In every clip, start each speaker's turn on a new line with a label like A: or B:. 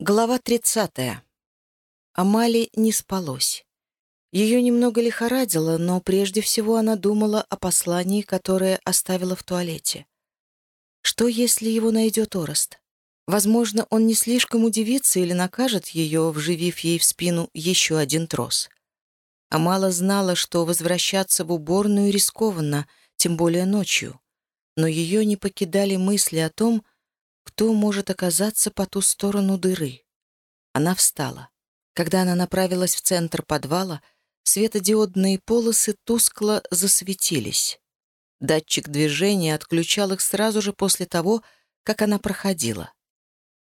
A: Глава 30. Амали не спалось. Ее немного лихорадило, но прежде всего она думала о послании, которое оставила в туалете. Что, если его найдет Орест? Возможно, он не слишком удивится или накажет ее, вживив ей в спину еще один трос. Амала знала, что возвращаться в уборную рискованно, тем более ночью. Но ее не покидали мысли о том, кто может оказаться по ту сторону дыры. Она встала. Когда она направилась в центр подвала, светодиодные полосы тускло засветились. Датчик движения отключал их сразу же после того, как она проходила.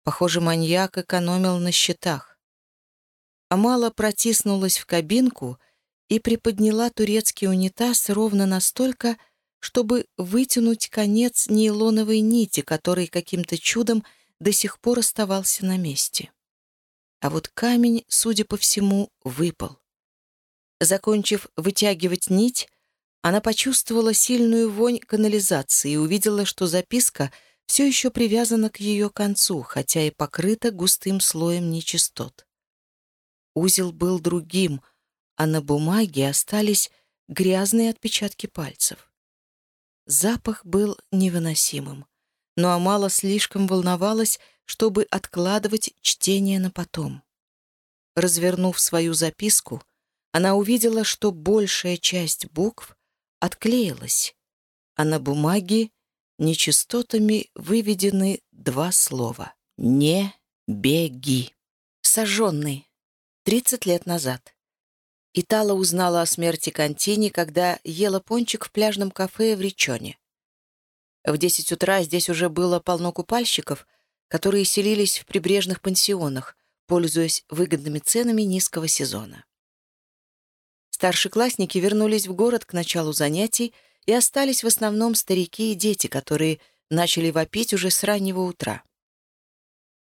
A: Похоже, маньяк экономил на счетах. Амала протиснулась в кабинку и приподняла турецкий унитаз ровно настолько, чтобы вытянуть конец нейлоновой нити, который каким-то чудом до сих пор оставался на месте. А вот камень, судя по всему, выпал. Закончив вытягивать нить, она почувствовала сильную вонь канализации и увидела, что записка все еще привязана к ее концу, хотя и покрыта густым слоем нечистот. Узел был другим, а на бумаге остались грязные отпечатки пальцев. Запах был невыносимым, но Амала слишком волновалась, чтобы откладывать чтение на потом. Развернув свою записку, она увидела, что большая часть букв отклеилась, а на бумаге нечистотами выведены два слова «Не беги». Сожженный. Тридцать лет назад. Итала узнала о смерти Контини, когда ела пончик в пляжном кафе в Ричоне. В десять утра здесь уже было полно купальщиков, которые селились в прибрежных пансионах, пользуясь выгодными ценами низкого сезона. Старшеклассники вернулись в город к началу занятий и остались в основном старики и дети, которые начали вопить уже с раннего утра.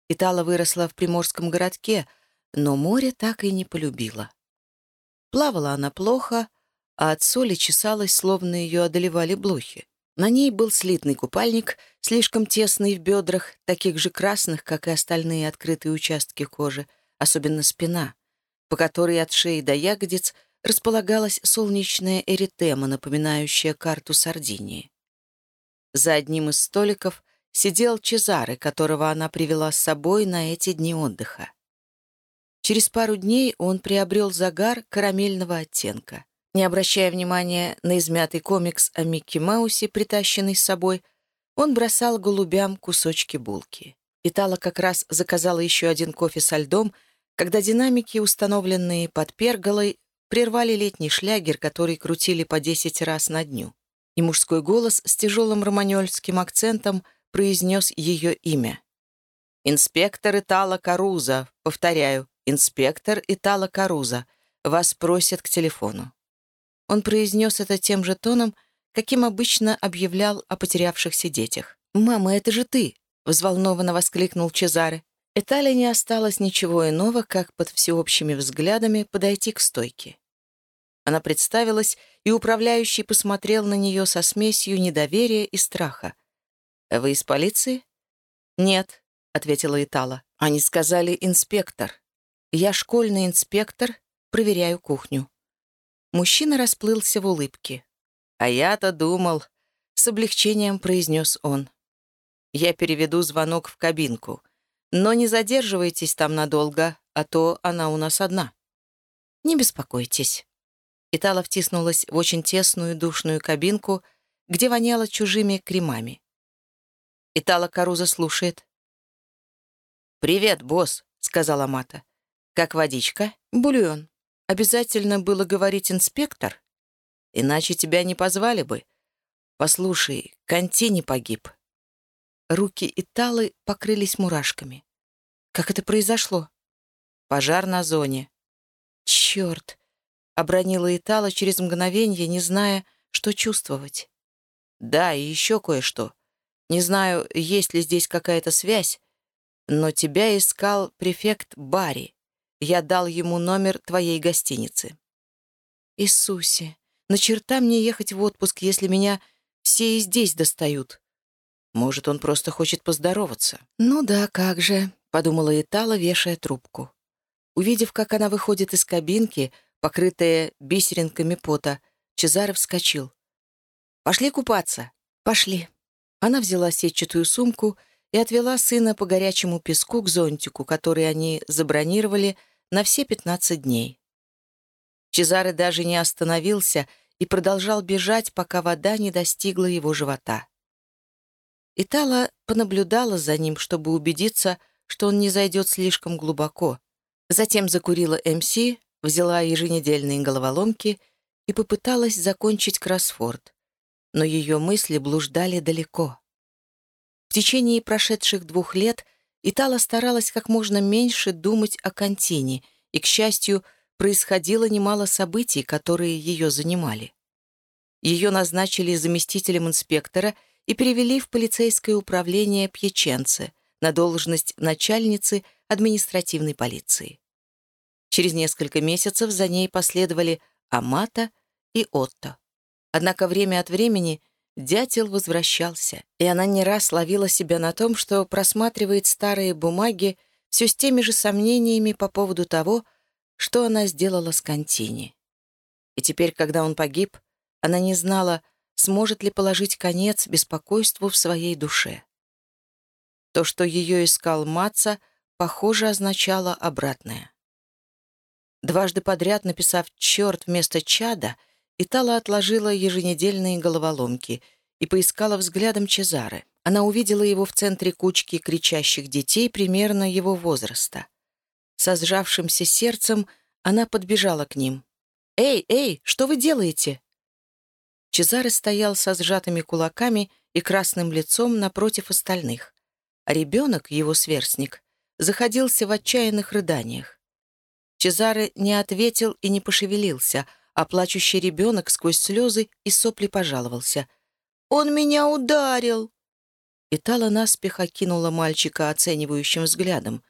A: Итала выросла в приморском городке, но море так и не полюбила. Плавала она плохо, а от соли чесалась, словно ее одолевали блохи. На ней был слитный купальник, слишком тесный в бедрах, таких же красных, как и остальные открытые участки кожи, особенно спина, по которой от шеи до ягодиц располагалась солнечная эритема, напоминающая карту Сардинии. За одним из столиков сидел Чезаре, которого она привела с собой на эти дни отдыха. Через пару дней он приобрел загар карамельного оттенка. Не обращая внимания на измятый комикс о Микки Маусе, притащенный с собой, он бросал голубям кусочки булки. Итала как раз заказала еще один кофе со льдом, когда динамики, установленные под перголой, прервали летний шлягер, который крутили по десять раз на дню. И мужской голос с тяжелым романёльским акцентом произнес ее имя. «Инспектор Итала Каруза, повторяю, «Инспектор Итало Каруза, вас просят к телефону». Он произнес это тем же тоном, каким обычно объявлял о потерявшихся детях. «Мама, это же ты!» — взволнованно воскликнул Чезаре. Этале не осталось ничего иного, как под всеобщими взглядами подойти к стойке. Она представилась, и управляющий посмотрел на нее со смесью недоверия и страха. «Вы из полиции?» «Нет», — ответила Итала. «Они сказали инспектор». Я школьный инспектор, проверяю кухню. Мужчина расплылся в улыбке. «А я-то думал», — с облегчением произнес он. «Я переведу звонок в кабинку. Но не задерживайтесь там надолго, а то она у нас одна». «Не беспокойтесь». Итала втиснулась в очень тесную душную кабинку, где воняло чужими кремами. Итала Каруза слушает. «Привет, босс», — сказала Мата. Как водичка? Бульон. Обязательно было говорить инспектор? Иначе тебя не позвали бы. Послушай, Конти не погиб. Руки Италы покрылись мурашками. Как это произошло? Пожар на зоне. Черт! Обронила Итала через мгновение, не зная, что чувствовать. Да, и еще кое-что. Не знаю, есть ли здесь какая-то связь, но тебя искал префект Барри. Я дал ему номер твоей гостиницы». «Иисусе, на черта мне ехать в отпуск, если меня все и здесь достают?» «Может, он просто хочет поздороваться?» «Ну да, как же», — подумала Итала, вешая трубку. Увидев, как она выходит из кабинки, покрытая бисеринками пота, Чезаро вскочил. «Пошли купаться!» «Пошли!» Она взяла сетчатую сумку и отвела сына по горячему песку к зонтику, который они забронировали на все 15 дней. Чезаре даже не остановился и продолжал бежать, пока вода не достигла его живота. Итала понаблюдала за ним, чтобы убедиться, что он не зайдет слишком глубоко. Затем закурила МС, взяла еженедельные головоломки и попыталась закончить кроссфорд. Но ее мысли блуждали далеко. В течение прошедших двух лет Итала старалась как можно меньше думать о Кантине, и, к счастью, происходило немало событий, которые ее занимали. Ее назначили заместителем инспектора и перевели в полицейское управление Пьяченце на должность начальницы административной полиции. Через несколько месяцев за ней последовали Амата и Отто. Однако время от времени дятел возвращался, и она не раз ловила себя на том, что просматривает старые бумаги все с теми же сомнениями по поводу того, что она сделала с Контини. И теперь, когда он погиб, она не знала, сможет ли положить конец беспокойству в своей душе. То, что ее искал Маца, похоже, означало обратное. Дважды подряд написав «черт» вместо «чада», Итала отложила еженедельные головоломки и поискала взглядом Чезаре. Она увидела его в центре кучки кричащих детей примерно его возраста. Со сжавшимся сердцем она подбежала к ним. «Эй, эй, что вы делаете?» Чезаре стоял со сжатыми кулаками и красным лицом напротив остальных, а ребенок, его сверстник, заходился в отчаянных рыданиях. Чезаре не ответил и не пошевелился, а плачущий ребенок сквозь слезы и сопли пожаловался. «Он меня ударил!» Итала наспех окинула мальчика оценивающим взглядом.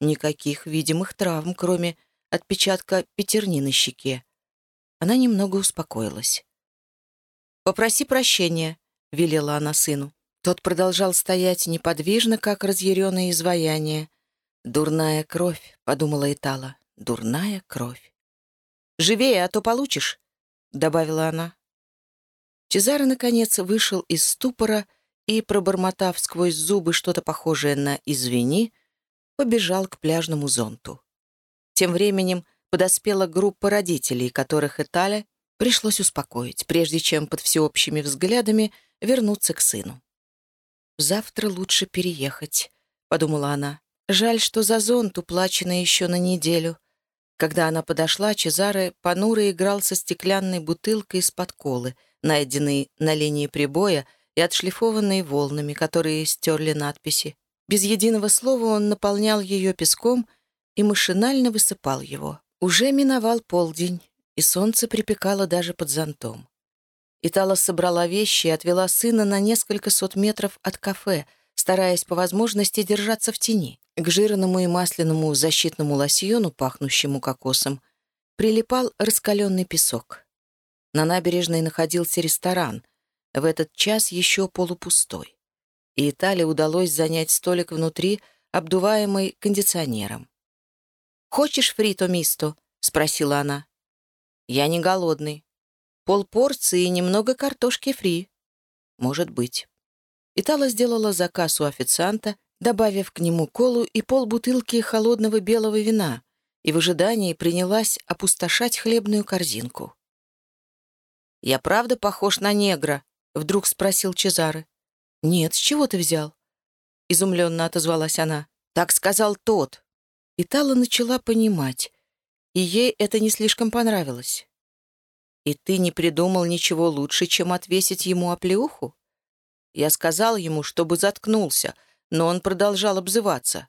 A: Никаких видимых травм, кроме отпечатка пятерни на щеке. Она немного успокоилась. «Попроси прощения», — велела она сыну. Тот продолжал стоять неподвижно, как разъяренное изваяние. «Дурная кровь», — подумала Итала дурная кровь. «Живее, а то получишь», — добавила она. Чезаро, наконец, вышел из ступора и, пробормотав сквозь зубы что-то похожее на «извини», побежал к пляжному зонту. Тем временем подоспела группа родителей, которых Италя пришлось успокоить, прежде чем под всеобщими взглядами вернуться к сыну. «Завтра лучше переехать», — подумала она. «Жаль, что за зонт уплачено еще на неделю. Когда она подошла, Чезаре понуро играл со стеклянной бутылкой из-под колы, найденной на линии прибоя и отшлифованной волнами, которые стерли надписи. Без единого слова он наполнял ее песком и машинально высыпал его. Уже миновал полдень, и солнце припекало даже под зонтом. Итала собрала вещи и отвела сына на несколько сот метров от кафе, стараясь по возможности держаться в тени. К жирному и масляному защитному лосьону, пахнущему кокосом, прилипал раскаленный песок. На набережной находился ресторан, в этот час еще полупустой. И Италии удалось занять столик внутри, обдуваемый кондиционером. «Хочешь фрито мисто?» — спросила она. «Я не голодный. Полпорции и немного картошки фри. Может быть». Итала сделала заказ у официанта, добавив к нему колу и полбутылки холодного белого вина, и в ожидании принялась опустошать хлебную корзинку. «Я правда похож на негра?» — вдруг спросил Чезаре. «Нет, с чего ты взял?» — изумленно отозвалась она. «Так сказал тот». И Тала начала понимать, и ей это не слишком понравилось. «И ты не придумал ничего лучше, чем отвесить ему оплеуху?» Я сказал ему, чтобы заткнулся — но он продолжал обзываться.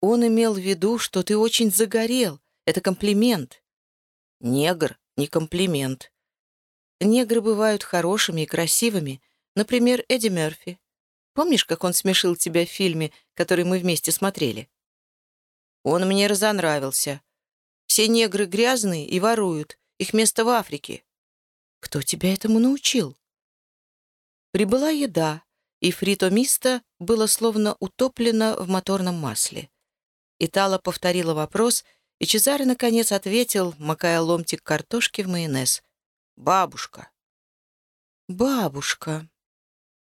A: Он имел в виду, что ты очень загорел. Это комплимент. Негр — не комплимент. Негры бывают хорошими и красивыми. Например, Эдди Мерфи. Помнишь, как он смешил тебя в фильме, который мы вместе смотрели? Он мне разонравился. Все негры грязные и воруют. Их место в Африке. Кто тебя этому научил? Прибыла еда, и фритомиста было словно утоплено в моторном масле. Итала повторила вопрос, и Чезаре наконец ответил, макая ломтик картошки в майонез. «Бабушка». «Бабушка».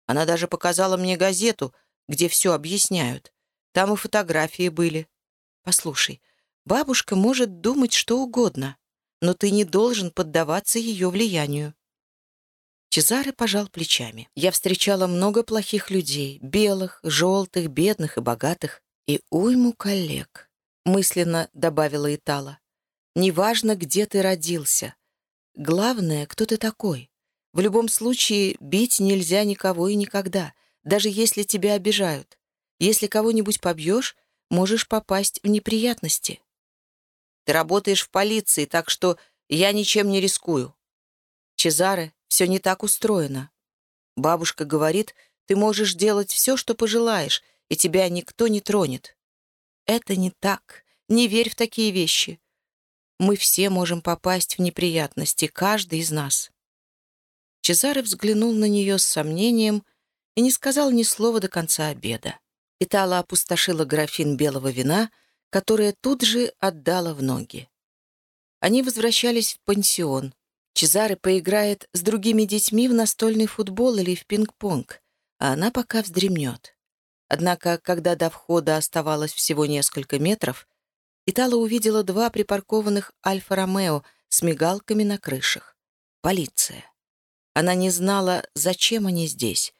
A: Она даже показала мне газету, где все объясняют. Там и фотографии были. Послушай, бабушка может думать что угодно, но ты не должен поддаваться ее влиянию. Чезаре пожал плечами. Я встречала много плохих людей, белых, желтых, бедных и богатых, и уйму коллег, мысленно добавила Итала. Неважно, где ты родился. Главное, кто ты такой. В любом случае, бить нельзя никого и никогда, даже если тебя обижают. Если кого-нибудь побьешь, можешь попасть в неприятности. Ты работаешь в полиции, так что я ничем не рискую. Чезаре, все не так устроено. Бабушка говорит, ты можешь делать все, что пожелаешь, и тебя никто не тронет. Это не так. Не верь в такие вещи. Мы все можем попасть в неприятности, каждый из нас. Чезаре взглянул на нее с сомнением и не сказал ни слова до конца обеда. Итала опустошила графин белого вина, которое тут же отдала в ноги. Они возвращались в пансион. Чезаре поиграет с другими детьми в настольный футбол или в пинг-понг, а она пока вздремнет. Однако, когда до входа оставалось всего несколько метров, Итала увидела два припаркованных Альфа-Ромео с мигалками на крышах. Полиция. Она не знала, зачем они здесь,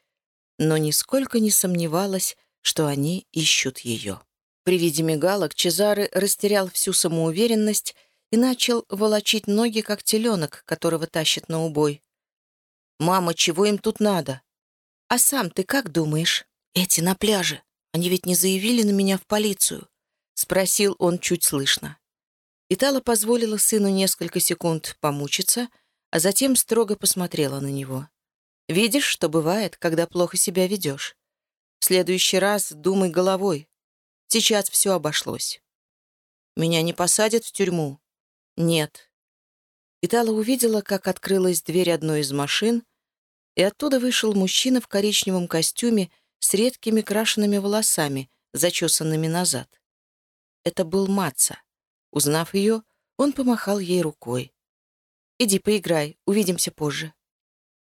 A: но нисколько не сомневалась, что они ищут ее. При виде мигалок Чезары растерял всю самоуверенность и начал волочить ноги, как теленок, которого тащит на убой. «Мама, чего им тут надо?» «А сам ты как думаешь? Эти на пляже. Они ведь не заявили на меня в полицию?» — спросил он чуть слышно. Итала позволила сыну несколько секунд помучиться, а затем строго посмотрела на него. «Видишь, что бывает, когда плохо себя ведешь? В следующий раз думай головой. Сейчас все обошлось. Меня не посадят в тюрьму? Нет. Итала увидела, как открылась дверь одной из машин, и оттуда вышел мужчина в коричневом костюме с редкими крашенными волосами, зачесанными назад. Это был Маца. Узнав ее, он помахал ей рукой. «Иди поиграй, увидимся позже».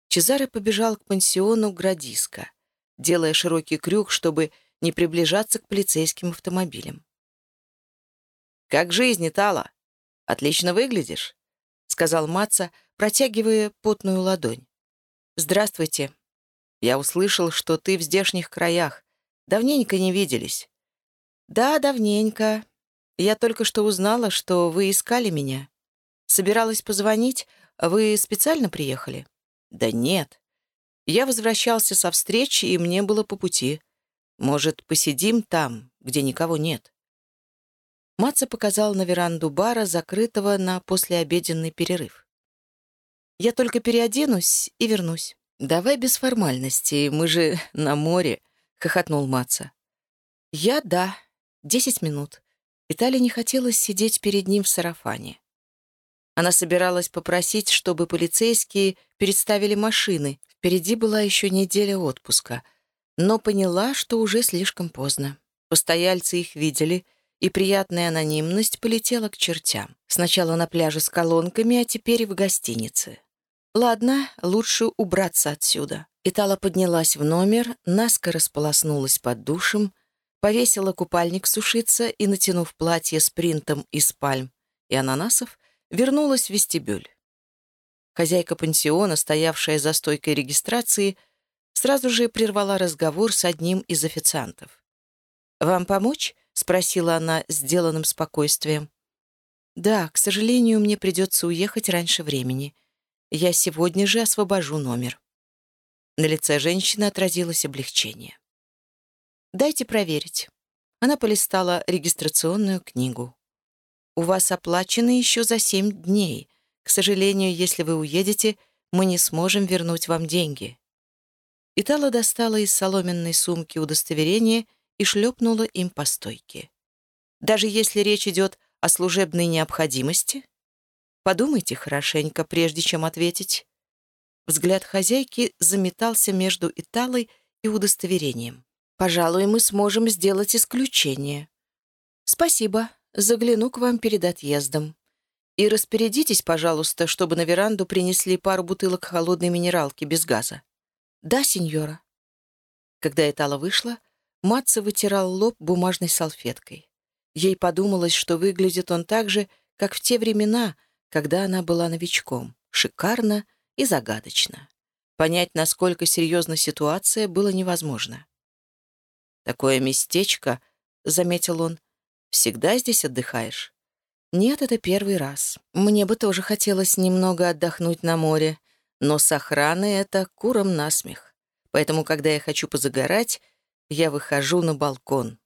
A: Чезаре побежал к пансиону Градиска делая широкий крюк, чтобы не приближаться к полицейским автомобилям. «Как жизнь, Тала? Отлично выглядишь», — сказал Маца, протягивая потную ладонь. «Здравствуйте. Я услышал, что ты в здешних краях. Давненько не виделись». «Да, давненько. Я только что узнала, что вы искали меня. Собиралась позвонить. Вы специально приехали?» «Да нет. Я возвращался со встречи, и мне было по пути. Может, посидим там, где никого нет?» Маца показал на веранду бара, закрытого на послеобеденный перерыв. «Я только переоденусь и вернусь». «Давай без формальностей, мы же на море», — хохотнул Маца. «Я — да. Десять минут». Виталий не хотелось сидеть перед ним в сарафане. Она собиралась попросить, чтобы полицейские представили машины, Впереди была еще неделя отпуска, но поняла, что уже слишком поздно. Постояльцы их видели, и приятная анонимность полетела к чертям. Сначала на пляже с колонками, а теперь в гостинице. Ладно, лучше убраться отсюда. Итала поднялась в номер, наскоро сполоснулась под душем, повесила купальник сушиться и, натянув платье с принтом из пальм и ананасов, вернулась в вестибюль. Хозяйка пансиона, стоявшая за стойкой регистрации, сразу же прервала разговор с одним из официантов. «Вам помочь?» — спросила она сделанным спокойствием. «Да, к сожалению, мне придется уехать раньше времени. Я сегодня же освобожу номер». На лице женщины отразилось облегчение. «Дайте проверить». Она полистала регистрационную книгу. «У вас оплачено еще за семь дней. К сожалению, если вы уедете, мы не сможем вернуть вам деньги». Итала достала из соломенной сумки удостоверение и шлепнула им по стойке. «Даже если речь идет о служебной необходимости? Подумайте хорошенько, прежде чем ответить». Взгляд хозяйки заметался между Италой и удостоверением. Пожалуй, мы сможем сделать исключение. Спасибо. Загляну к вам перед отъездом. И распорядитесь, пожалуйста, чтобы на веранду принесли пару бутылок холодной минералки без газа. Да, сеньора. Когда Этала вышла, Матца вытирал лоб бумажной салфеткой. Ей подумалось, что выглядит он так же, как в те времена, когда она была новичком, шикарно и загадочно. Понять, насколько серьезна ситуация, было невозможно. «Такое местечко», — заметил он, — «всегда здесь отдыхаешь?» «Нет, это первый раз. Мне бы тоже хотелось немного отдохнуть на море, но с охраной это куром насмех. Поэтому, когда я хочу позагорать, я выхожу на балкон.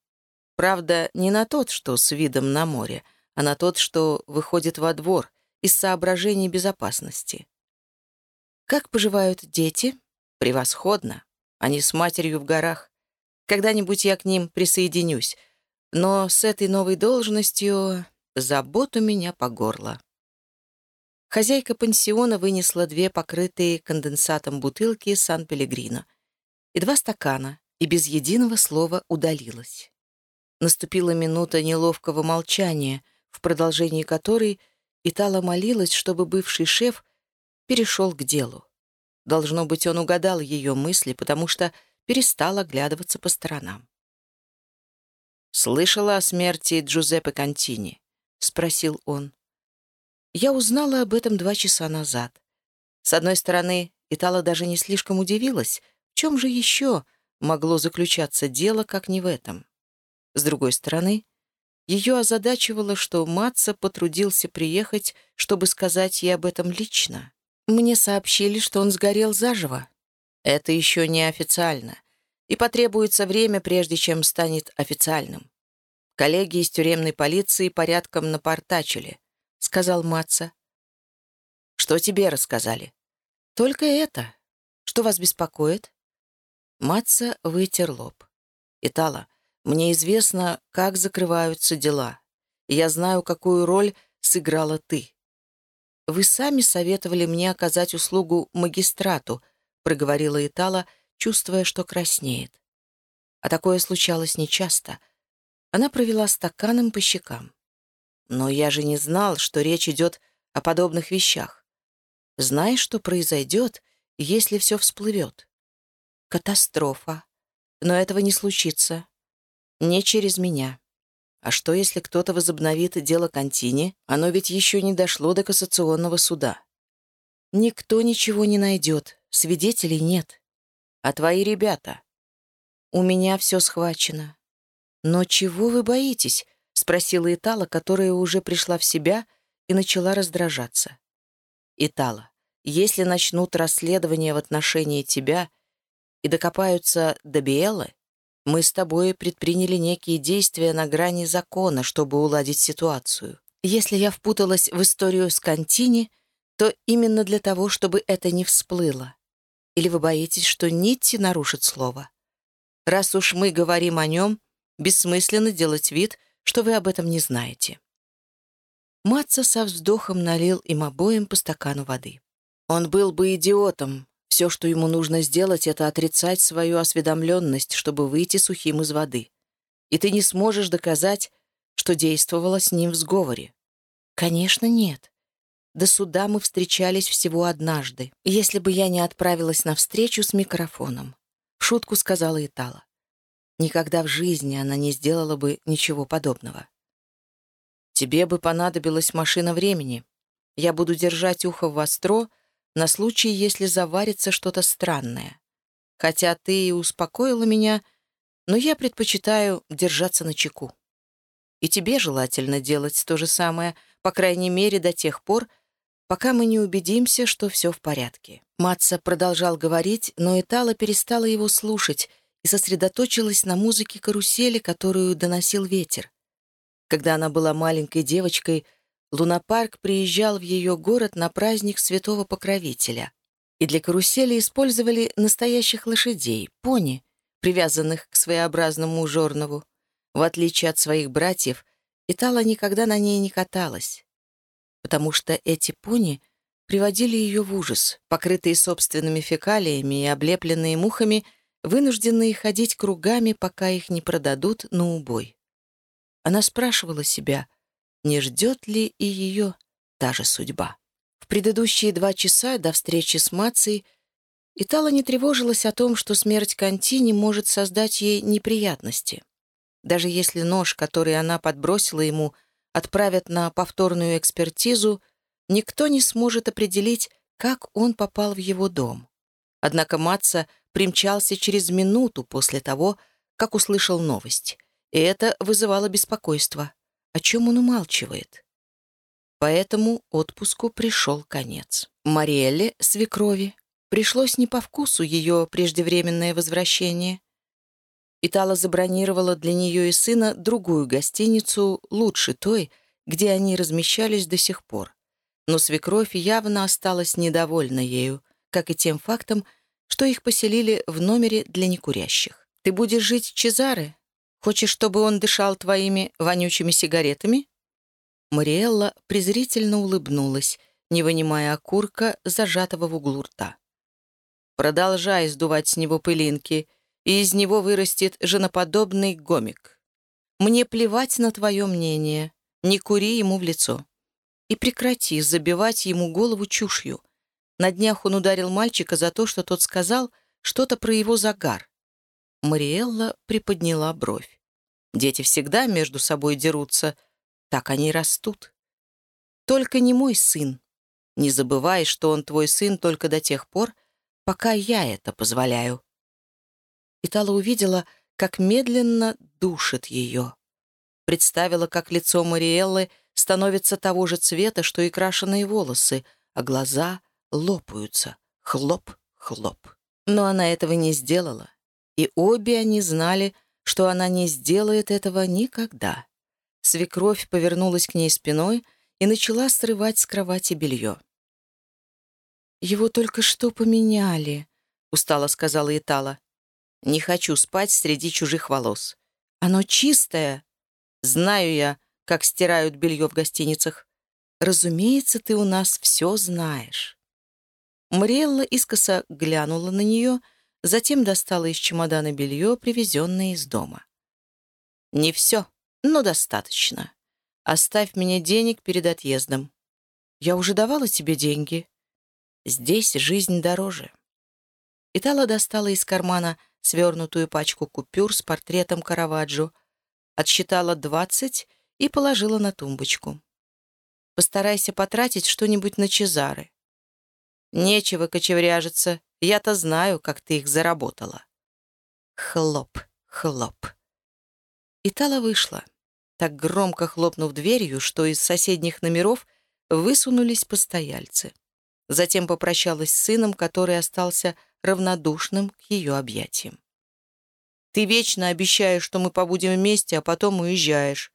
A: Правда, не на тот, что с видом на море, а на тот, что выходит во двор из соображений безопасности. Как поживают дети? Превосходно. Они с матерью в горах. Когда-нибудь я к ним присоединюсь. Но с этой новой должностью Забот у меня по горло. Хозяйка пансиона вынесла две покрытые конденсатом бутылки Сан-Пелегрино и два стакана, и без единого слова удалилась. Наступила минута неловкого молчания, в продолжении которой Итала молилась, чтобы бывший шеф перешел к делу. Должно быть, он угадал ее мысли, потому что перестал оглядываться по сторонам. Слышала о смерти Джузеппе Кантини. — спросил он. Я узнала об этом два часа назад. С одной стороны, Итала даже не слишком удивилась, в чем же еще могло заключаться дело, как не в этом. С другой стороны, ее озадачивало, что Матца потрудился приехать, чтобы сказать ей об этом лично. Мне сообщили, что он сгорел заживо. Это еще не официально, и потребуется время, прежде чем станет официальным. Коллеги из тюремной полиции порядком напортачили», — сказал Матца. «Что тебе рассказали?» «Только это. Что вас беспокоит?» Матца вытер лоб. «Итала, мне известно, как закрываются дела. я знаю, какую роль сыграла ты. Вы сами советовали мне оказать услугу магистрату», — проговорила Итала, чувствуя, что краснеет. А такое случалось нечасто. Она провела стаканом по щекам. «Но я же не знал, что речь идет о подобных вещах. Знаешь, что произойдет, если все всплывет? Катастрофа. Но этого не случится. Не через меня. А что, если кто-то возобновит дело Контини? Оно ведь еще не дошло до кассационного суда. Никто ничего не найдет, свидетелей нет. А твои ребята? У меня все схвачено. «Но чего вы боитесь?» — спросила Итала, которая уже пришла в себя и начала раздражаться. «Итала, если начнут расследование в отношении тебя и докопаются до Биэллы, мы с тобой предприняли некие действия на грани закона, чтобы уладить ситуацию. Если я впуталась в историю с Контини, то именно для того, чтобы это не всплыло. Или вы боитесь, что Нитти нарушит слово? Раз уж мы говорим о нем, Бессмысленно делать вид, что вы об этом не знаете». Матца со вздохом налил им обоим по стакану воды. Он был бы идиотом. Все, что ему нужно сделать, это отрицать свою осведомленность, чтобы выйти сухим из воды. И ты не сможешь доказать, что действовала с ним в сговоре. Конечно, нет. До суда мы встречались всего однажды, если бы я не отправилась на встречу с микрофоном. В шутку сказала Итала. Никогда в жизни она не сделала бы ничего подобного. Тебе бы понадобилась машина времени. Я буду держать ухо востро на случай, если заварится что-то странное. Хотя ты и успокоила меня, но я предпочитаю держаться на чеку. И тебе желательно делать то же самое, по крайней мере, до тех пор, пока мы не убедимся, что все в порядке». Матса продолжал говорить, но Итала перестала его слушать и сосредоточилась на музыке карусели, которую доносил ветер. Когда она была маленькой девочкой, лунопарк приезжал в ее город на праздник святого покровителя. И для карусели использовали настоящих лошадей, пони, привязанных к своеобразному жорнову. В отличие от своих братьев, Итала никогда на ней не каталась, потому что эти пони приводили ее в ужас, покрытые собственными фекалиями и облепленные мухами — вынужденные ходить кругами, пока их не продадут на убой. Она спрашивала себя, не ждет ли и ее та же судьба. В предыдущие два часа до встречи с Мацией Итала не тревожилась о том, что смерть Контини может создать ей неприятности. Даже если нож, который она подбросила ему, отправят на повторную экспертизу, никто не сможет определить, как он попал в его дом. Однако Матца примчался через минуту после того, как услышал новость и это вызывало беспокойство. О чем он умалчивает? Поэтому отпуску пришел конец. Мариэлле, свекрови, пришлось не по вкусу ее преждевременное возвращение. Итала забронировала для нее и сына другую гостиницу, лучше той, где они размещались до сих пор. Но свекровь явно осталась недовольна ею, как и тем фактом, что их поселили в номере для некурящих. «Ты будешь жить в Чезаре?» Хочешь, чтобы он дышал твоими вонючими сигаретами?» Мариэлла презрительно улыбнулась, не вынимая окурка, зажатого в углу рта. «Продолжай сдувать с него пылинки, и из него вырастет женоподобный гомик. Мне плевать на твое мнение, не кури ему в лицо. И прекрати забивать ему голову чушью. На днях он ударил мальчика за то, что тот сказал что-то про его загар. Мариэлла приподняла бровь. «Дети всегда между собой дерутся. Так они растут. Только не мой сын. Не забывай, что он твой сын только до тех пор, пока я это позволяю». Итала увидела, как медленно душит ее. Представила, как лицо Мариэллы становится того же цвета, что и крашеные волосы, а глаза лопаются. Хлоп, хлоп. Но она этого не сделала и обе они знали, что она не сделает этого никогда. Свекровь повернулась к ней спиной и начала срывать с кровати белье. «Его только что поменяли», — устало сказала Итала. «Не хочу спать среди чужих волос. Оно чистое. Знаю я, как стирают белье в гостиницах. Разумеется, ты у нас все знаешь». Мрелла искоса глянула на нее — затем достала из чемодана белье, привезенное из дома. «Не все, но достаточно. Оставь мне денег перед отъездом. Я уже давала тебе деньги. Здесь жизнь дороже». Итала достала из кармана свернутую пачку купюр с портретом Караваджо, отсчитала двадцать и положила на тумбочку. «Постарайся потратить что-нибудь на Чезары. Нечего кочевряжиться, я-то знаю, как ты их заработала. Хлоп, хлоп. Итала вышла, так громко хлопнув дверью, что из соседних номеров высунулись постояльцы. Затем попрощалась с сыном, который остался равнодушным к ее объятиям. «Ты вечно обещаешь, что мы побудем вместе, а потом уезжаешь.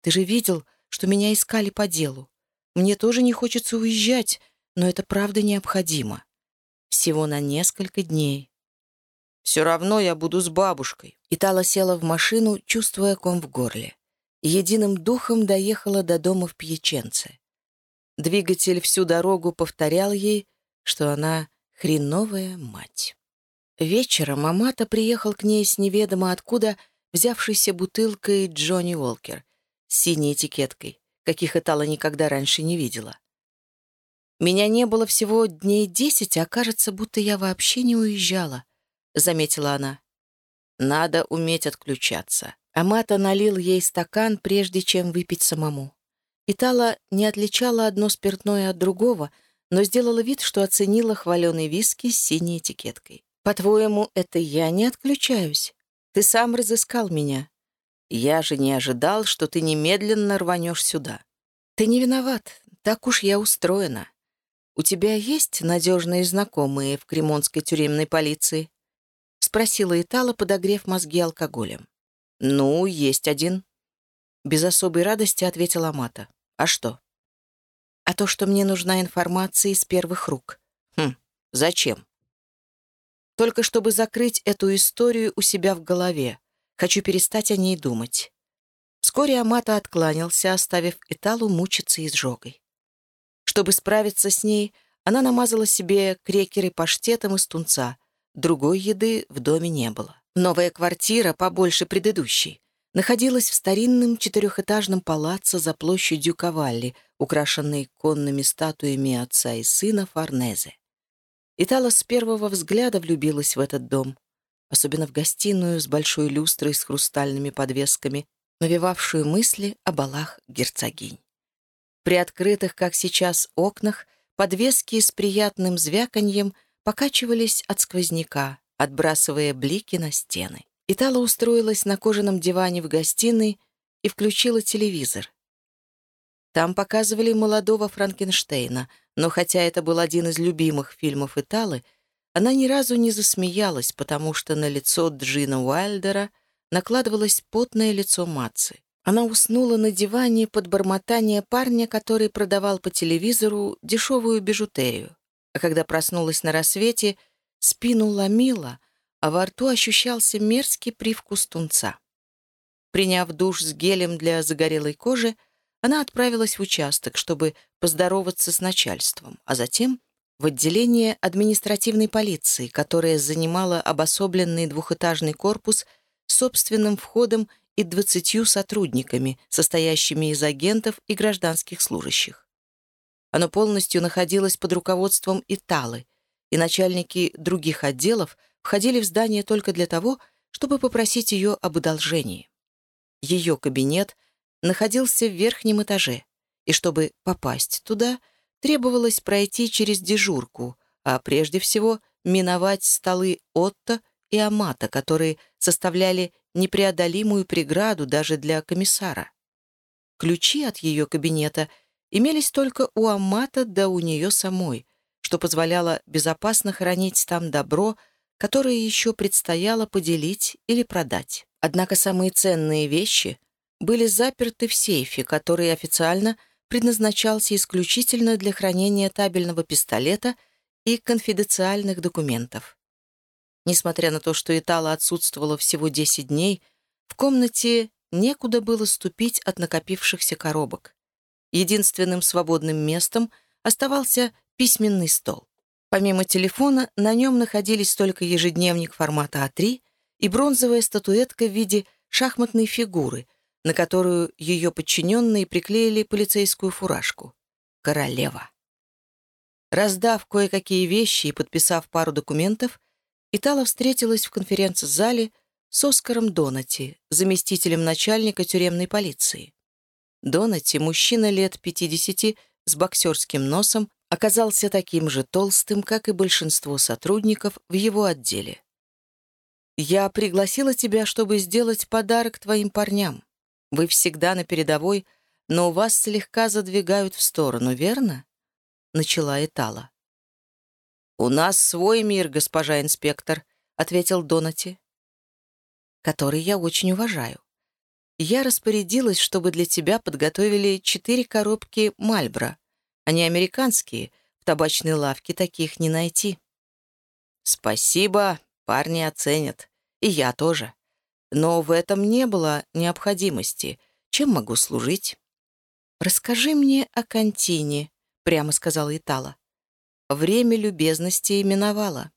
A: Ты же видел, что меня искали по делу. Мне тоже не хочется уезжать, но это правда необходимо. Всего на несколько дней. «Все равно я буду с бабушкой». Итала села в машину, чувствуя ком в горле. Единым духом доехала до дома в Пьяченце. Двигатель всю дорогу повторял ей, что она хреновая мать. Вечером Амата приехал к ней с неведомо откуда взявшейся бутылкой Джонни Уолкер с синей этикеткой, каких Итала никогда раньше не видела. Меня не было всего дней десять, а кажется, будто я вообще не уезжала», — заметила она. «Надо уметь отключаться». Амата налил ей стакан, прежде чем выпить самому. Итала не отличала одно спиртное от другого, но сделала вид, что оценила хваленый виски с синей этикеткой. «По-твоему, это я не отключаюсь? Ты сам разыскал меня. Я же не ожидал, что ты немедленно рванешь сюда. Ты не виноват, так уж я устроена. «У тебя есть надежные знакомые в кремонской тюремной полиции?» — спросила Итала, подогрев мозги алкоголем. «Ну, есть один». Без особой радости ответила Мата. «А что?» «А то, что мне нужна информация из первых рук». «Хм, зачем?» «Только чтобы закрыть эту историю у себя в голове. Хочу перестать о ней думать». Вскоре Амата откланялся, оставив Италу мучиться изжогой. Чтобы справиться с ней, она намазала себе крекеры паштетом из тунца, другой еды в доме не было. Новая квартира, побольше предыдущей, находилась в старинном четырехэтажном палаццо за площадью Кавалли, украшенной конными статуями отца и сына Форнезе. Итала с первого взгляда влюбилась в этот дом, особенно в гостиную с большой люстрой с хрустальными подвесками, навевавшую мысли о балах герцогинь. При открытых, как сейчас, окнах подвески с приятным звяканьем покачивались от сквозняка, отбрасывая блики на стены. Итала устроилась на кожаном диване в гостиной и включила телевизор. Там показывали молодого Франкенштейна, но хотя это был один из любимых фильмов Италы, она ни разу не засмеялась, потому что на лицо Джина Уайлдера накладывалось потное лицо Матцы. Она уснула на диване под бормотание парня, который продавал по телевизору дешевую бижутерию. А когда проснулась на рассвете, спину ломила, а во рту ощущался мерзкий привкус тунца. Приняв душ с гелем для загорелой кожи, она отправилась в участок, чтобы поздороваться с начальством, а затем в отделение административной полиции, которое занимало обособленный двухэтажный корпус с собственным входом и двадцатью сотрудниками, состоящими из агентов и гражданских служащих. Оно полностью находилось под руководством Италы, и начальники других отделов входили в здание только для того, чтобы попросить ее об одолжении. Ее кабинет находился в верхнем этаже, и чтобы попасть туда, требовалось пройти через дежурку, а прежде всего миновать столы Отто и Амата, которые составляли непреодолимую преграду даже для комиссара. Ключи от ее кабинета имелись только у Амата да у нее самой, что позволяло безопасно хранить там добро, которое еще предстояло поделить или продать. Однако самые ценные вещи были заперты в сейфе, который официально предназначался исключительно для хранения табельного пистолета и конфиденциальных документов. Несмотря на то, что Итала отсутствовала всего 10 дней, в комнате некуда было ступить от накопившихся коробок. Единственным свободным местом оставался письменный стол. Помимо телефона, на нем находились только ежедневник формата А3 и бронзовая статуэтка в виде шахматной фигуры, на которую ее подчиненные приклеили полицейскую фуражку. Королева. Раздав кое-какие вещи и подписав пару документов, Итала встретилась в конференц-зале с Оскаром Донати, заместителем начальника тюремной полиции. Донати, мужчина лет 50 с боксерским носом, оказался таким же толстым, как и большинство сотрудников в его отделе. «Я пригласила тебя, чтобы сделать подарок твоим парням. Вы всегда на передовой, но вас слегка задвигают в сторону, верно?» — начала Этала. «У нас свой мир, госпожа инспектор», — ответил Донати, «который я очень уважаю. Я распорядилась, чтобы для тебя подготовили четыре коробки Мальбро, они американские, в табачной лавке таких не найти. Спасибо, парни оценят. И я тоже. Но в этом не было необходимости. Чем могу служить? «Расскажи мне о контине», — прямо сказала Итала. Время любезности миновало.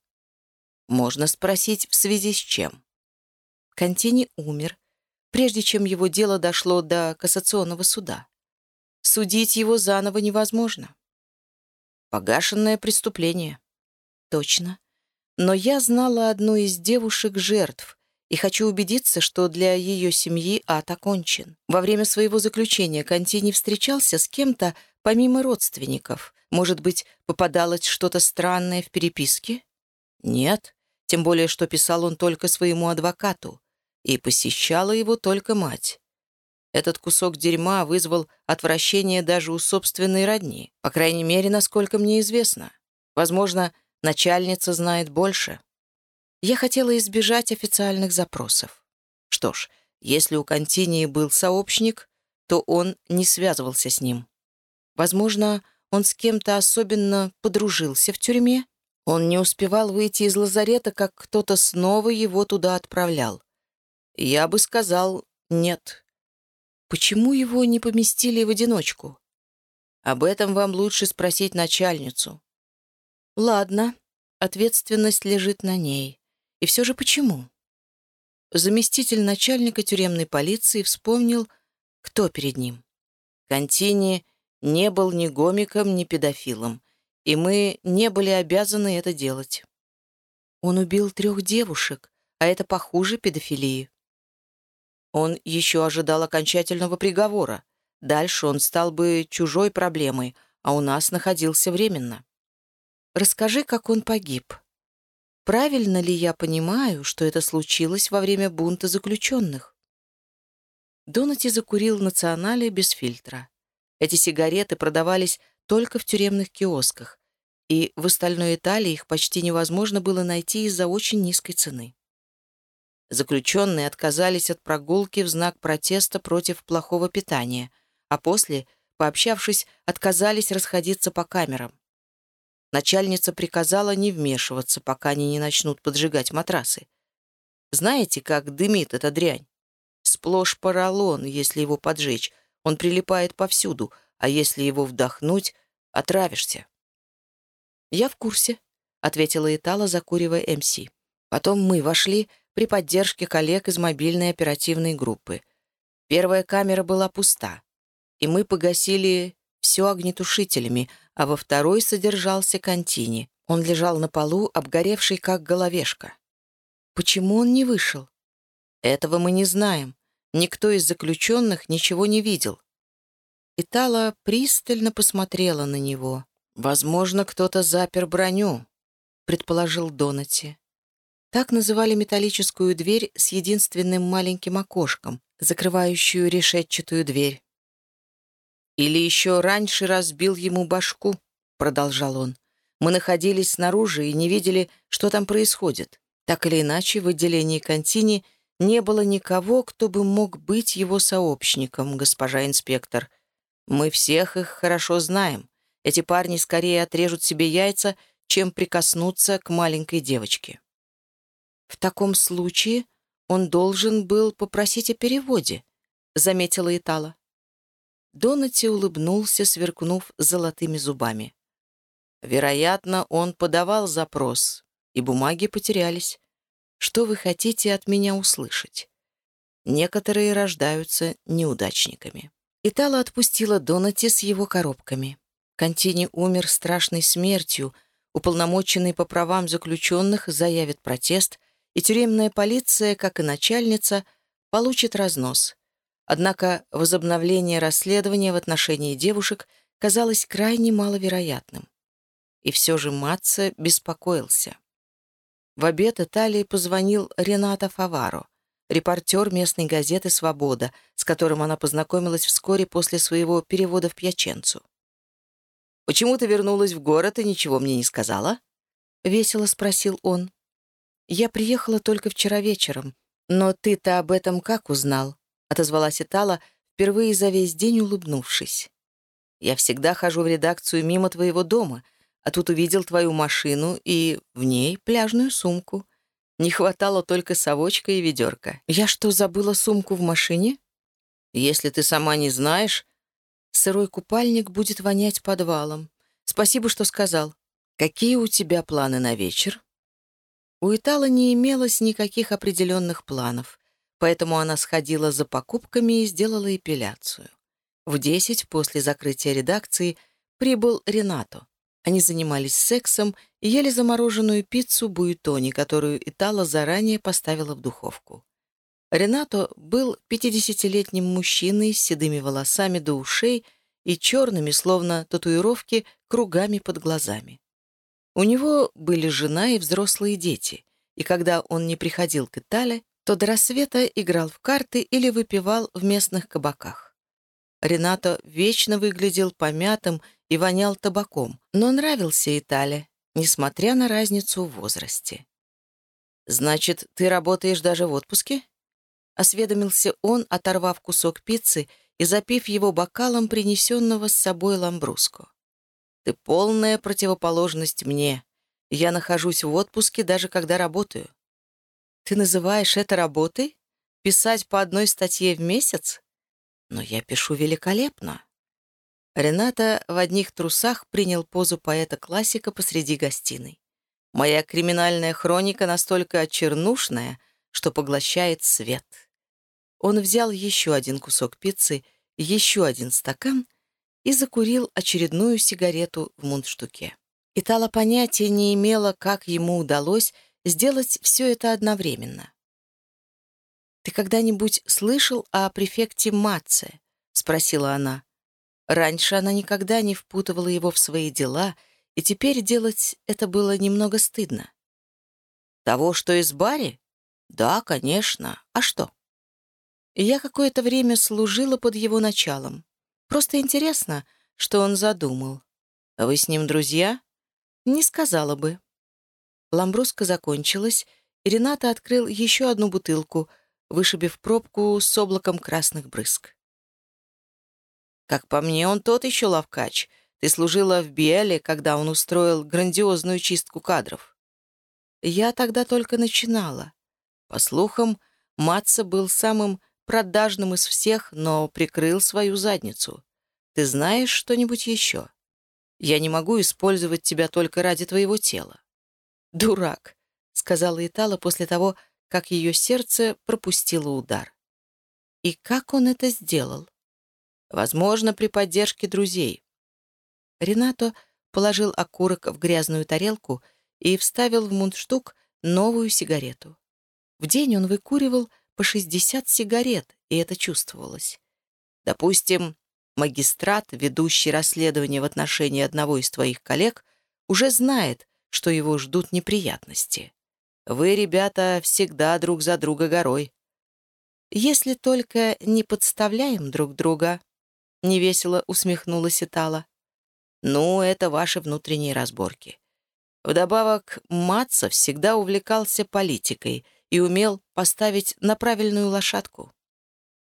A: Можно спросить, в связи с чем? Контини умер, прежде чем его дело дошло до кассационного суда. Судить его заново невозможно. Погашенное преступление. Точно. Но я знала одну из девушек-жертв и хочу убедиться, что для ее семьи ад окончен. Во время своего заключения Контини встречался с кем-то помимо родственников. Может быть, попадалось что-то странное в переписке? Нет, тем более, что писал он только своему адвокату, и посещала его только мать. Этот кусок дерьма вызвал отвращение даже у собственной родни, по крайней мере, насколько мне известно. Возможно, начальница знает больше. Я хотела избежать официальных запросов. Что ж, если у Континии был сообщник, то он не связывался с ним. Возможно, он с кем-то особенно подружился в тюрьме. Он не успевал выйти из лазарета, как кто-то снова его туда отправлял. Я бы сказал «нет». Почему его не поместили в одиночку? Об этом вам лучше спросить начальницу. Ладно, ответственность лежит на ней. И все же почему? Заместитель начальника тюремной полиции вспомнил, кто перед ним. Контини не был ни гомиком, ни педофилом, и мы не были обязаны это делать. Он убил трех девушек, а это похуже педофилии. Он еще ожидал окончательного приговора. Дальше он стал бы чужой проблемой, а у нас находился временно. Расскажи, как он погиб. Правильно ли я понимаю, что это случилось во время бунта заключенных? Донати закурил национали без фильтра. Эти сигареты продавались только в тюремных киосках, и в остальной Италии их почти невозможно было найти из-за очень низкой цены. Заключенные отказались от прогулки в знак протеста против плохого питания, а после, пообщавшись, отказались расходиться по камерам. Начальница приказала не вмешиваться, пока они не начнут поджигать матрасы. Знаете, как дымит эта дрянь? Сплошь поролон, если его поджечь. Он прилипает повсюду, а если его вдохнуть, отравишься. «Я в курсе», — ответила Итала, закуривая МС. Потом мы вошли при поддержке коллег из мобильной оперативной группы. Первая камера была пуста, и мы погасили все огнетушителями, а во второй содержался контини. Он лежал на полу, обгоревший как головешка. Почему он не вышел? Этого мы не знаем. Никто из заключенных ничего не видел. Итала пристально посмотрела на него. «Возможно, кто-то запер броню», — предположил Донати. Так называли металлическую дверь с единственным маленьким окошком, закрывающую решетчатую дверь. «Или еще раньше разбил ему башку», — продолжал он. «Мы находились снаружи и не видели, что там происходит. Так или иначе, в отделении Контини не было никого, кто бы мог быть его сообщником, госпожа инспектор. Мы всех их хорошо знаем. Эти парни скорее отрежут себе яйца, чем прикоснуться к маленькой девочке». «В таком случае он должен был попросить о переводе», — заметила Итала. Донати улыбнулся, сверкнув золотыми зубами. «Вероятно, он подавал запрос, и бумаги потерялись. Что вы хотите от меня услышать? Некоторые рождаются неудачниками». Итала отпустила Донати с его коробками. Контини умер страшной смертью, уполномоченный по правам заключенных заявит протест — и тюремная полиция, как и начальница, получит разнос. Однако возобновление расследования в отношении девушек казалось крайне маловероятным. И все же Матца беспокоился. В обед Италии позвонил Ренато Фаваро, репортер местной газеты «Свобода», с которым она познакомилась вскоре после своего перевода в Пьяченцу. «Почему ты вернулась в город и ничего мне не сказала?» — весело спросил он. «Я приехала только вчера вечером. Но ты-то об этом как узнал?» — отозвалась Итала, впервые за весь день улыбнувшись. «Я всегда хожу в редакцию мимо твоего дома, а тут увидел твою машину и в ней пляжную сумку. Не хватало только совочка и ведерка. Я что, забыла сумку в машине? Если ты сама не знаешь, сырой купальник будет вонять подвалом. Спасибо, что сказал. Какие у тебя планы на вечер?» У Итала не имелось никаких определенных планов, поэтому она сходила за покупками и сделала эпиляцию. В десять после закрытия редакции прибыл Ренато. Они занимались сексом и ели замороженную пиццу буйтони, которую Итала заранее поставила в духовку. Ренато был 50-летним мужчиной с седыми волосами до ушей и черными, словно татуировки, кругами под глазами. У него были жена и взрослые дети, и когда он не приходил к Итале, то до рассвета играл в карты или выпивал в местных кабаках. Ренато вечно выглядел помятым и вонял табаком, но нравился Итале, несмотря на разницу в возрасте. «Значит, ты работаешь даже в отпуске?» — осведомился он, оторвав кусок пиццы и запив его бокалом принесенного с собой ламбруско. Ты полная противоположность мне. Я нахожусь в отпуске, даже когда работаю. Ты называешь это работой? Писать по одной статье в месяц? Но я пишу великолепно. Рената в одних трусах принял позу поэта-классика посреди гостиной. Моя криминальная хроника настолько чернушная, что поглощает свет. Он взял еще один кусок пиццы, еще один стакан и закурил очередную сигарету в мундштуке. Итала понятия не имела, как ему удалось сделать все это одновременно. «Ты когда-нибудь слышал о префекте Матце?» — спросила она. Раньше она никогда не впутывала его в свои дела, и теперь делать это было немного стыдно. «Того, что из Бари? Да, конечно. А что?» Я какое-то время служила под его началом. Просто интересно, что он задумал. Вы с ним друзья? Не сказала бы. Ламбруска закончилась, и Рената открыл еще одну бутылку, вышибив пробку с облаком красных брызг. «Как по мне, он тот еще ловкач. Ты служила в Биэле, когда он устроил грандиозную чистку кадров». Я тогда только начинала. По слухам, Матца был самым продажным из всех, но прикрыл свою задницу. Ты знаешь что-нибудь еще? Я не могу использовать тебя только ради твоего тела. «Дурак», — сказала Итала после того, как ее сердце пропустило удар. И как он это сделал? Возможно, при поддержке друзей. Ренато положил окурок в грязную тарелку и вставил в мундштук новую сигарету. В день он выкуривал по 60 сигарет, и это чувствовалось. Допустим, магистрат, ведущий расследование в отношении одного из твоих коллег, уже знает, что его ждут неприятности. Вы, ребята, всегда друг за друга горой. Если только не подставляем друг друга, — невесело усмехнулась Итала. Ну, это ваши внутренние разборки. Вдобавок, Матца всегда увлекался политикой — и умел поставить на правильную лошадку.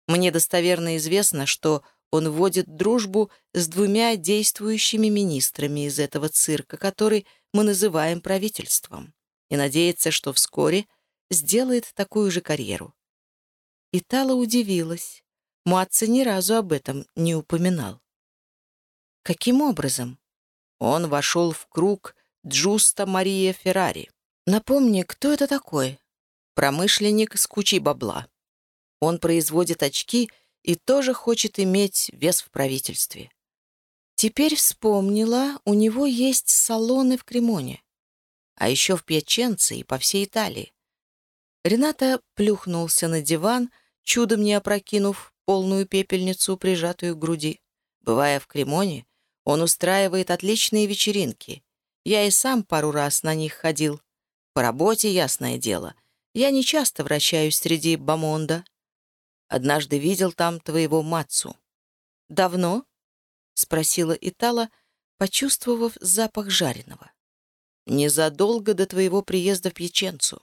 A: Мне достоверно известно, что он вводит дружбу с двумя действующими министрами из этого цирка, который мы называем правительством, и надеется, что вскоре сделает такую же карьеру. Итала удивилась. Муатца ни разу об этом не упоминал. Каким образом? Он вошел в круг Джуста Мария Феррари. Напомни, кто это такой? Промышленник с кучей бабла. Он производит очки и тоже хочет иметь вес в правительстве. Теперь вспомнила, у него есть салоны в Кремоне, а еще в Пьяченце и по всей Италии. Рената плюхнулся на диван, чудом не опрокинув полную пепельницу, прижатую к груди. Бывая в Кремоне, он устраивает отличные вечеринки. Я и сам пару раз на них ходил. По работе, ясное дело, я не часто вращаюсь среди бомонда. Однажды видел там твоего Мацу. Давно? — спросила Итала, почувствовав запах жареного. Незадолго до твоего приезда в Пьяченцу.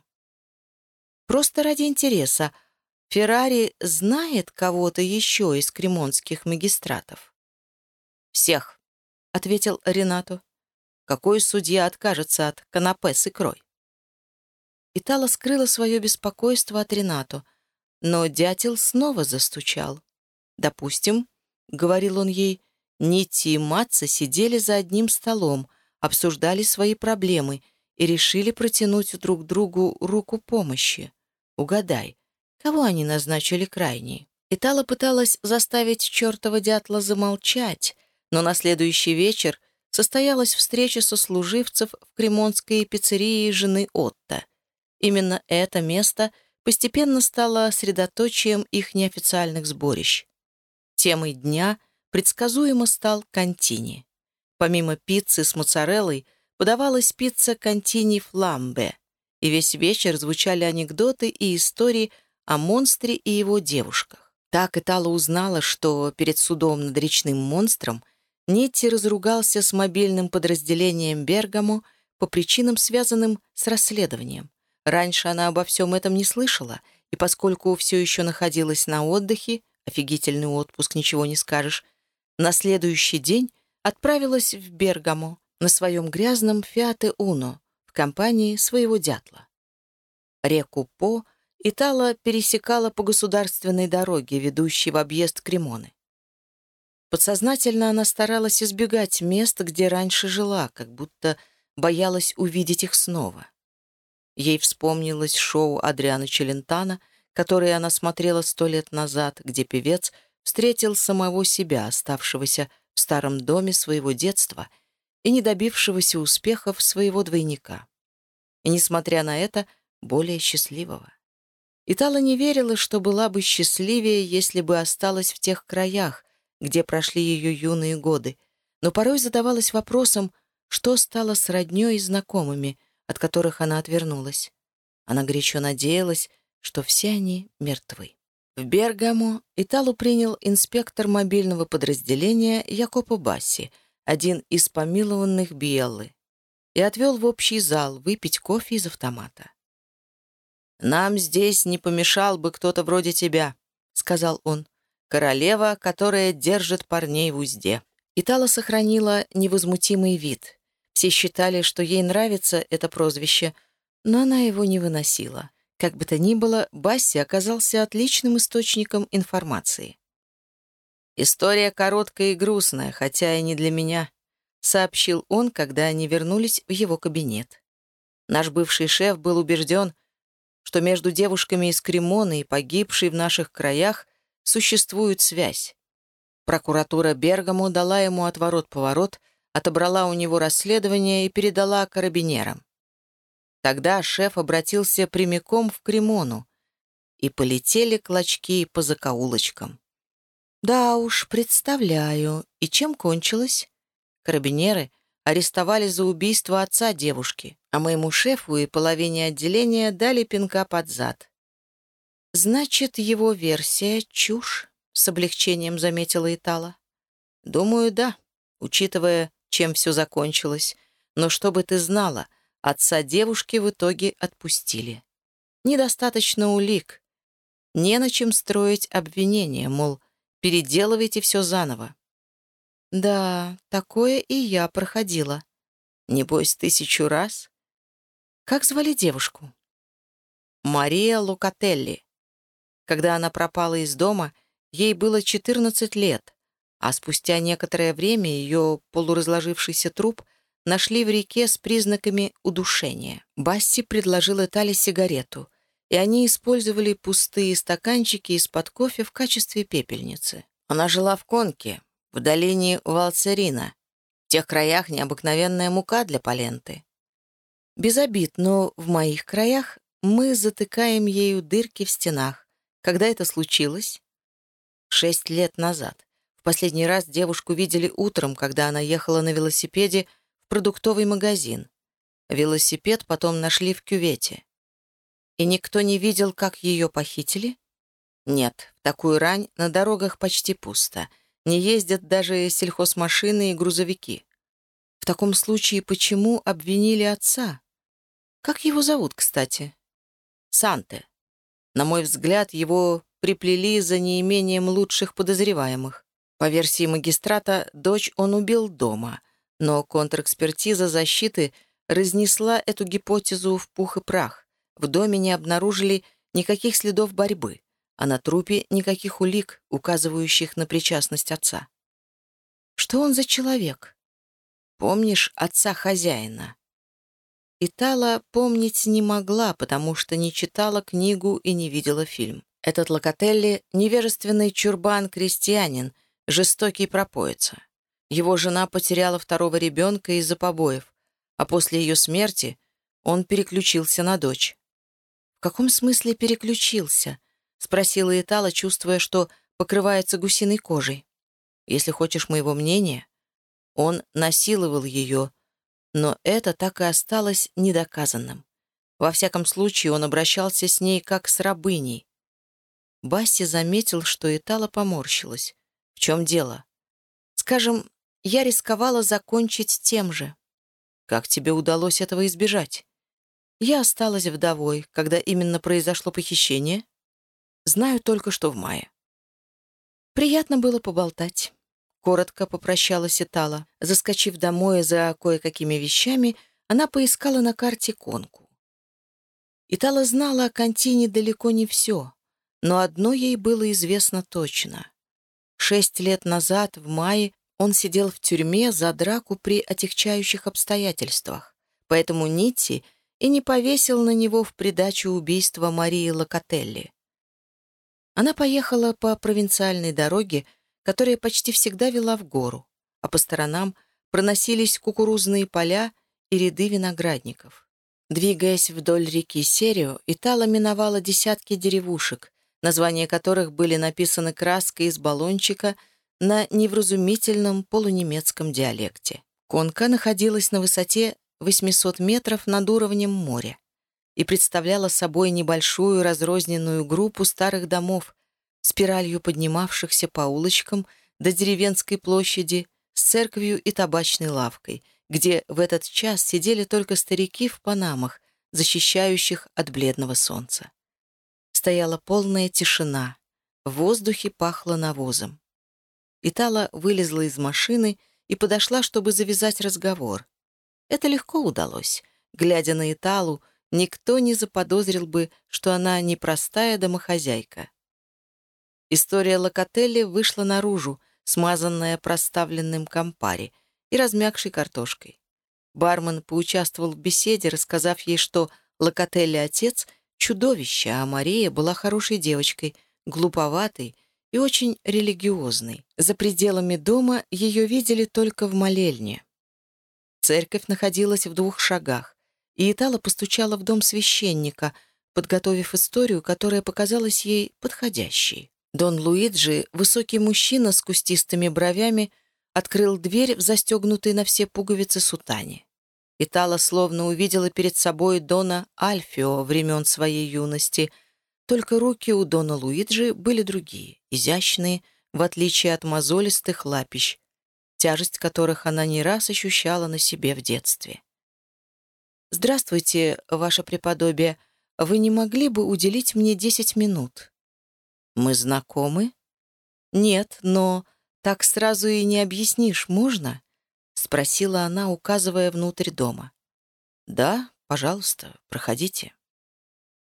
A: Просто ради интереса. Феррари знает кого-то еще из кремонских магистратов? «Всех», — ответил Ренато. «Какой судья откажется от канапе с икрой?» Итала скрыла свое беспокойство от Ренату, но дятел снова застучал. «Допустим», — говорил он ей, — Нити и Матца сидели за одним столом, обсуждали свои проблемы и решили протянуть друг другу руку помощи. Угадай, кого они назначили крайней? Итала пыталась заставить чертова дятла замолчать, но на следующий вечер состоялась встреча сослуживцев в кремонской пиццерии жены Отто. Именно это место постепенно стало средоточием их неофициальных сборищ. Темой дня предсказуемо стал контини. Помимо пиццы с моцареллой подавалась пицца контини фламбе, и весь вечер звучали анекдоты и истории о монстре и его девушках. Так Итала узнала, что перед судом над речным монстром Нетти разругался с мобильным подразделением Бергамо по причинам, связанным с расследованием. Раньше она обо всем этом не слышала, и поскольку все еще находилась на отдыхе, офигительный отпуск, ничего не скажешь, на следующий день отправилась в Бергамо на своем грязном «Фиате Уно» в компании своего дятла. Реку По Итала пересекала по государственной дороге, ведущей в объезд Кремоны. Подсознательно она старалась избегать мест, где раньше жила, как будто боялась увидеть их снова. Ей вспомнилось шоу Адриана Челентана, которое она смотрела сто лет назад, где певец встретил самого себя, оставшегося в старом доме своего детства и не добившегося успехов своего двойника. И, несмотря на это, более счастливого. Итала не верила, что была бы счастливее, если бы осталась в тех краях, где прошли ее юные годы, но порой задавалась вопросом, что стало с роднёй и знакомыми, от которых она отвернулась. Она горячо надеялась, что все они мертвы. В Бергамо Италу принял инспектор мобильного подразделения Якопо Басси, один из помилованных Биеллы, и отвел в общий зал выпить кофе из автомата. «Нам здесь не помешал бы кто-то вроде тебя», — сказал он. «Королева, которая держит парней в узде». Итала сохранила невозмутимый вид. Все считали, что ей нравится это прозвище, но она его не выносила. Как бы то ни было, Басси оказался отличным источником информации. «История короткая и грустная, хотя и не для меня», — сообщил он, когда они вернулись в его кабинет. Наш бывший шеф был убежден, что между девушками из Кремона и погибшей в наших краях существует связь. Прокуратура Бергаму дала ему отворот-поворот, отобрала у него расследование и передала карабинерам. Тогда шеф обратился прямиком в Кремону, и полетели клочки по закоулочкам. Да уж, представляю. И чем кончилось? Карабинеры арестовали за убийство отца девушки, а моему шефу и половине отделения дали пинка под зад. «Значит, его версия — чушь», — с облегчением заметила Итала. «Думаю, да, учитывая, чем все закончилось. Но чтобы ты знала, отца девушки в итоге отпустили. Недостаточно улик. Не на чем строить обвинения, мол, переделывайте все заново. Да, такое и я проходила. Небось, тысячу раз. Как звали девушку? Мария Лукателли. Когда она пропала из дома, ей было 14 лет, а спустя некоторое время ее полуразложившийся труп нашли в реке с признаками удушения. Басси предложила Тали сигарету, и они использовали пустые стаканчики из-под кофе в качестве пепельницы. Она жила в Конке, в долине Валцерина. В тех краях необыкновенная мука для паленты. Без обид, но в моих краях мы затыкаем ею дырки в стенах. Когда это случилось? Шесть лет назад. В последний раз девушку видели утром, когда она ехала на велосипеде в продуктовый магазин. Велосипед потом нашли в кювете. И никто не видел, как ее похитили? Нет, в такую рань на дорогах почти пусто — не ездят даже сельхозмашины и грузовики. В таком случае почему обвинили отца? Как его зовут, кстати? Санте. На мой взгляд, его приплели за неимением лучших подозреваемых. По версии магистрата, дочь он убил дома, но контрэкспертиза защиты разнесла эту гипотезу в пух и прах. В доме не обнаружили никаких следов борьбы а на трупе никаких улик, указывающих на причастность отца. Что он за человек? Помнишь отца хозяина? Итала помнить не могла, потому что не читала книгу и не видела фильм. Этот Локотелли — невежественный чурбан-крестьянин, жестокий пропоица. Его жена потеряла второго ребенка из-за побоев, а после ее смерти он переключился на дочь. В каком смысле переключился? — спросила Итала, чувствуя, что покрывается гусиной кожей. «Если хочешь моего мнения, он насиловал ее, но это так и осталось недоказанным. Во всяком случае, он обращался с ней как с рабыней. Басси заметил, что Итала поморщилась. «В чем дело?» «Скажем, я рисковала закончить тем же». «Как тебе удалось этого избежать?» «Я осталась вдовой, когда именно произошло похищение». Знаю только, что в мае. Приятно было поболтать. Коротко попрощалась Итала. Заскочив домой за кое-какими вещами, она поискала на карте конку. Итала знала о Кантине далеко не все, но одно ей было известно точно. Шесть лет назад, в мае, он сидел в тюрьме за драку при отягчающих обстоятельствах. поэтому Нитти и не повесил на него в придачу убийства Марии Локотелли. Она поехала по провинциальной дороге, которая почти всегда вела в гору, а по сторонам проносились кукурузные поля и ряды виноградников. Двигаясь вдоль реки Серио, Итала миновала десятки деревушек, названия которых были написаны краской из баллончика на невразумительном полунемецком диалекте. Конка находилась на высоте 800 метров над уровнем моря и представляла собой небольшую разрозненную группу старых домов, спиралью поднимавшихся по улочкам до деревенской площади с церковью и табачной лавкой, где в этот час сидели только старики в панамах, защищающих от бледного солнца. Стояла полная тишина, в воздухе пахло навозом. Итала вылезла из машины и подошла, чтобы завязать разговор. Это легко удалось. Глядя на Италу, никто не заподозрил бы, что она непростая домохозяйка. История Локотелли вышла наружу, смазанная проставленным компари и размягшей картошкой. Бармен поучаствовал в беседе, рассказав ей, что Локотелли отец — чудовище, а Мария была хорошей девочкой, глуповатой и очень религиозной. За пределами дома ее видели только в молельне. Церковь находилась в двух шагах, и Итала постучала в дом священника, подготовив историю, которая показалась ей подходящей. Дон Луиджи, высокий мужчина с кустистыми бровями, открыл дверь в застегнутой на все пуговицы сутане. Итала словно увидела перед собой Дона Альфио времен своей юности, только руки у Дона Луиджи были другие, изящные, в отличие от мозолистых лапищ, тяжесть которых она не раз ощущала на себе в детстве. «Здравствуйте, ваше преподобие. Вы не могли бы уделить мне десять минут?» «Мы знакомы?» «Нет, но так сразу и не объяснишь, можно?» — спросила она, указывая внутрь дома. «Да, пожалуйста, проходите».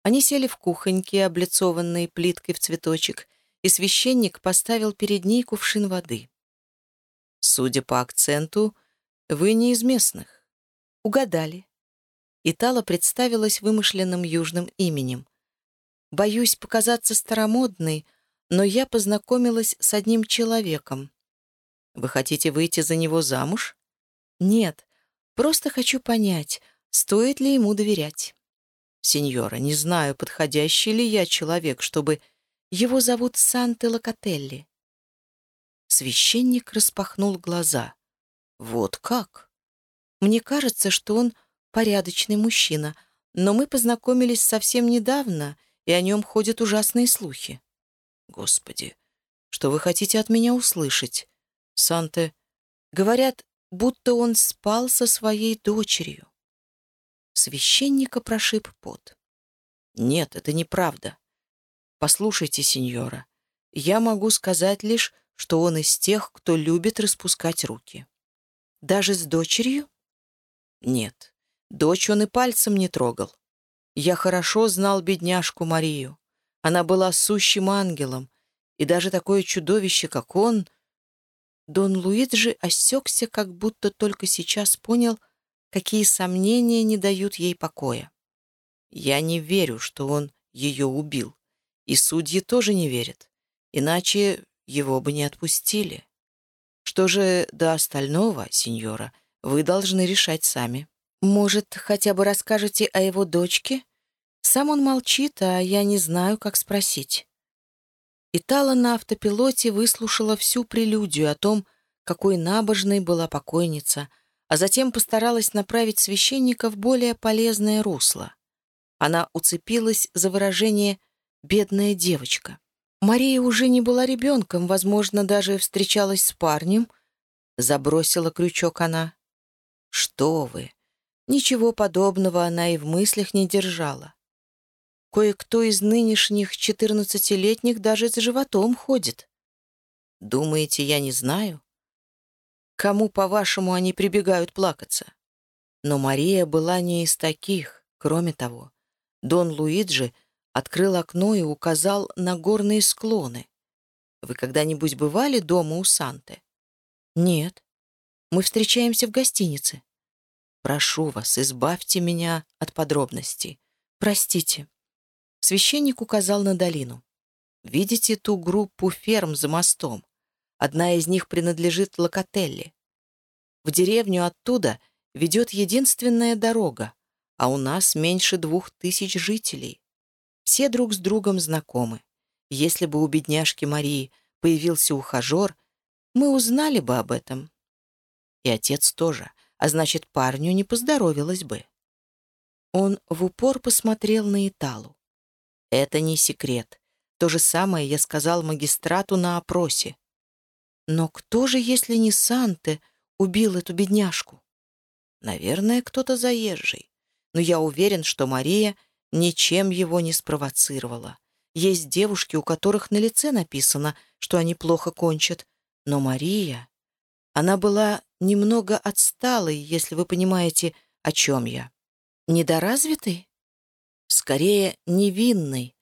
A: Они сели в кухоньке, облицованной плиткой в цветочек, и священник поставил перед ней кувшин воды. Судя по акценту, вы не из местных. Угадали. Итала представилась вымышленным южным именем. Боюсь показаться старомодной, но я познакомилась с одним человеком. Вы хотите выйти за него замуж? Нет, просто хочу понять, стоит ли ему доверять. Сеньора, не знаю, подходящий ли я человек, чтобы... Его зовут Санте Локотелли. Священник распахнул глаза. «Вот как? Мне кажется, что он порядочный мужчина, но мы познакомились совсем недавно, и о нем ходят ужасные слухи». «Господи, что вы хотите от меня услышать?» Санте... Говорят, будто он спал со своей дочерью. Священника прошиб пот. «Нет, это неправда. Послушайте, сеньора, я могу сказать лишь, что он из тех, кто любит распускать руки. Даже с дочерью? Нет, дочь он и пальцем не трогал. Я хорошо знал бедняжку Марию. Она была сущим ангелом, и даже такое чудовище, как он... Дон Луиджи осекся, как будто только сейчас понял, какие сомнения не дают ей покоя. Я не верю, что он ее убил, и судьи тоже не верят. Иначе его бы не отпустили. Что же до остального, сеньора, вы должны решать сами. Может, хотя бы расскажете о его дочке? Сам он молчит, а я не знаю, как спросить. Итала на автопилоте выслушала всю прелюдию о том, какой набожной была покойница, а затем постаралась направить священника в более полезное русло. Она уцепилась за выражение «бедная девочка». Мария уже не была ребенком, возможно, даже встречалась с парнем. Забросила крючок она. Что вы? Ничего подобного она и в мыслях не держала. Кое-кто из нынешних четырнадцатилетних даже с животом ходит. Думаете, я не знаю? Кому, по-вашему, они прибегают плакаться? Но Мария была не из таких. Кроме того, Дон Луиджи — открыл окно и указал на горные склоны. «Вы когда-нибудь бывали дома у Санты?» «Нет. Мы встречаемся в гостинице». Прошу вас, избавьте меня от подробностей. Простите». Священник указал на долину. «Видите ту группу ферм за мостом? Одна из них принадлежит Локотелли. В деревню оттуда ведет единственная дорога, а у нас меньше двух тысяч жителей. Все друг с другом знакомы. Если бы у бедняжки Марии появился ухажер, мы узнали бы об этом. И отец тоже, а значит, парню не поздоровилось бы. Он в упор посмотрел на Италу. Это не секрет. То же самое я сказал магистрату на опросе. Но кто же, если не Санте, убил эту бедняжку? Наверное, кто-то заезжий. Но я уверен, что Мария ничем его не спровоцировала. Есть девушки, у которых на лице написано, что они плохо кончат. Но Мария... Она была немного отсталой, если вы понимаете, о чем я. Недоразвитой? Скорее, невинной.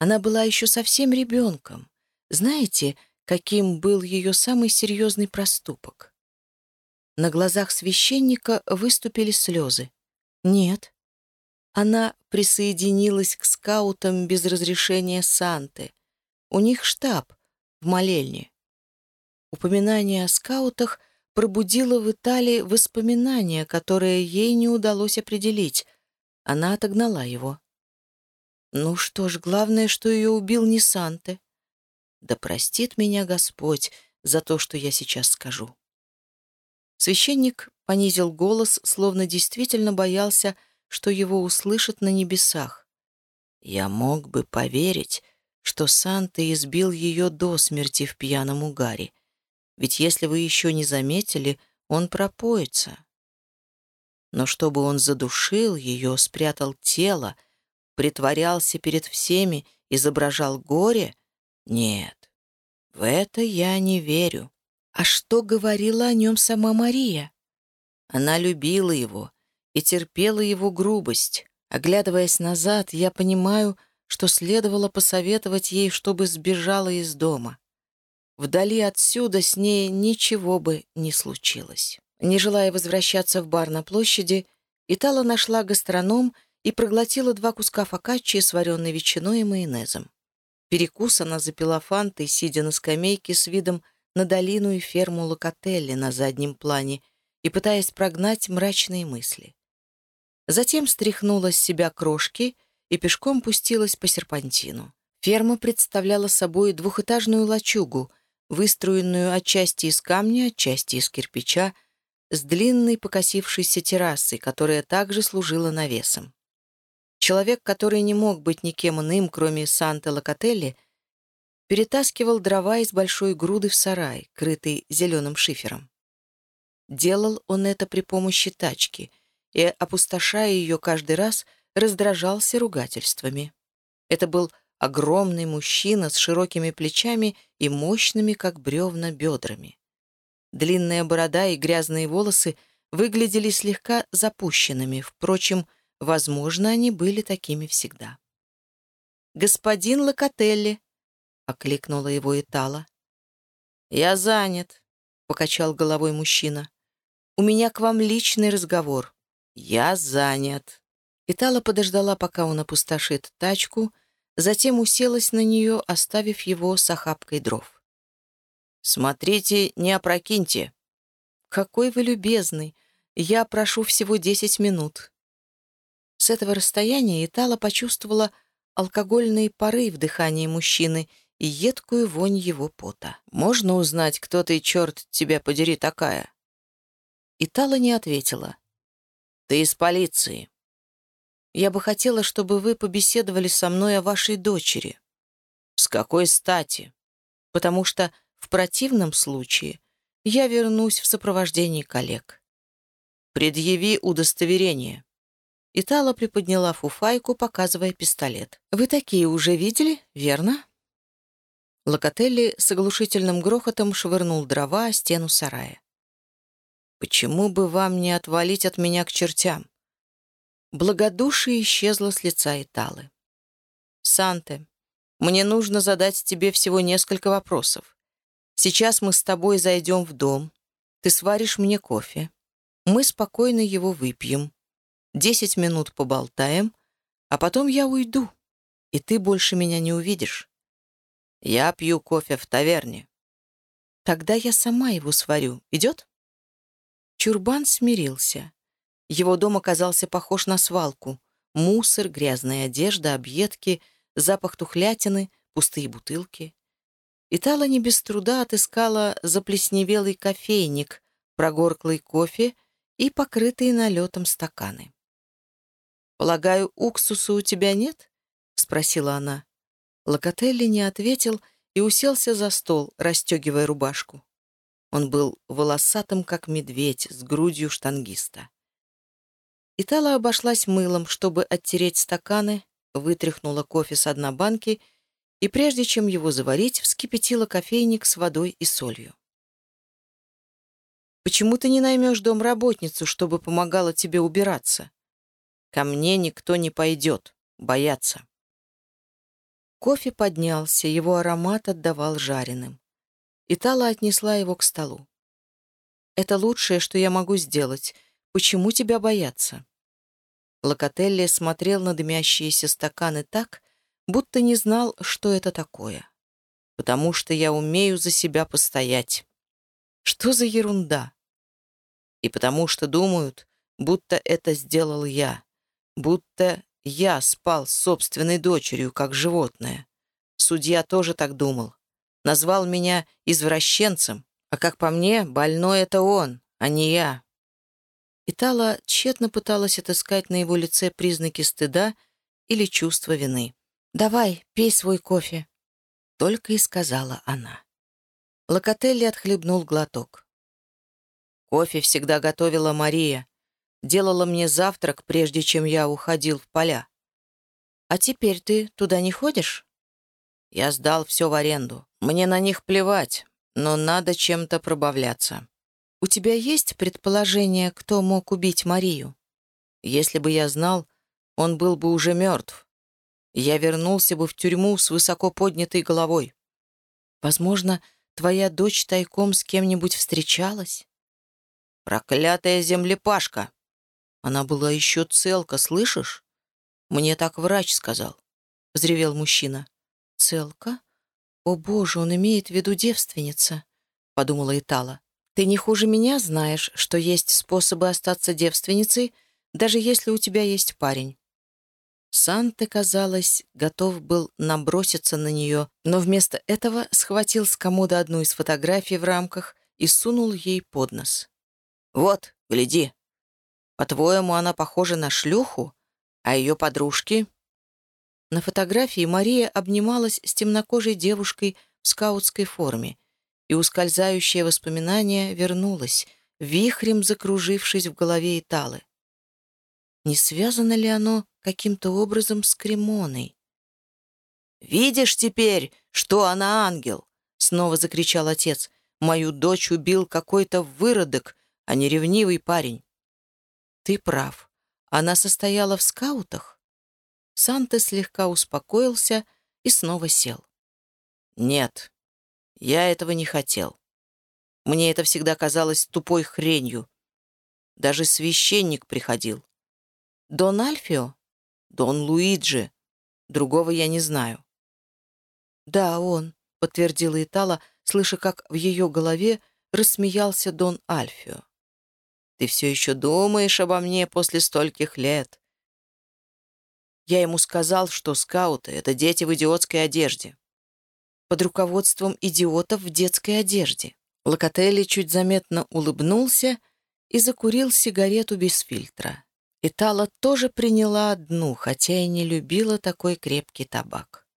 A: Она была еще совсем ребенком. Знаете, каким был ее самый серьезный проступок? На глазах священника выступили слезы. Нет, она присоединилась к скаутам без разрешения Санты. У них штаб в молельне. Упоминание о скаутах пробудило в Италии воспоминания, которые ей не удалось определить. Она отогнала его. Ну что ж, главное, что ее убил не Санте. Да простит меня Господь за то, что я сейчас скажу. Священник понизил голос, словно действительно боялся, что его услышат на небесах. Я мог бы поверить, что Санта избил ее до смерти в пьяном угаре. Ведь если вы еще не заметили, он пропоится. Но чтобы он задушил ее, спрятал тело, притворялся перед всеми, изображал горе? Нет, в это я не верю. А что говорила о нем сама Мария? Она любила его, и терпела его грубость. Оглядываясь назад, я понимаю, что следовало посоветовать ей, чтобы сбежала из дома. Вдали отсюда с ней ничего бы не случилось. Не желая возвращаться в бар на площади, Итала нашла гастроном и проглотила два куска фокаччи с вареной ветчиной и майонезом. Перекус она запила фантой, сидя на скамейке с видом на долину и ферму Локотелли на заднем плане и пытаясь прогнать мрачные мысли. Затем стряхнула с себя крошки и пешком пустилась по серпантину. Ферма представляла собой двухэтажную лачугу, выстроенную отчасти из камня, отчасти из кирпича, с длинной покосившейся террасой, которая также служила навесом. Человек, который не мог быть никем иным, кроме Санта Локотелли, перетаскивал дрова из большой груды в сарай, крытый зеленым шифером. Делал он это при помощи тачки — и, опустошая ее каждый раз, раздражался ругательствами. Это был огромный мужчина с широкими плечами и мощными, как бревна, бедрами. Длинная борода и грязные волосы выглядели слегка запущенными, впрочем, возможно, они были такими всегда. «Господин Локотелли!» — окликнула его Итала. «Я занят», — покачал головой мужчина. «У меня к вам личный разговор». «Я занят». Итала подождала, пока он опустошит тачку, затем уселась на нее, оставив его с охапкой дров. «Смотрите, не опрокиньте». «Какой вы любезный! Я прошу всего десять минут». С этого расстояния Итала почувствовала алкогольные пары в дыхании мужчины и едкую вонь его пота. «Можно узнать, кто ты, черт, тебя подери, такая?» Итала не ответила. Ты из полиции. Я бы хотела, чтобы вы побеседовали со мной о вашей дочери. С какой стати? Потому что в противном случае я вернусь в сопровождении коллег. Предъяви удостоверение. Итала приподняла фуфайку, показывая пистолет. «Вы такие уже видели, верно?» Локотелли с оглушительным грохотом швырнул дрова о стену сарая. Почему бы вам не отвалить от меня к чертям? Благодушие исчезло с лица Италы. «Санте, мне нужно задать тебе всего несколько вопросов. Сейчас мы с тобой зайдем в дом, ты сваришь мне кофе. Мы спокойно его выпьем. Десять минут поболтаем, а потом я уйду, и ты больше меня не увидишь. Я пью кофе в таверне. Тогда я сама его сварю. Идет? Чурбан смирился. Его дом оказался похож на свалку. Мусор, грязная одежда, объедки, запах тухлятины, пустые бутылки. Итала не без труда отыскала заплесневелый кофейник, прогорклый кофе и покрытые налетом стаканы. «Полагаю, уксуса у тебя нет?» — спросила она. Локотелли не ответил и уселся за стол, расстегивая рубашку. Он был волосатым, как медведь, с грудью штангиста. Итала обошлась мылом, чтобы оттереть стаканы, вытряхнула кофе с одной банки и, прежде чем его заварить, вскипятила кофейник с водой и солью. «Почему ты не наймешь домработницу, чтобы помогала тебе убираться? Ко мне никто не пойдет, боятся». Кофе поднялся, его аромат отдавал жареным. Итала отнесла его к столу. «Это лучшее, что я могу сделать. Почему тебя бояться?» Локотелли смотрел на дымящиеся стаканы так, будто не знал, что это такое. «Потому что я умею за себя постоять». «Что за ерунда?» «И потому что думают, будто это сделал я, будто я спал с собственной дочерью, как животное. Судья тоже так думал. Назвал меня извращенцем, а как по мне, больной это он, а не я. Итала тщетно пыталась отыскать на его лице признаки стыда или чувства вины. «Давай, пей свой кофе», — только и сказала она. Локотелли отхлебнул глоток. «Кофе всегда готовила Мария делала мне завтрак, прежде чем я уходил в поля. А теперь ты туда не ходишь? Я сдал все в аренду. Мне на них плевать, но надо чем-то пробавляться. У тебя есть предположение, кто мог убить Марию? Если бы я знал, он был бы уже мертв. Я вернулся бы в тюрьму с высоко поднятой головой. Возможно, твоя дочь тайком с кем-нибудь встречалась? Проклятая землепашка! Она была еще целка, слышишь? Мне так врач сказал. Взревел мужчина. Целка? О боже, он имеет в виду девственница, подумала Итала. Ты не хуже меня знаешь, что есть способы остаться девственницей, даже если у тебя есть парень. Санте, казалось, готов был наброситься на нее, но вместо этого схватил с комода одну из фотографий в рамках и сунул ей под нос. «Вот, гляди, по-твоему, она похожа на шлюху? А ее подружки?» На фотографии Мария обнималась с темнокожей девушкой в скаутской форме, и ускользающее воспоминание вернулось, вихрем закружившись в голове Италы. Не связано ли оно каким-то образом с Кремоной? «Видишь теперь, что она ангел?» — снова закричал отец. «Мою дочь убил какой-то выродок, а не ревнивый парень. «Ты прав. Она состояла в скаутах?» Санте слегка успокоился и снова сел. «Нет, я этого не хотел. Мне это всегда казалось тупой хренью. Даже священник приходил. Дон Альфио? Дон Луиджи. Другого я не знаю». «Да, он», — подтвердила Итала, слыша, как в ее голове рассмеялся Дон Альфио. Ты все еще думаешь обо мне после стольких лет?» Я ему сказал, что скауты — это дети в идиотской одежде. Под руководством идиотов в детской одежде. Локотелли чуть заметно улыбнулся и закурил сигарету без фильтра. Итала тоже приняла одну, хотя и не любила такой крепкий табак.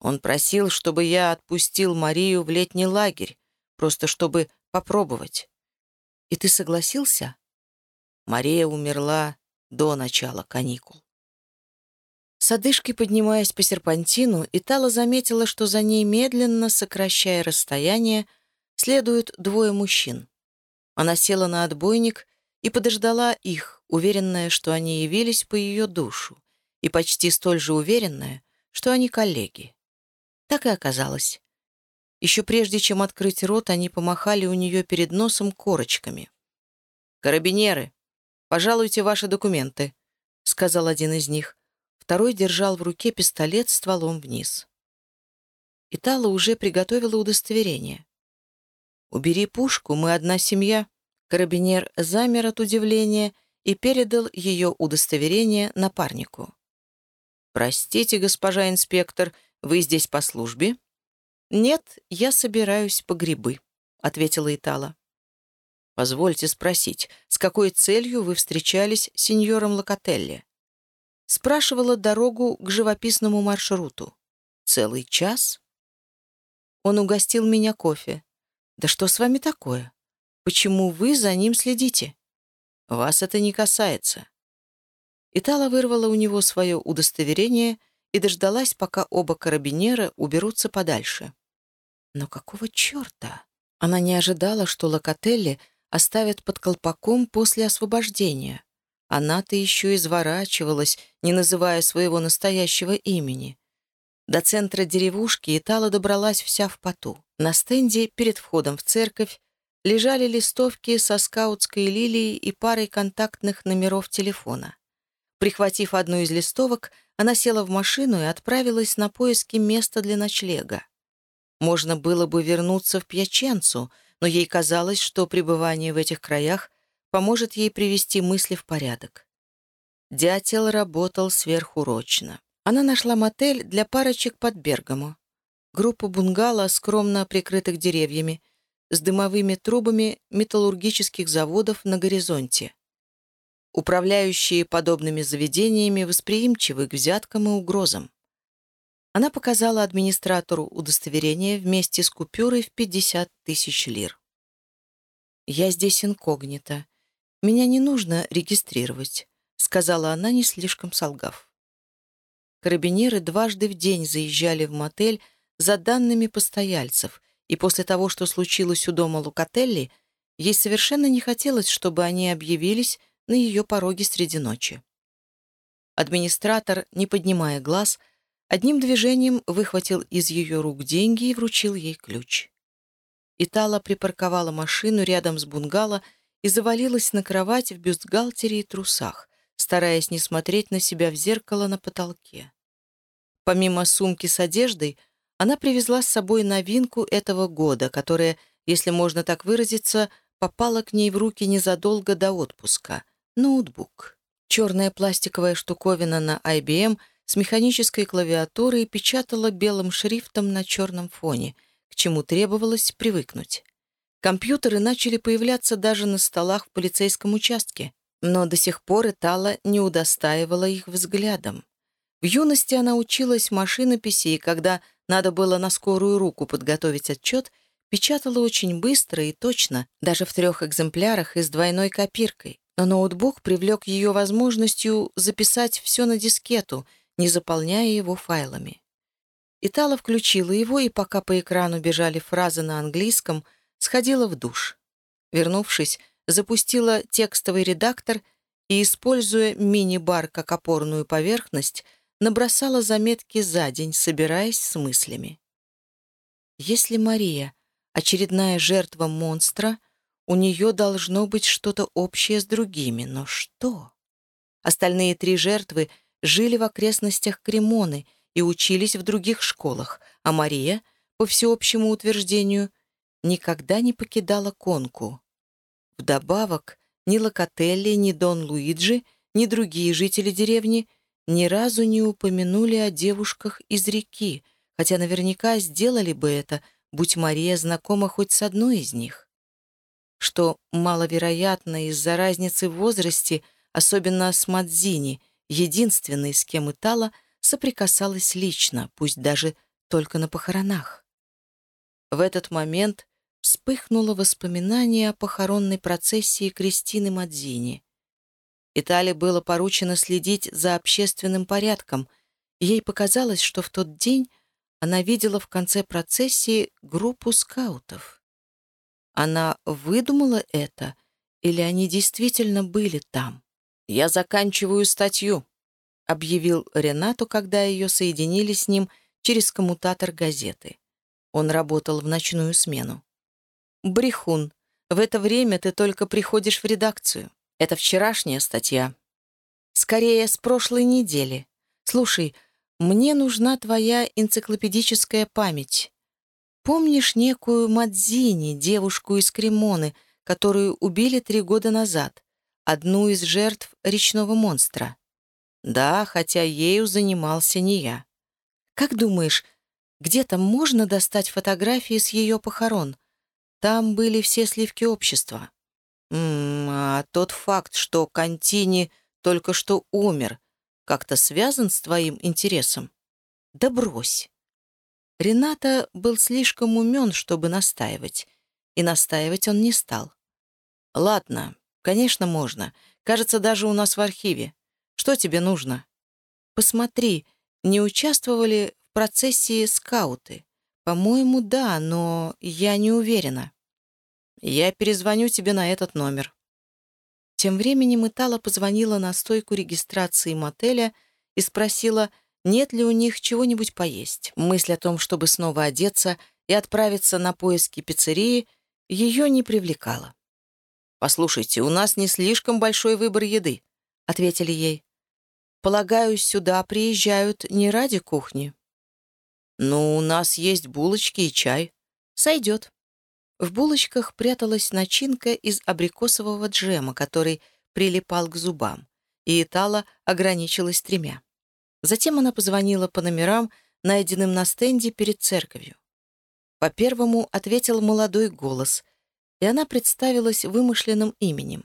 A: Он просил, чтобы я отпустил Марию в летний лагерь, просто чтобы попробовать. И ты согласился? Мария умерла до начала каникул. С одышкой поднимаясь по серпантину, Итала заметила, что за ней медленно, сокращая расстояние, следуют двое мужчин. Она села на отбойник и подождала их, уверенная, что они явились по ее душу, и почти столь же уверенная, что они коллеги. Так и оказалось. Еще прежде чем открыть рот, они помахали у нее перед носом корочками. «Карабинеры, пожалуйте ваши документы», — сказал один из них. Второй держал в руке пистолет стволом вниз. Итала уже приготовила удостоверение. «Убери пушку, мы одна семья». Карабинер замер от удивления и передал ее удостоверение напарнику. «Простите, госпожа инспектор, вы здесь по службе?» «Нет, я собираюсь по грибы», — ответила Итала. «Позвольте спросить, с какой целью вы встречались с сеньором Локотелли?» Спрашивала дорогу к живописному маршруту. «Целый час?» Он угостил меня кофе. «Да что с вами такое? Почему вы за ним следите? Вас это не касается». Итала вырвала у него свое удостоверение и дождалась, пока оба карабинера уберутся подальше. Но какого черта? Она не ожидала, что Локотелли оставят под колпаком после освобождения. Она-то еще изворачивалась, не называя своего настоящего имени. До центра деревушки Итала добралась вся в поту. На стенде перед входом в церковь лежали листовки со скаутской лилией и парой контактных номеров телефона. Прихватив одну из листовок, она села в машину и отправилась на поиски места для ночлега. Можно было бы вернуться в Пьяченцу, но ей казалось, что пребывание в этих краях поможет ей привести мысли в порядок. Дятел работал сверхурочно. Она нашла мотель для парочек под Бергамо. Группу бунгало, скромно прикрытых деревьями, с дымовыми трубами металлургических заводов на горизонте. Управляющие подобными заведениями восприимчивы к взяткам и угрозам. Она показала администратору удостоверение вместе с купюрой в 50 тысяч лир. «Я здесь инкогнито. Меня не нужно регистрировать», — сказала она, не слишком солгав. Карабинеры дважды в день заезжали в мотель за данными постояльцев, и после того, что случилось у дома Лукателли, ей совершенно не хотелось, чтобы они объявились на ее пороге среди ночи. Администратор, не поднимая глаз, одним движением выхватил из ее рук деньги и вручил ей ключ. Итала припарковала машину рядом с бунгало и завалилась на кровать в бюстгальтере и трусах, стараясь не смотреть на себя в зеркало на потолке. Помимо сумки с одеждой, она привезла с собой новинку этого года, которая, если можно так выразиться, попала к ней в руки незадолго до отпуска — ноутбук. Черная пластиковая штуковина на IBM с механической клавиатурой печатала белым шрифтом на черном фоне, к чему требовалось привыкнуть. Компьютеры начали появляться даже на столах в полицейском участке, но до сих пор Итала не удостаивала их взглядом. В юности она училась машинописи, и когда надо было на скорую руку подготовить отчет, печатала очень быстро и точно, даже в трех экземплярах и с двойной копиркой. Но ноутбук привлек ее возможностью записать все на дискету, не заполняя его файлами. Итала включила его, и пока по экрану бежали фразы на английском, сходила в душ. Вернувшись, запустила текстовый редактор и, используя мини-бар как опорную поверхность, набросала заметки за день, собираясь с мыслями. Если Мария — очередная жертва монстра, у нее должно быть что-то общее с другими, но что? Остальные три жертвы жили в окрестностях Кремоны и учились в других школах, а Мария, по всеобщему утверждению, никогда не покидала конку. Вдобавок, ни Локотелли, ни Дон Луиджи, ни другие жители деревни ни разу не упомянули о девушках из реки, хотя наверняка сделали бы это, будь Мария знакома хоть с одной из них. Что маловероятно из-за разницы в возрасте, особенно с Мадзини, единственной, с кем Итала соприкасалась лично, пусть даже только на похоронах. В этот момент вспыхнуло воспоминание о похоронной процессии Кристины Мадзини. Итале было поручено следить за общественным порядком, ей показалось, что в тот день она видела в конце процессии группу скаутов. Она выдумала это, или они действительно были там? «Я заканчиваю статью», — объявил Ренату, когда ее соединили с ним через коммутатор газеты. Он работал в ночную смену. «Брехун. в это время ты только приходишь в редакцию. Это вчерашняя статья. Скорее, с прошлой недели. Слушай, мне нужна твоя энциклопедическая память. Помнишь некую Мадзини, девушку из Кремоны, которую убили три года назад? Одну из жертв речного монстра. Да, хотя ею занимался не я. Как думаешь, где-то можно достать фотографии с ее похорон? Там были все сливки общества. М -м, а тот факт, что Контини только что умер, как-то связан с твоим интересом? Да брось. Рената был слишком умен, чтобы настаивать, и настаивать он не стал. «Ладно, конечно, можно. Кажется, даже у нас в архиве. Что тебе нужно?» «Посмотри, не участвовали в процессии скауты. По-моему, да, но я не уверена». «Я перезвоню тебе на этот номер». Тем временем Итала позвонила на стойку регистрации мотеля и спросила, нет ли у них чего-нибудь поесть. Мысль о том, чтобы снова одеться и отправиться на поиски пиццерии, ее не привлекала. «Послушайте, у нас не слишком большой выбор еды», — ответили ей. «Полагаю, сюда приезжают не ради кухни». «Ну, у нас есть булочки и чай. Сойдет». В булочках пряталась начинка из абрикосового джема, который прилипал к зубам, и Итала ограничилась тремя. Затем она позвонила по номерам, найденным на стенде перед церковью. По первому ответил молодой голос, и она представилась вымышленным именем.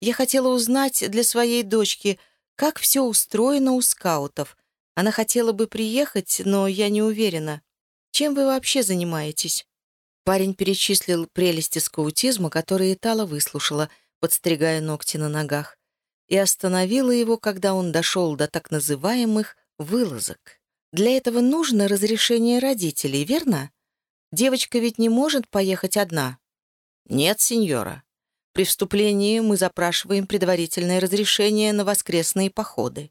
A: «Я хотела узнать для своей дочки, как все устроено у скаутов. Она хотела бы приехать, но я не уверена. Чем вы вообще занимаетесь?» Парень перечислил прелести скаутизма, которые Тала выслушала, подстригая ногти на ногах, и остановила его, когда он дошел до так называемых вылазок. Для этого нужно разрешение родителей, верно? Девочка ведь не может поехать одна. Нет, сеньора. При вступлении мы запрашиваем предварительное разрешение на воскресные походы.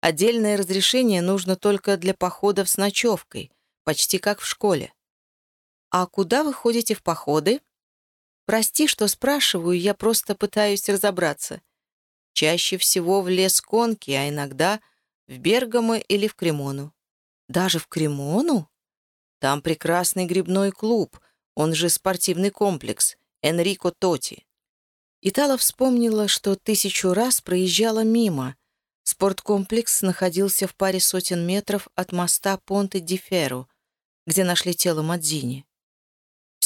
A: Отдельное разрешение нужно только для походов с ночевкой, почти как в школе. «А куда вы ходите в походы?» «Прости, что спрашиваю, я просто пытаюсь разобраться. Чаще всего в лес Конки, а иногда в Бергамо или в Кремону». «Даже в Кремону?» «Там прекрасный грибной клуб, он же спортивный комплекс, Энрико Тоти». Итала вспомнила, что тысячу раз проезжала мимо. Спорткомплекс находился в паре сотен метров от моста Понте-ди-Ферро, где нашли тело Мадзини.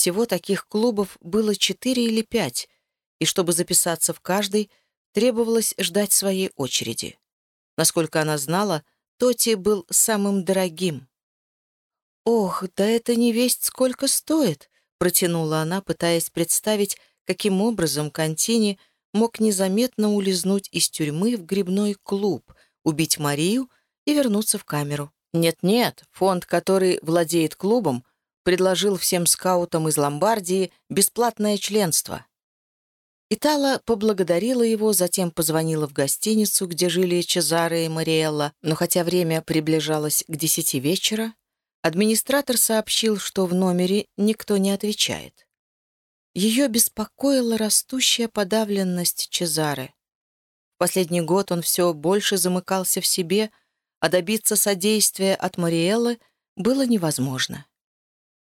A: Всего таких клубов было четыре или пять, и чтобы записаться в каждый, требовалось ждать своей очереди. Насколько она знала, Тоти был самым дорогим. «Ох, да это не весть сколько стоит!» — протянула она, пытаясь представить, каким образом Контини мог незаметно улизнуть из тюрьмы в грибной клуб, убить Марию и вернуться в камеру. Нет-нет, фонд, который владеет клубом, предложил всем скаутам из Ломбардии бесплатное членство. Итала поблагодарила его, затем позвонила в гостиницу, где жили Чезаре и Мариэлла, но хотя время приближалось к десяти вечера, администратор сообщил, что в номере никто не отвечает. Ее беспокоила растущая подавленность Чезаре. В последний год он все больше замыкался в себе, а добиться содействия от Мариэллы было невозможно.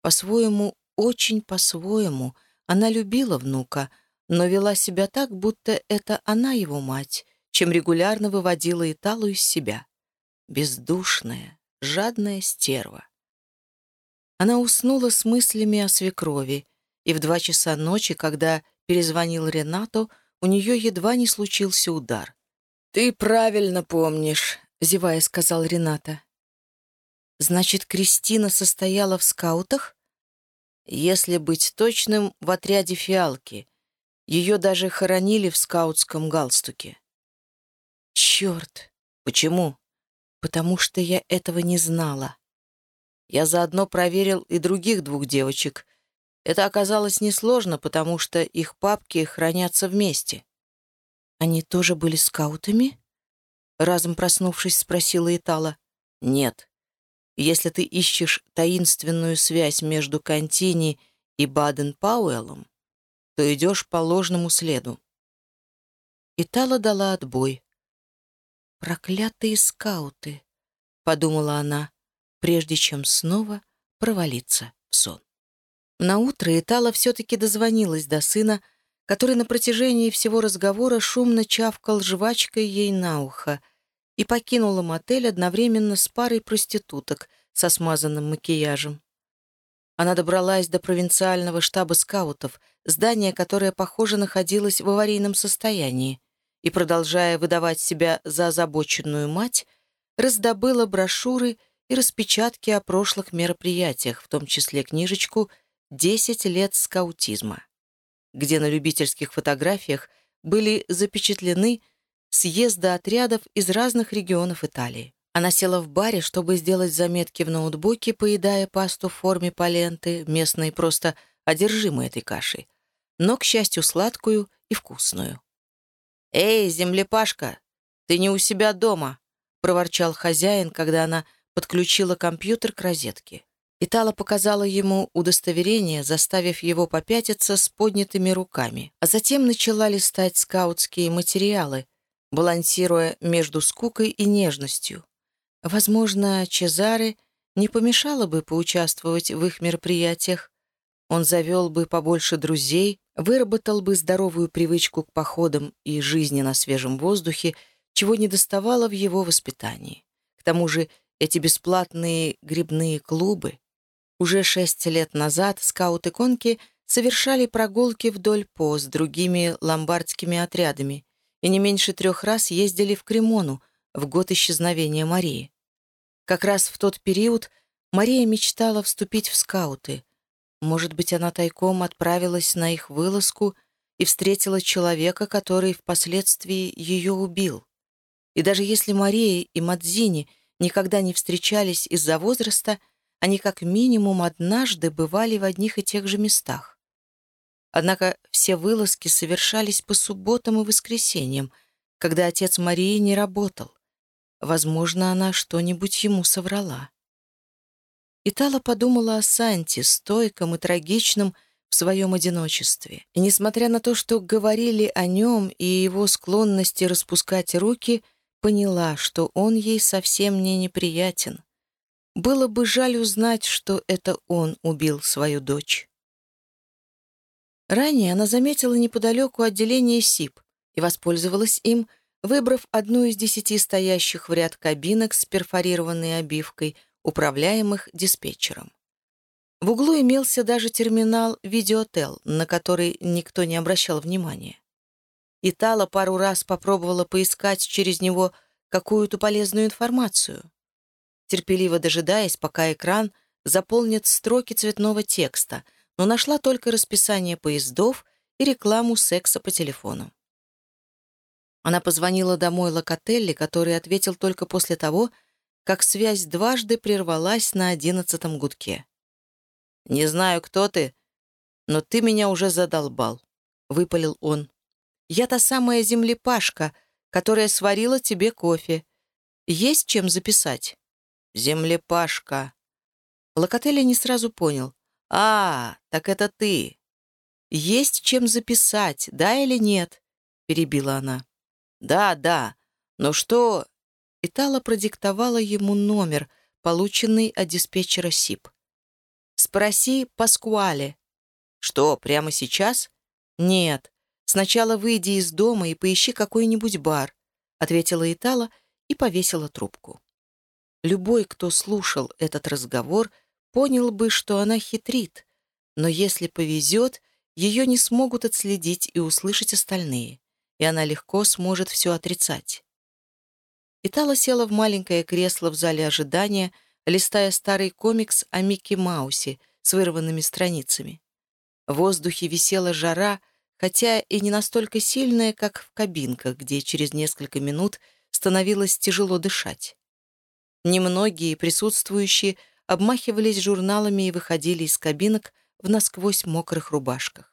A: По-своему, очень по-своему, она любила внука, но вела себя так, будто это она его мать, чем регулярно выводила Италу из себя. Бездушная, жадная стерва. Она уснула с мыслями о свекрови, и в два часа ночи, когда перезвонил Ренато, у нее едва не случился удар. «Ты правильно помнишь», — зевая сказал Рената. Значит, Кристина состояла в скаутах? Если быть точным, в отряде фиалки. Ее даже хоронили в скаутском галстуке. Черт! Почему? Потому что я этого не знала. Я заодно проверил и других двух девочек. Это оказалось несложно, потому что их папки хранятся вместе. Они тоже были скаутами? Разом проснувшись, спросила Итала. Нет. Если ты ищешь таинственную связь между Контини и Баден-Пауэллом, то идешь по ложному следу. Итала дала отбой. «Проклятые скауты!» — подумала она, прежде чем снова провалиться в сон. Наутро Итала все-таки дозвонилась до сына, который на протяжении всего разговора шумно чавкал жвачкой ей на ухо и покинула мотель одновременно с парой проституток со смазанным макияжем. Она добралась до провинциального штаба скаутов, здания, которое, похоже, находилось в аварийном состоянии, и, продолжая выдавать себя за озабоченную мать, раздобыла брошюры и распечатки о прошлых мероприятиях, в том числе книжечку «Десять лет скаутизма», где на любительских фотографиях были запечатлены съезды отрядов из разных регионов Италии. Она села в баре, чтобы сделать заметки в ноутбуке, поедая пасту в форме паленты, местные просто одержимы этой кашей, но, к счастью, сладкую и вкусную. «Эй, землепашка, ты не у себя дома!» — проворчал хозяин, когда она подключила компьютер к розетке. Итала показала ему удостоверение, заставив его попятиться с поднятыми руками, а затем начала листать скаутские материалы, балансируя между скукой и нежностью. Возможно, Чезаре не помешало бы поучаствовать в их мероприятиях. Он завел бы побольше друзей, выработал бы здоровую привычку к походам и жизни на свежем воздухе, чего не доставало в его воспитании. К тому же эти бесплатные грибные клубы. Уже шесть лет назад скауты-конки совершали прогулки вдоль По с другими ломбардскими отрядами и не меньше трех раз ездили в Кремону в год исчезновения Марии. Как раз в тот период Мария мечтала вступить в скауты, может быть, она тайком отправилась на их вылазку и встретила человека, который впоследствии ее убил. И даже если Мария и Мадзини никогда не встречались из-за возраста, они как минимум однажды бывали в одних и тех же местах. Однако все вылазки совершались по субботам и воскресеньям, когда отец Марии не работал. Возможно, она что-нибудь ему соврала. Итала подумала о Санте, стойком и трагичном в своем одиночестве. И несмотря на то, что говорили о нем и его склонности распускать руки, поняла, что он ей совсем не неприятен. Было бы жаль узнать, что это он убил свою дочь. Ранее она заметила неподалеку отделение СИП и воспользовалась им, выбрав одну из десяти стоящих в ряд кабинок с перфорированной обивкой — управляемых диспетчером. В углу имелся даже терминал «Видеотел», на который никто не обращал внимания. Итала пару раз попробовала поискать через него какую-то полезную информацию, терпеливо дожидаясь, пока экран заполнит строки цветного текста, но нашла только расписание поездов и рекламу секса по телефону. Она позвонила домой Локотелли, который ответил только после того, как связь дважды прервалась на одиннадцатом гудке. «Не знаю, кто ты, но ты меня уже задолбал», — выпалил он. «Я та самая землепашка, которая сварила тебе кофе. Есть чем записать?» «Землепашка». Локотеля не сразу понял. «А, так это ты». «Есть чем записать, да или нет?» — перебила она. «Да, да. Но что Итала продиктовала ему номер, полученный от диспетчера СИП. «Спроси Паскуале». «Что, прямо сейчас?» «Нет. Сначала выйди из дома и поищи какой-нибудь бар», ответила Итала и повесила трубку. Любой, кто слушал этот разговор, понял бы, что она хитрит, но если повезет, ее не смогут отследить и услышать остальные, и она легко сможет все отрицать. Итала села в маленькое кресло в зале ожидания, листая старый комикс о Микки Маусе с вырванными страницами. В воздухе висела жара, хотя и не настолько сильная, как в кабинках, где через несколько минут становилось тяжело дышать. Немногие присутствующие обмахивались журналами и выходили из кабинок в насквозь мокрых рубашках.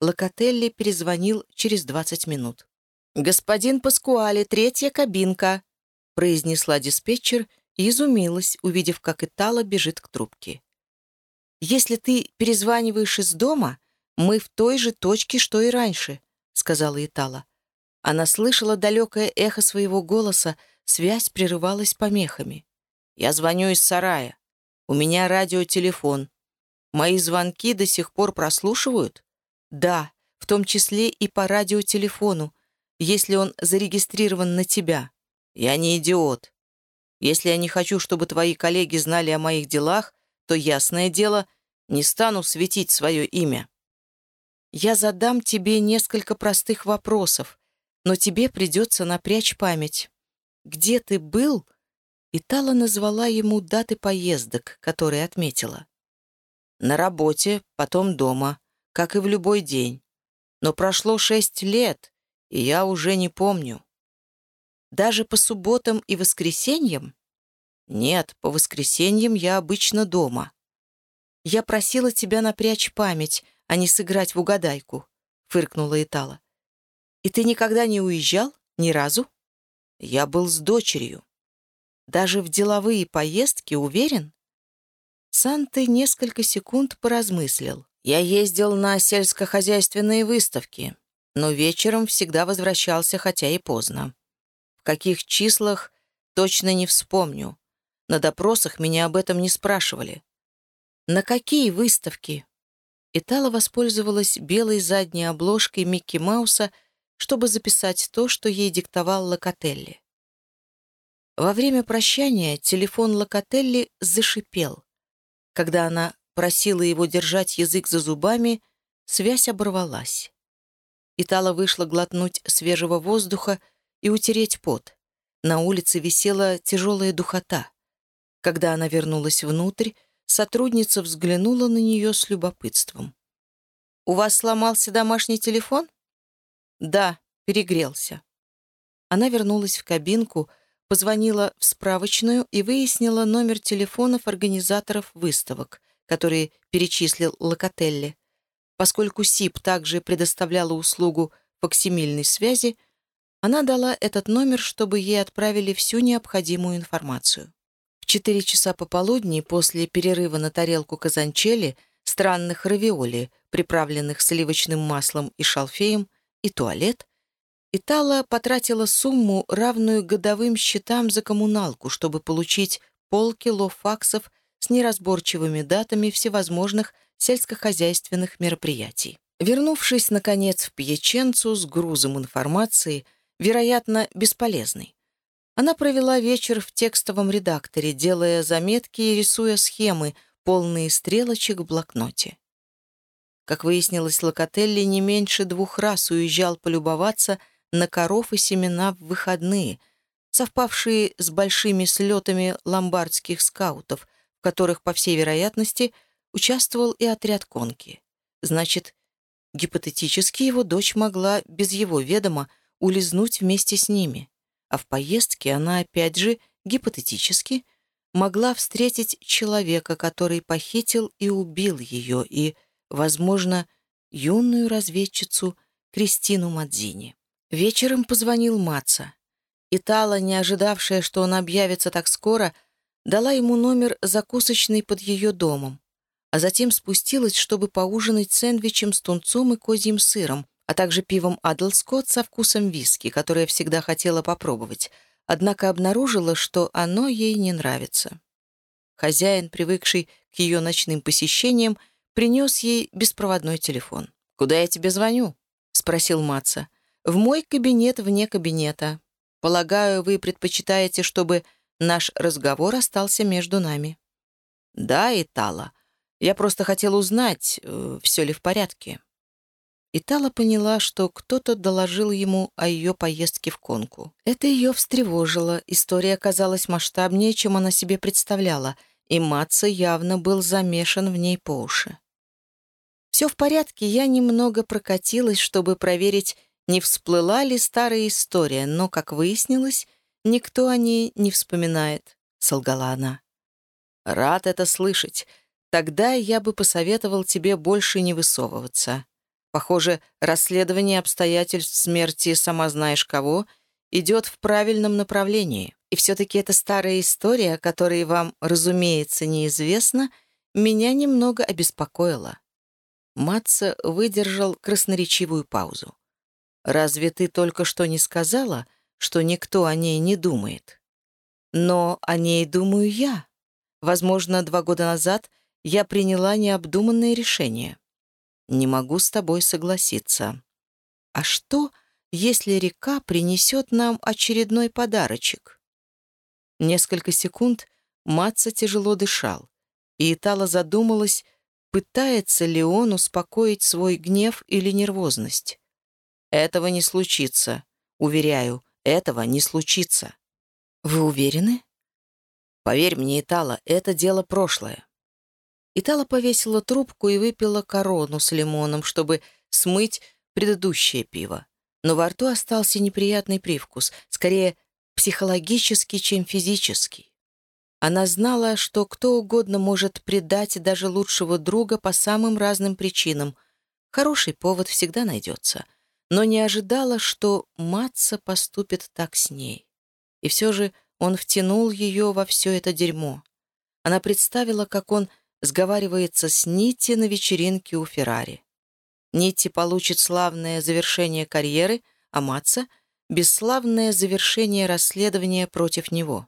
A: Локотелли перезвонил через 20 минут. «Господин Паскуале, третья кабинка», — произнесла диспетчер и изумилась, увидев, как Итала бежит к трубке. «Если ты перезваниваешь из дома, «Мы в той же точке, что и раньше», — сказала Итала. Она слышала далекое эхо своего голоса, связь прерывалась помехами. «Я звоню из сарая. У меня радиотелефон. Мои звонки до сих пор прослушивают?» «Да, в том числе и по радиотелефону, если он зарегистрирован на тебя. Я не идиот. Если я не хочу, чтобы твои коллеги знали о моих делах, то, ясное дело, не стану светить свое имя. Я задам тебе несколько простых вопросов, но тебе придется напрячь память. Где ты был?» И Тала назвала ему даты поездок, которые отметила. «На работе, потом дома, как и в любой день. Но прошло шесть лет, и я уже не помню. Даже по субботам и воскресеньям? Нет, по воскресеньям я обычно дома. Я просила тебя напрячь память, а не сыграть в угадайку», — фыркнула Итала. «И ты никогда не уезжал? Ни разу?» «Я был с дочерью». «Даже в деловые поездки, уверен?» Санты несколько секунд поразмыслил. «Я ездил на сельскохозяйственные выставки, но вечером всегда возвращался, хотя и поздно. В каких числах, точно не вспомню. На допросах меня об этом не спрашивали. На какие выставки? Итала воспользовалась белой задней обложкой Микки Мауса, чтобы записать то, что ей диктовал Локотелли. Во время прощания телефон Локотелли зашипел. Когда она просила его держать язык за зубами, связь оборвалась. Итала вышла глотнуть свежего воздуха и утереть пот. На улице висела тяжелая духота. Когда она вернулась внутрь, Сотрудница взглянула на нее с любопытством. «У вас сломался домашний телефон?» «Да, перегрелся». Она вернулась в кабинку, позвонила в справочную и выяснила номер телефонов организаторов выставок, которые перечислил Локотелли. Поскольку СИП также предоставляла услугу фоксимильной связи, она дала этот номер, чтобы ей отправили всю необходимую информацию четыре часа пополудни после перерыва на тарелку казанчели, странных равиоли, приправленных сливочным маслом и шалфеем, и туалет, Итала потратила сумму, равную годовым счетам за коммуналку, чтобы получить полкило факсов с неразборчивыми датами всевозможных сельскохозяйственных мероприятий. Вернувшись, наконец, в Пьяченцу с грузом информации, вероятно, бесполезной, она провела вечер в текстовом редакторе, делая заметки и рисуя схемы, полные стрелочек в блокноте. Как выяснилось, Локотелли не меньше двух раз уезжал полюбоваться на коров и семена в выходные, совпавшие с большими слетами ломбардских скаутов, в которых, по всей вероятности, участвовал и отряд конки. Значит, гипотетически его дочь могла без его ведома улизнуть вместе с ними а в поездке она, опять же, гипотетически, могла встретить человека, который похитил и убил ее, и, возможно, юную разведчицу Кристину Мадзини. Вечером позвонил Маца. Итала, не ожидавшая, что он объявится так скоро, дала ему номер закусочной под ее домом, а затем спустилась, чтобы поужинать сэндвичем с тунцом и козьим сыром, а также пивом Адлскотт со вкусом виски, которое всегда хотела попробовать, однако обнаружила, что оно ей не нравится. Хозяин, привыкший к ее ночным посещениям, принес ей беспроводной телефон. «Куда я тебе звоню?» — спросил Маца. «В мой кабинет вне кабинета. Полагаю, вы предпочитаете, чтобы наш разговор остался между нами». «Да, Итала. Я просто хотел узнать, э, все ли в порядке». Итала поняла, что кто-то доложил ему о ее поездке в Конку. Это ее встревожило, история оказалась масштабнее, чем она себе представляла, и Матца явно был замешан в ней по уши. «Все в порядке, я немного прокатилась, чтобы проверить, не всплыла ли старая история, но, как выяснилось, никто о ней не вспоминает», — солгала она. «Рад это слышать. Тогда я бы посоветовал тебе больше не высовываться. Похоже, расследование обстоятельств смерти сама знаешь кого идет в правильном направлении. И все-таки эта старая история, которая вам, разумеется, неизвестна, меня немного обеспокоила. Матца выдержал красноречивую паузу. «Разве ты только что не сказала, что никто о ней не думает?» «Но о ней думаю я. Возможно, два года назад я приняла необдуманное решение. Не могу с тобой согласиться. А что, если река принесет нам очередной подарочек?» Несколько секунд Матца тяжело дышал, и Итала задумалась, пытается ли он успокоить свой гнев или нервозность. «Этого не случится. Уверяю, этого не случится». «Вы уверены?» «Поверь мне, Итала, это дело прошлое». Итала повесила трубку и выпила корону с лимоном, чтобы смыть предыдущее пиво. Но во рту остался неприятный привкус, скорее психологический, чем физический. Она знала, что кто угодно может предать даже лучшего друга по самым разным причинам. Хороший повод всегда найдется. Но не ожидала, что Матца поступит так с ней. И все же он втянул ее во все это дерьмо. Она представила, как он сговаривается с Нити на вечеринке у Феррари. Нити получит славное завершение карьеры, а Матца — бесславное завершение расследования против него.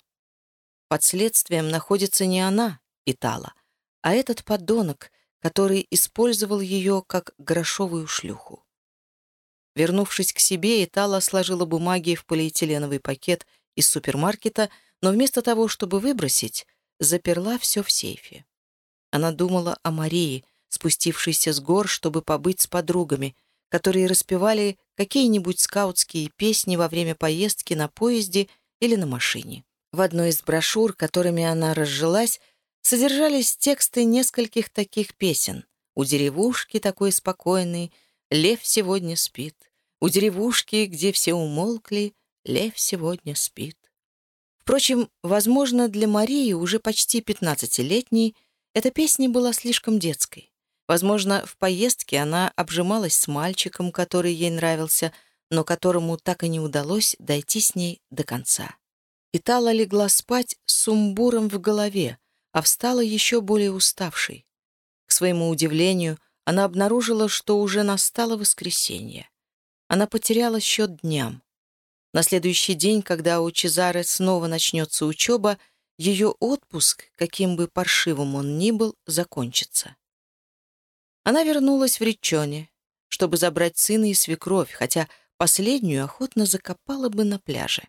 A: Под следствием находится не она, Итала, а этот подонок, который использовал ее как грошовую шлюху. Вернувшись к себе, Итала сложила бумаги в полиэтиленовый пакет из супермаркета, но вместо того, чтобы выбросить, заперла все в сейфе. Она думала о Марии, спустившейся с гор, чтобы побыть с подругами, которые распевали какие-нибудь скаутские песни во время поездки на поезде или на машине. В одной из брошюр, которыми она разжилась, содержались тексты нескольких таких песен. «У деревушки такой спокойный, лев сегодня спит. У деревушки, где все умолкли, лев сегодня спит». Впрочем, возможно, для Марии, уже почти пятнадцатилетней, эта песня была слишком детской. Возможно, в поездке она обжималась с мальчиком, который ей нравился, но которому так и не удалось дойти с ней до конца. Итала легла спать с сумбуром в голове, а встала еще более уставшей. К своему удивлению, она обнаружила, что уже настало воскресенье. Она потеряла счет дням. На следующий день, когда у Чезары снова начнется учеба, ее отпуск, каким бы паршивым он ни был, закончится. Она вернулась в Ричоне, чтобы забрать сына и свекровь, хотя последнюю охотно закопала бы на пляже.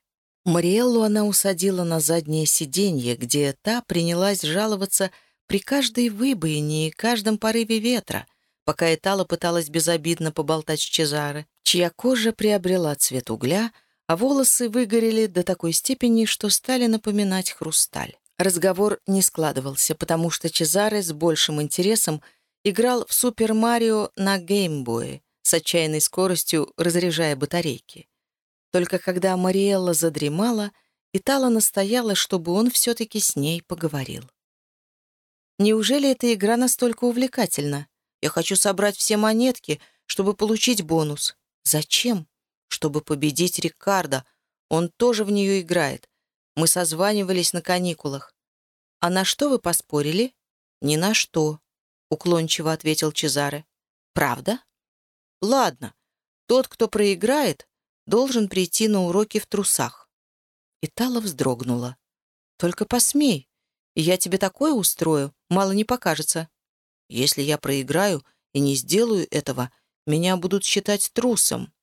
A: Мариэллу она усадила на заднее сиденье, где та принялась жаловаться при каждой выбоине и каждом порыве ветра, пока Этала пыталась безобидно поболтать с Чезаре, чья кожа приобрела цвет угля, а волосы выгорели до такой степени, что стали напоминать хрусталь. Разговор не складывался, потому что Чезаре с большим интересом играл в Супер Марио на геймбое, с отчаянной скоростью разряжая батарейки. Только когда Мариэлла задремала, Итала настояла, чтобы он все-таки с ней поговорил. «Неужели эта игра настолько увлекательна? Я хочу собрать все монетки, чтобы получить бонус. Зачем? Чтобы победить Рикардо. Он тоже в нее играет. Мы созванивались на каникулах. А на что вы поспорили? Ни на что, уклончиво ответил Чезаре. Правда? Ладно. Тот, кто проиграет, должен прийти на уроки в трусах. Итала вздрогнула. «Только посмей, я тебе такое устрою, мало не покажется. Если я проиграю и не сделаю этого, меня будут считать трусом.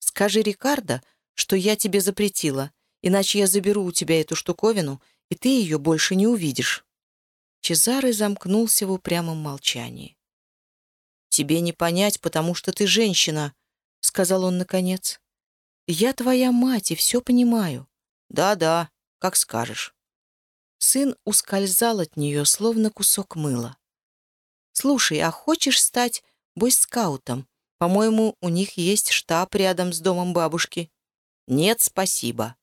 A: Скажи Рикардо, что я тебе запретила, иначе я заберу у тебя эту штуковину, и ты ее больше не увидишь». Чезаре замкнулся в упрямом молчании. «Тебе не понять, потому что ты женщина», — сказал он наконец. «Я твоя мать и все понимаю». «Да-да, как скажешь». Сын ускользал от нее, словно кусок мыла. «Слушай, а хочешь стать бойскаутом? По-моему, у них есть штаб рядом с домом бабушки». «Нет, спасибо».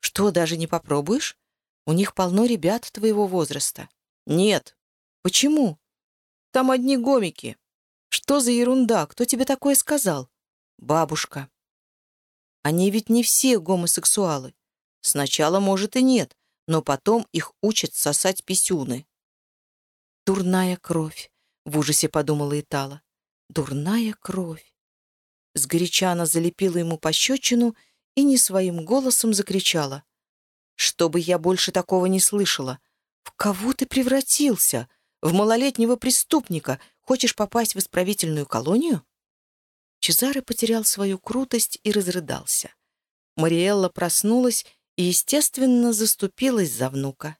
A: «Что, даже не попробуешь? У них полно ребят твоего возраста». «Нет». «Почему?» «Там одни гомики». «Что за ерунда? Кто тебе такое сказал?» «Бабушка». Они ведь не все гомосексуалы. Сначала, может, и нет, но потом их учат сосать писюны. «Дурная кровь», — в ужасе подумала Итала. Дурная кровь. Сгоряча она залепила ему пощечину и не своим голосом закричала. «Чтобы я больше такого не слышала! В кого ты превратился? В малолетнего преступника? Хочешь попасть в исправительную колонию?» Чезаре потерял свою крутость и разрыдался. Мариэлла проснулась и, естественно, заступилась за внука.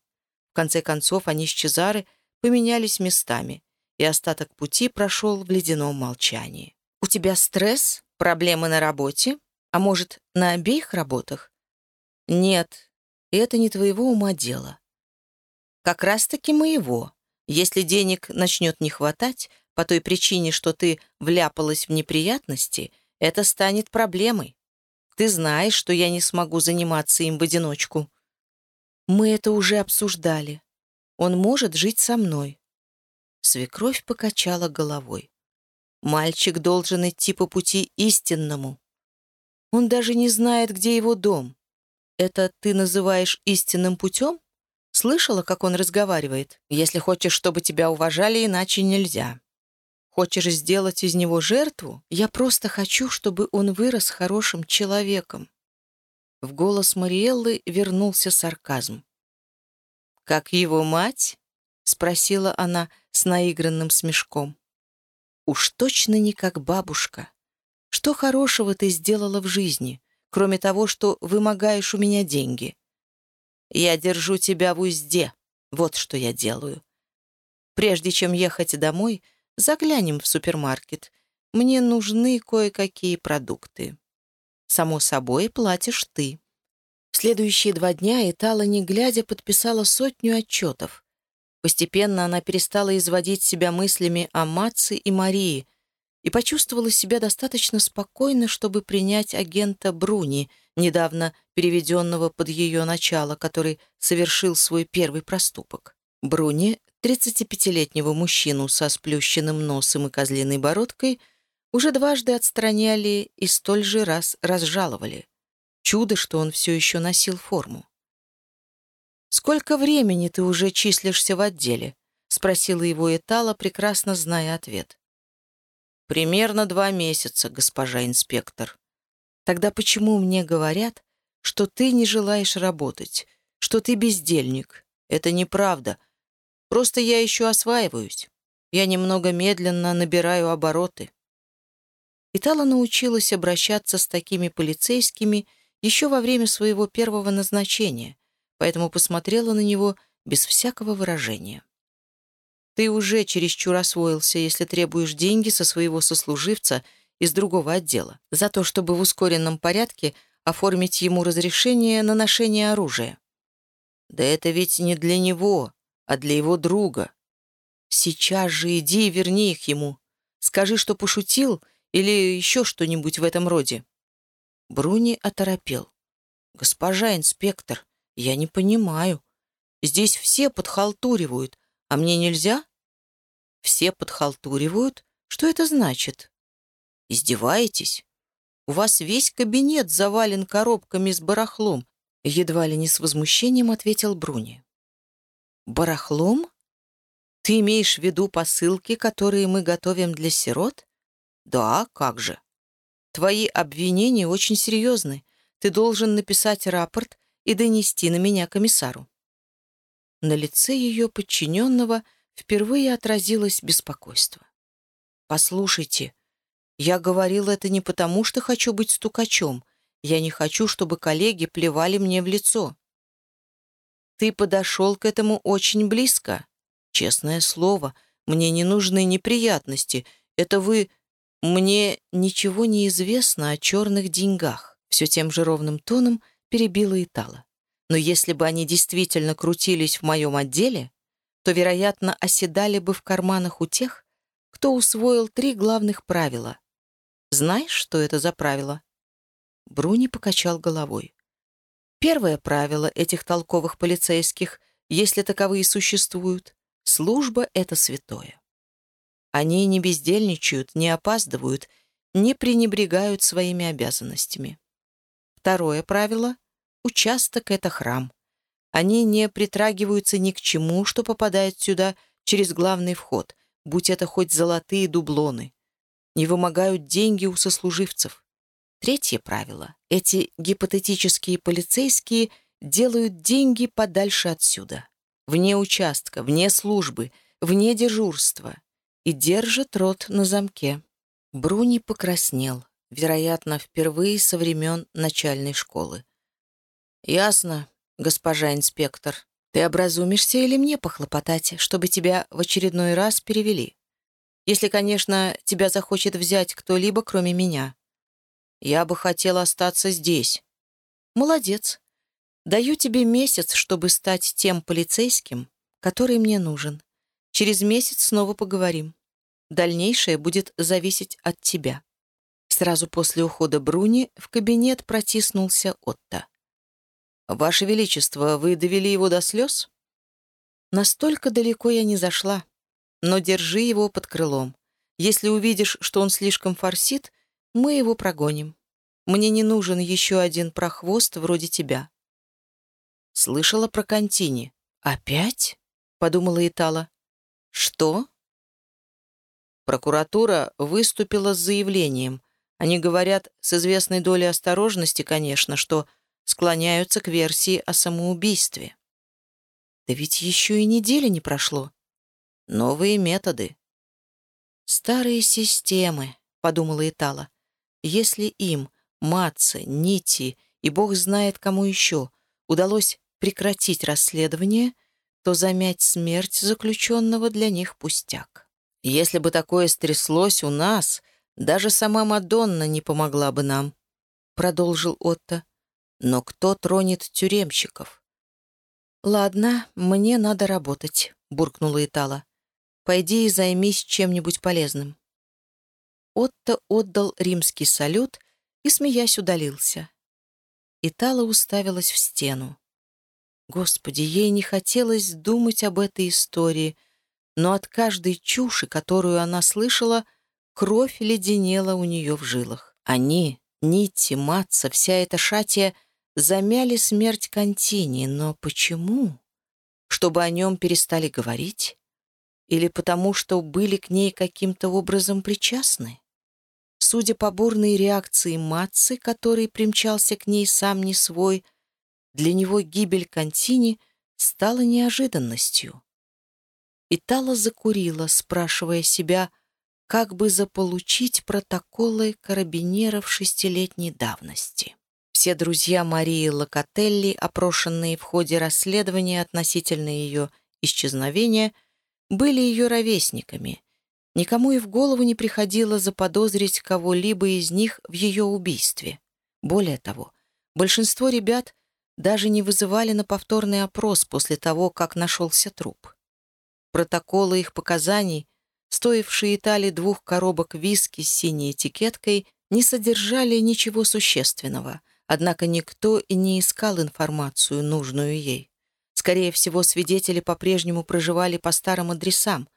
A: В конце концов, они с Чезаре поменялись местами, и остаток пути прошел в ледяном молчании. «У тебя стресс? Проблемы на работе? А может, на обеих работах?» «Нет, это не твоего ума дело». «Как раз-таки моего. Если денег начнет не хватать, по той причине, что ты вляпалась в неприятности, это станет проблемой. Ты знаешь, что я не смогу заниматься им в одиночку. Мы это уже обсуждали. Он может жить со мной. Свекровь покачала головой. Мальчик должен идти по пути истинному. Он даже не знает, где его дом. Это ты называешь истинным путем? Слышала, как он разговаривает? Если хочешь, чтобы тебя уважали, иначе нельзя. Хочешь сделать из него жертву? Я просто хочу, чтобы он вырос хорошим человеком». В голос Мариэллы вернулся сарказм. «Как его мать?» — спросила она с наигранным смешком. «Уж точно не как бабушка. Что хорошего ты сделала в жизни, кроме того, что вымогаешь у меня деньги? Я держу тебя в узде. Вот что я делаю. Прежде чем ехать домой, — Заглянем в супермаркет. Мне нужны кое-какие продукты. Само собой, платишь ты. Следующие два дня Итала, не глядя, подписала сотню отчетов. Постепенно она перестала изводить себя мыслями о Матце и Марии и почувствовала себя достаточно спокойно, чтобы принять агента Бруни, недавно переведенного под ее начало, который совершил свой первый проступок. Бруни 35-летнего мужчину со сплющенным носом и козлиной бородкой уже дважды отстраняли и столь же раз разжаловали. Чудо, что он все еще носил форму. «Сколько времени ты уже числишься в отделе?» — спросила его Этала, прекрасно зная ответ. «Примерно два месяца, госпожа инспектор. Тогда почему мне говорят, что ты не желаешь работать, что ты бездельник? Это неправда», Просто я еще осваиваюсь. Я немного медленно набираю обороты. Итала научилась обращаться с такими полицейскими еще во время своего первого назначения, поэтому посмотрела на него без всякого выражения. Ты уже чересчур освоился, если требуешь деньги со своего сослуживца из другого отдела, за то, чтобы в ускоренном порядке оформить ему разрешение на ношение оружия. Да это ведь не для него, а для его друга. Сейчас же иди и верни их ему. Скажи, что пошутил или еще что-нибудь в этом роде». Бруни оторопел. «Госпожа инспектор, я не понимаю. Здесь все подхалтуривают, а мне нельзя?» «Все подхалтуривают? Что это значит?» «Издеваетесь? У вас весь кабинет завален коробками с барахлом», едва ли не с возмущением ответил Бруни. Барахлом? Ты имеешь в виду посылки, которые мы готовим для сирот? Да, как же. Твои обвинения очень серьезны. Ты должен написать рапорт и донести на меня комиссару. На лице ее подчиненного впервые отразилось беспокойство. «Послушайте, я говорил это не потому, что хочу быть стукачом. Я не хочу, чтобы коллеги плевали мне в лицо. Ты подошел к этому очень близко. Честное слово, мне не нужны неприятности. Это вы... Мне ничего не известно о черных деньгах. Все тем же ровным тоном перебила Итала. Но если бы они действительно крутились в моем отделе, то, вероятно, оседали бы в карманах у тех, кто усвоил три главных правила. Знаешь, что это за правила? Бруни покачал головой. Первое правило этих толковых полицейских, если таковые существуют, служба — это святое. Они не бездельничают, не опаздывают, не пренебрегают своими обязанностями. Второе правило — участок — это храм. Они не притрагиваются ни к чему, что попадает сюда через главный вход, будь это хоть золотые дублоны. не вымогают деньги у сослуживцев. Третье правило. Эти гипотетические полицейские делают деньги подальше отсюда. Вне участка, вне службы, вне дежурства. И держат рот на замке. Бруни покраснел, вероятно, впервые со времен начальной школы. «Ясно, госпожа инспектор. Ты образумишься или мне похлопотать, чтобы тебя в очередной раз перевели? Если, конечно, тебя захочет взять кто-либо, кроме меня. Я бы хотел остаться здесь. Молодец. Даю тебе месяц, чтобы стать тем полицейским, который мне нужен. Через месяц снова поговорим. Дальнейшее будет зависеть от тебя. Сразу после ухода Бруни в кабинет протиснулся Отто. «Ваше Величество, вы довели его до слез?» «Настолько далеко я не зашла. Но держи его под крылом. Если увидишь, что он слишком форсит, мы его прогоним. Мне не нужен еще один прохвост вроде тебя». Слышала про Контини. «Опять?» — подумала Итала. «Что?» Прокуратура выступила с заявлением. Они говорят с известной долей осторожности, конечно, что склоняются к версии о самоубийстве. Да ведь еще и недели не прошло. Новые методы. Старые системы, подумала Итала. Если им, Матце, Нити и бог знает кому еще, удалось прекратить расследование, то замять смерть заключенного для них пустяк. Если бы такое стряслось у нас, даже сама Мадонна не помогла бы нам, — продолжил Отто. Но кто тронет тюремщиков? «Ладно, мне надо работать», — буркнула Итала. «Пойди и займись чем-нибудь полезным». Отто отдал римский салют и, смеясь, удалился. Итала уставилась в стену. Господи, ей не хотелось думать об этой истории, но от каждой чуши, которую она слышала, кровь леденела у нее в жилах. Они, Нити, Матца, вся эта шатия замяли смерть Контини, но почему? Чтобы о нем перестали говорить? Или потому, что были к ней каким-то образом причастны? Судя по бурной реакции Матцы, который примчался к ней сам не свой, для него гибель Контини стала неожиданностью. Итала закурила, спрашивая себя, как бы заполучить протоколы карабинеров шестилетней давности. Все друзья Марии Локотелли, опрошенные в ходе расследования относительно ее исчезновения, были ее ровесниками. Никому и в голову не приходило заподозрить кого-либо из них в ее убийстве. Более того, большинство ребят даже не вызывали на повторный опрос после того, как нашелся труп. Протоколы их показаний, стоившие Италии двух коробок виски с синей этикеткой, не содержали ничего существенного, однако никто и не искал информацию, нужную ей. Скорее всего, свидетели по-прежнему проживали по старым адресам,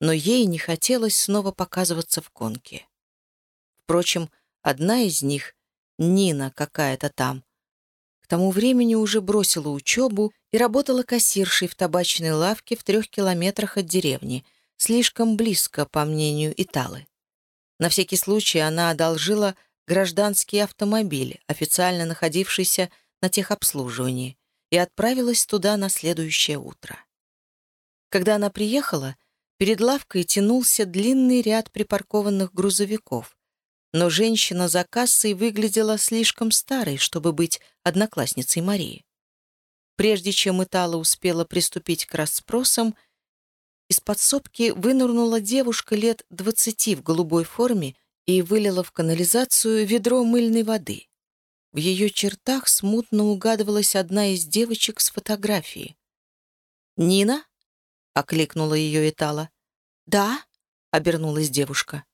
A: но ей не хотелось снова показываться в конке. Впрочем, одна из них, Нина какая-то там, к тому времени уже бросила учебу и работала кассиршей в табачной лавке в трех километрах от деревни, слишком близко, по мнению Италы. На всякий случай она одолжила гражданский автомобиль, официально находившийся на техобслуживании, и отправилась туда на следующее утро. Когда она приехала, перед лавкой тянулся длинный ряд припаркованных грузовиков, но женщина за кассой выглядела слишком старой, чтобы быть одноклассницей Марии. Прежде чем Итала успела приступить к расспросам, из подсобки вынырнула девушка лет двадцати в голубой форме и вылила в канализацию ведро мыльной воды. В ее чертах смутно угадывалась одна из девочек с фотографии. «Нина?» — окликнула ее Итала. «Да?» — обернулась девушка.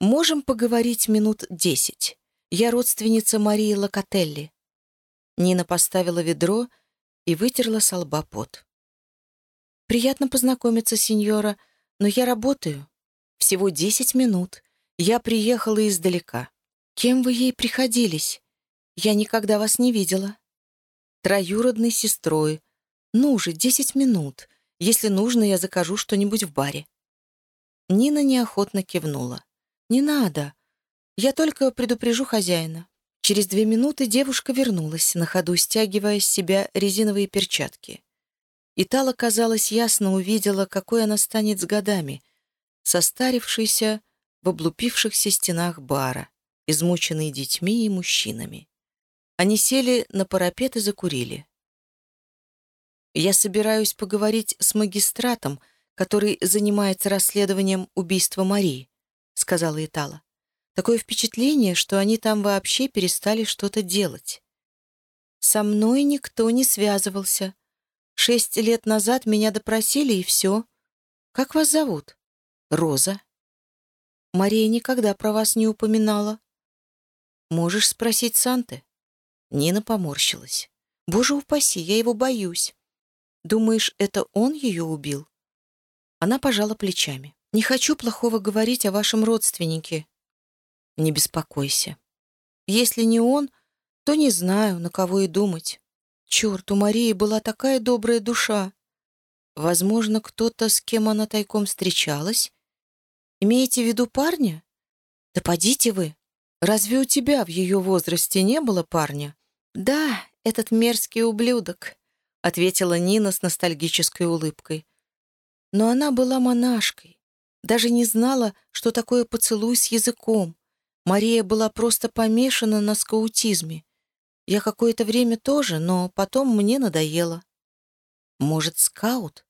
A: «Можем поговорить минут десять. Я родственница Марии Локотелли». Нина поставила ведро и вытерла с лба пот. «Приятно познакомиться, сеньора, но я работаю. Всего десять минут. Я приехала издалека. Кем вы ей приходились? Я никогда вас не видела». «Троюродной сестрой. Ну же, десять минут. Если нужно, я закажу что-нибудь в баре». Нина неохотно кивнула. «Не надо. Я только предупрежу хозяина». Через две минуты девушка вернулась, на ходу стягивая с себя резиновые перчатки. Итала, казалось, ясно увидела, какой она станет с годами, состарившейся в облупившихся стенах бара, измученной детьми и мужчинами. Они сели на парапет и закурили. «Я собираюсь поговорить с магистратом, который занимается расследованием убийства Марии», — сказала Итала. «Такое впечатление, что они там вообще перестали что-то делать. Со мной никто не связывался. Шесть лет назад меня допросили, и все. Как вас зовут?» «Роза». «Мария никогда про вас не упоминала». «Можешь спросить Санты?» Нина поморщилась. «Боже упаси, я его боюсь. Думаешь, это он ее убил?» Она пожала плечами. «Не хочу плохого говорить о вашем родственнике». «Не беспокойся. Если не он, то не знаю, на кого и думать. Черт, у Марии была такая добрая душа. Возможно, кто-то, с кем она тайком встречалась? Имеете в виду парня? Да подите вы. Разве у тебя в ее возрасте не было парня? Да, этот мерзкий ублюдок», — ответила Нина с ностальгической улыбкой. Но она была монашкой, даже не знала, что такое поцелуй с языком. Мария была просто помешана на скаутизме. Я какое-то время тоже, но потом мне надоело. Может, скаут?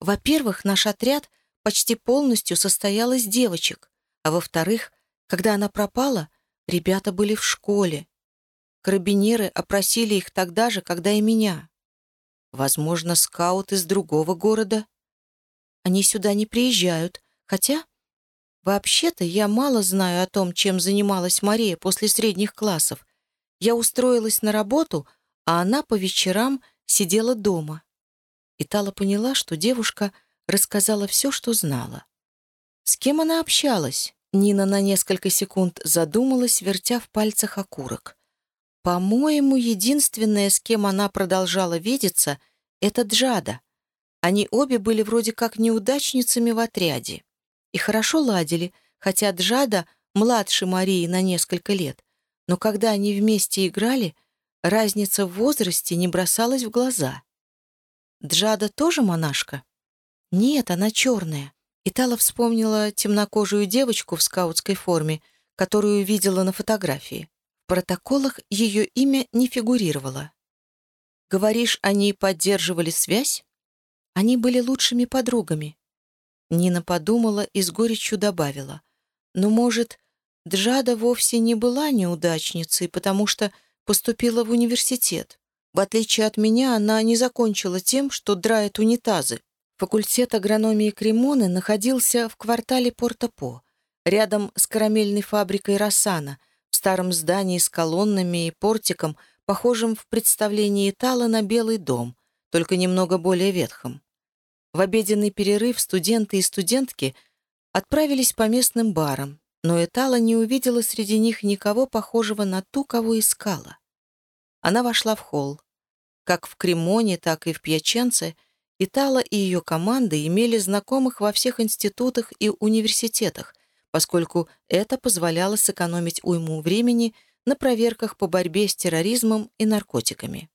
A: Во-первых, наш отряд почти полностью состоял из девочек, а во-вторых, когда она пропала, ребята были в школе. Карабинеры опросили их тогда же, когда и меня. Возможно, скаут из другого города. Они сюда не приезжают. Хотя, вообще-то, я мало знаю о том, чем занималась Мария после средних классов. Я устроилась на работу, а она по вечерам сидела дома. И Тала поняла, что девушка рассказала все, что знала. С кем она общалась? Нина на несколько секунд задумалась, вертя в пальцах окурок. По-моему, единственное, с кем она продолжала видеться, это Джада. Они обе были вроде как неудачницами в отряде. И хорошо ладили, хотя Джада младше Марии на несколько лет. Но когда они вместе играли, разница в возрасте не бросалась в глаза. Джада тоже монашка? Нет, она черная. Итала вспомнила темнокожую девочку в скаутской форме, которую видела на фотографии. В протоколах ее имя не фигурировало. Говоришь, они поддерживали связь? Они были лучшими подругами. Нина подумала и с горечью добавила. Но, может, Джада вовсе не была неудачницей, потому что поступила в университет. В отличие от меня, она не закончила тем, что драет унитазы. Факультет агрономии Кремоны находился в квартале Порто-По, рядом с карамельной фабрикой «Рассана», в старом здании с колоннами и портиком, похожим в представлении Тала на Белый дом, только немного более ветхом. В обеденный перерыв студенты и студентки отправились по местным барам, но Этала не увидела среди них никого похожего на ту, кого искала. Она вошла в холл. Как в Кремоне, так и в Пьяченце Итала и ее команды имели знакомых во всех институтах и университетах, поскольку это позволяло сэкономить уйму времени на проверках по борьбе с терроризмом и наркотиками.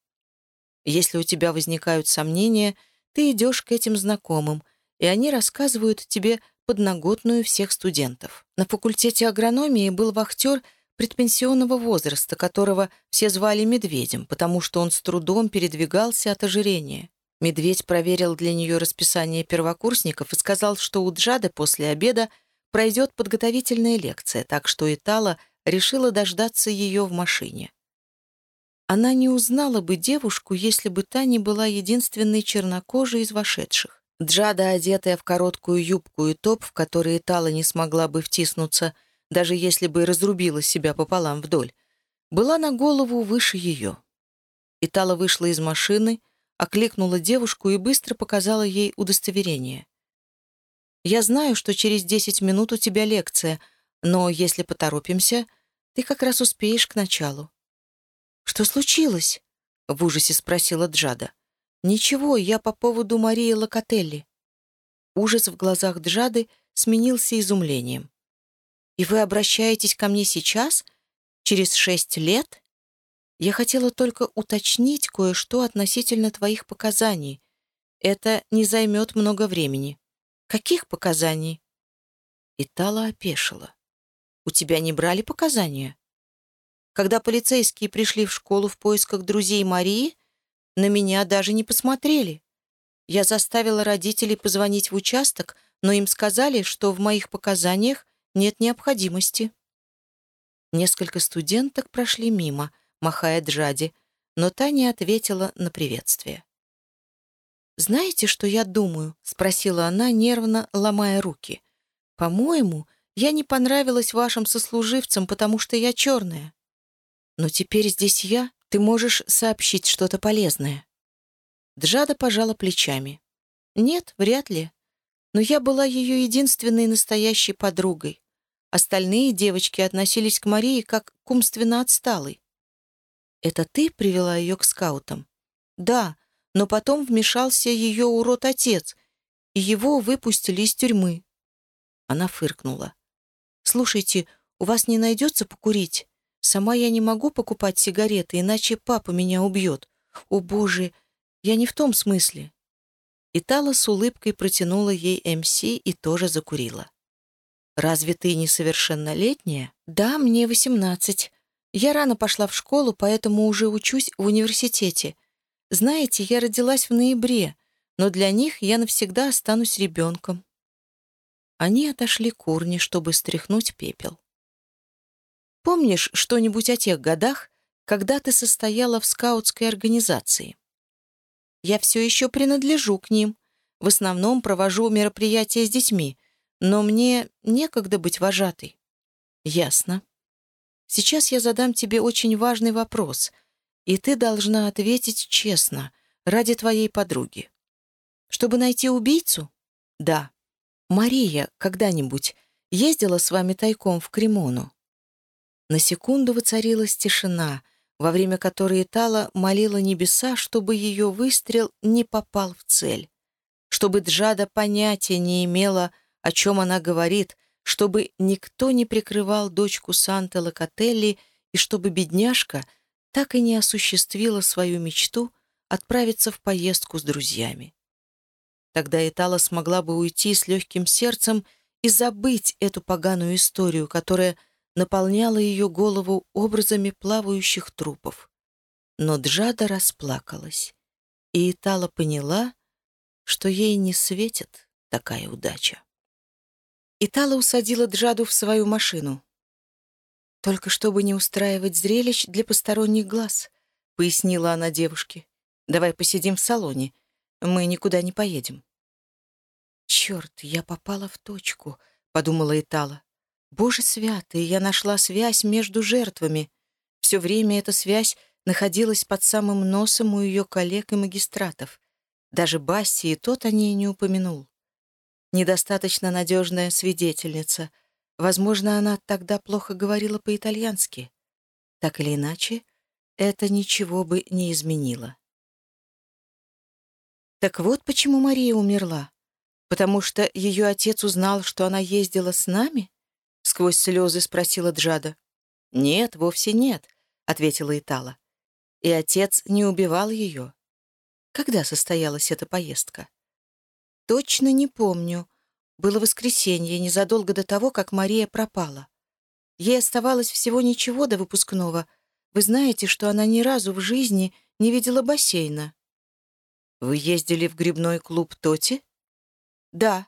A: Если у тебя возникают сомнения — ты идешь к этим знакомым, и они рассказывают тебе подноготную всех студентов. На факультете агрономии был вахтер предпенсионного возраста, которого все звали Медведем, потому что он с трудом передвигался от ожирения. Медведь проверил для нее расписание первокурсников и сказал, что у Джады после обеда пройдет подготовительная лекция, так что Итала решила дождаться ее в машине. Она не узнала бы девушку, если бы та не была единственной чернокожей из вошедших. Джада, одетая в короткую юбку и топ, в которые Тала не смогла бы втиснуться, даже если бы разрубила себя пополам вдоль, была на голову выше ее. Итала вышла из машины, окликнула девушку и быстро показала ей удостоверение. «Я знаю, что через десять минут у тебя лекция, но если поторопимся, ты как раз успеешь к началу. «Что случилось?» — в ужасе спросила Джада. «Ничего, я по поводу Марии Локотелли». Ужас в глазах Джады сменился изумлением. И вы обращаетесь ко мне сейчас, через шесть лет? Я хотела только уточнить кое-что относительно твоих показаний. Это не займет много времени. Каких показаний? Итала опешила. У тебя не брали показания? Когда полицейские пришли в школу в поисках друзей Марии, на меня даже не посмотрели. Я заставила родителей позвонить в участок, но им сказали, что в моих показаниях нет необходимости. Несколько студенток прошли мимо, махая Джади, но та не ответила на приветствие. «Знаете, что я думаю?» — спросила она, нервно ломая руки. «По-моему, я не понравилась вашим сослуживцам, потому что я черная. Но теперь здесь я, ты можешь сообщить что-то полезное». Джада пожала плечами. «Нет, вряд ли. Но я была ее единственной настоящей подругой. Остальные девочки относились к Марии как к умственно отсталой. «Это ты привела ее к скаутам?» «Да, но потом вмешался ее урод-отец, и его выпустили из тюрьмы». Она фыркнула. «Слушайте, у вас не найдется покурить? Сама я не могу покупать сигареты, иначе папа меня убьет. О, боже, я не в том смысле». Итала с улыбкой протянула ей МС и тоже закурила. «Разве ты несовершеннолетняя?» «Да, мне восемнадцать. Я рано пошла в школу, поэтому уже учусь в университете. Знаете, я родилась в ноябре, но для них я навсегда останусь ребенком». Они отошли к урне, чтобы стряхнуть пепел. «Помнишь что-нибудь о тех годах, когда ты состояла в скаутской организации?» «Я все еще принадлежу к ним. В основном провожу мероприятия с детьми, но мне некогда быть вожатой. Ясно. Сейчас я задам тебе очень важный вопрос, и ты должна ответить честно, ради твоей подруги. Чтобы найти убийцу? Да. Мария когда-нибудь ездила с вами тайком в Кремону? На секунду воцарилась тишина, во время которой Тала молила небеса, чтобы ее выстрел не попал в цель, чтобы Джада понятия не имела, о чем она говорит, чтобы никто не прикрывал дочку Санта Локотелли и чтобы бедняжка так и не осуществила свою мечту отправиться в поездку с друзьями. Тогда Итала смогла бы уйти с легким сердцем и забыть эту поганую историю, которая наполняла ее голову образами плавающих трупов. Но Джада расплакалась, и Итала поняла, что ей не светит такая удача. Итала усадила Джаду в свою машину. «Только чтобы не устраивать зрелищ для посторонних глаз», — пояснила она девушке. «Давай посидим в салоне. Мы никуда не поедем». «Черт, я попала в точку», — подумала Итала. «Боже святый, я нашла связь между жертвами. Все время эта связь находилась под самым носом у ее коллег и магистратов. Даже Басси и тот о ней не упомянул недостаточно надежная свидетельница. Возможно, она тогда плохо говорила по-итальянски. Так или иначе, это ничего бы не изменило. Так вот почему Мария умерла. Потому что ее отец узнал, что она ездила с нами? Сквозь слезы спросила Джада. «Нет, вовсе нет», — ответила Итала. «И отец не убивал ее». Когда состоялась эта поездка? Точно не помню. Было воскресенье, незадолго до того, как Мария пропала. Ей оставалось всего ничего до выпускного. Вы знаете, что она ни разу в жизни не видела бассейна. Вы ездили в грибной клуб Тоти? Да.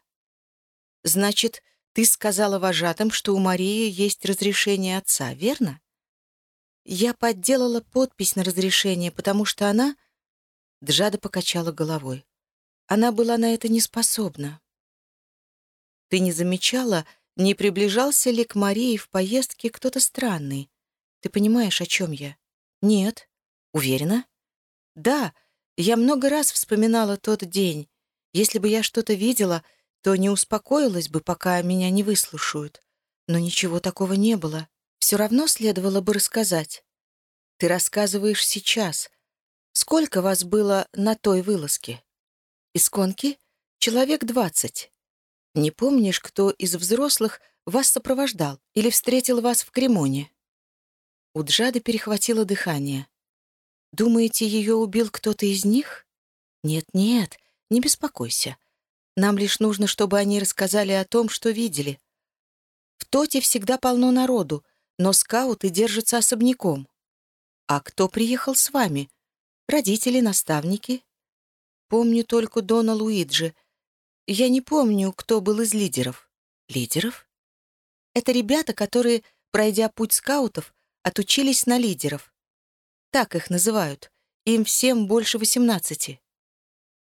A: Значит, ты сказала вожатым, что у Марии есть разрешение отца, верно? Я подделала подпись на разрешение, потому что она... Джада покачала головой. Она была на это не способна. Ты не замечала, не приближался ли к Марии в поездке кто-то странный? Ты понимаешь, о чем я? Нет. Уверена? Да, я много раз вспоминала тот день. Если бы я что-то видела, то не успокоилась бы, пока меня не выслушают. Но ничего такого не было. Все равно следовало бы рассказать. Ты рассказываешь сейчас. Сколько вас было на той вылазке? Исконки? Человек двадцать. Не помнишь, кто из взрослых вас сопровождал или встретил вас в Кремоне?» У Джады перехватило дыхание. «Думаете, ее убил кто-то из них?» «Нет-нет, не беспокойся. Нам лишь нужно, чтобы они рассказали о том, что видели. В Тоте всегда полно народу, но скауты держатся особняком. А кто приехал с вами? Родители, наставники?» «Помню только Дона Луиджи. Я не помню, кто был из лидеров». «Лидеров?» «Это ребята, которые, пройдя путь скаутов, отучились на лидеров. Так их называют. Им всем больше восемнадцати.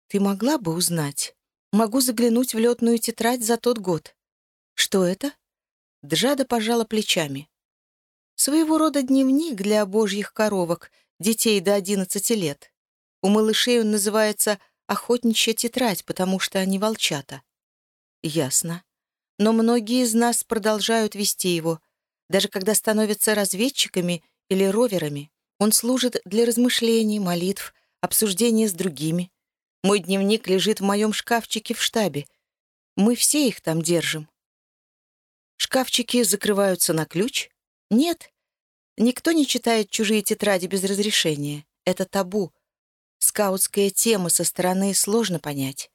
A: Ты могла бы узнать? Могу заглянуть в летную тетрадь за тот год. Что это? Джада пожала плечами. Своего рода дневник для божьих коровок, детей до одиннадцати лет. У малышей он называется «охотничья тетрадь», потому что они волчата. Ясно. Но многие из нас продолжают вести его, даже когда становятся разведчиками или роверами. Он служит для размышлений, молитв, обсуждения с другими. Мой дневник лежит в моем шкафчике в штабе. Мы все их там держим. Шкафчики закрываются на ключ? Нет. Никто не читает чужие тетради без разрешения. Это табу. Скаутская тема со стороны сложно понять.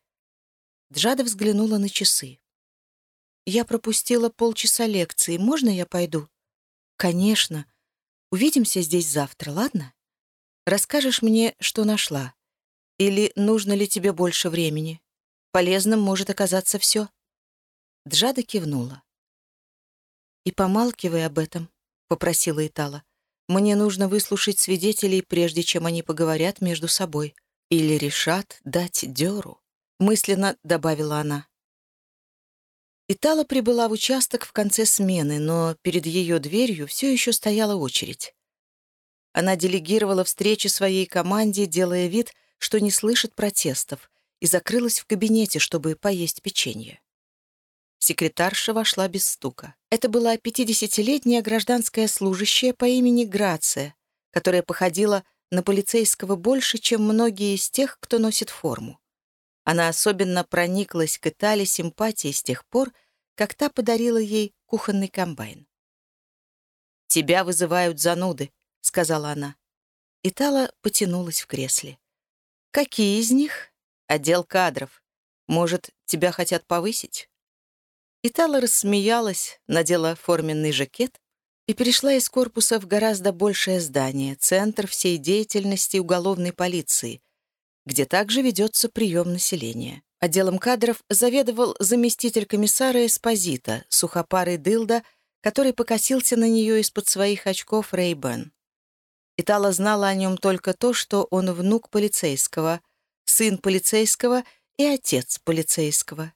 A: Джада взглянула на часы. «Я пропустила полчаса лекции. Можно я пойду?» «Конечно. Увидимся здесь завтра, ладно? Расскажешь мне, что нашла. Или нужно ли тебе больше времени? Полезным может оказаться все». Джада кивнула. «И помалкивай об этом», — попросила Итала. «Мне нужно выслушать свидетелей, прежде чем они поговорят между собой. Или решат дать дёру», — мысленно добавила она. Итала прибыла в участок в конце смены, но перед ее дверью все еще стояла очередь. Она делегировала встречи своей команде, делая вид, что не слышит протестов, и закрылась в кабинете, чтобы поесть печенье. Секретарша вошла без стука. Это была 50-летняя гражданская служащая по имени Грация, которая походила на полицейского больше, чем многие из тех, кто носит форму. Она особенно прониклась к Италии симпатией с тех пор, как та подарила ей кухонный комбайн. «Тебя вызывают зануды», — сказала она. Итала потянулась в кресле. «Какие из них?» «Отдел кадров. Может, тебя хотят повысить?» Итала рассмеялась, надела форменный жакет и перешла из корпуса в гораздо большее здание, центр всей деятельности уголовной полиции — где также ведется прием населения. Отделом кадров заведовал заместитель комиссара Эспозита, сухопарый дылда, который покосился на нее из-под своих очков Рейбен. Итала знала о нем только то, что он внук полицейского, сын полицейского и отец полицейского,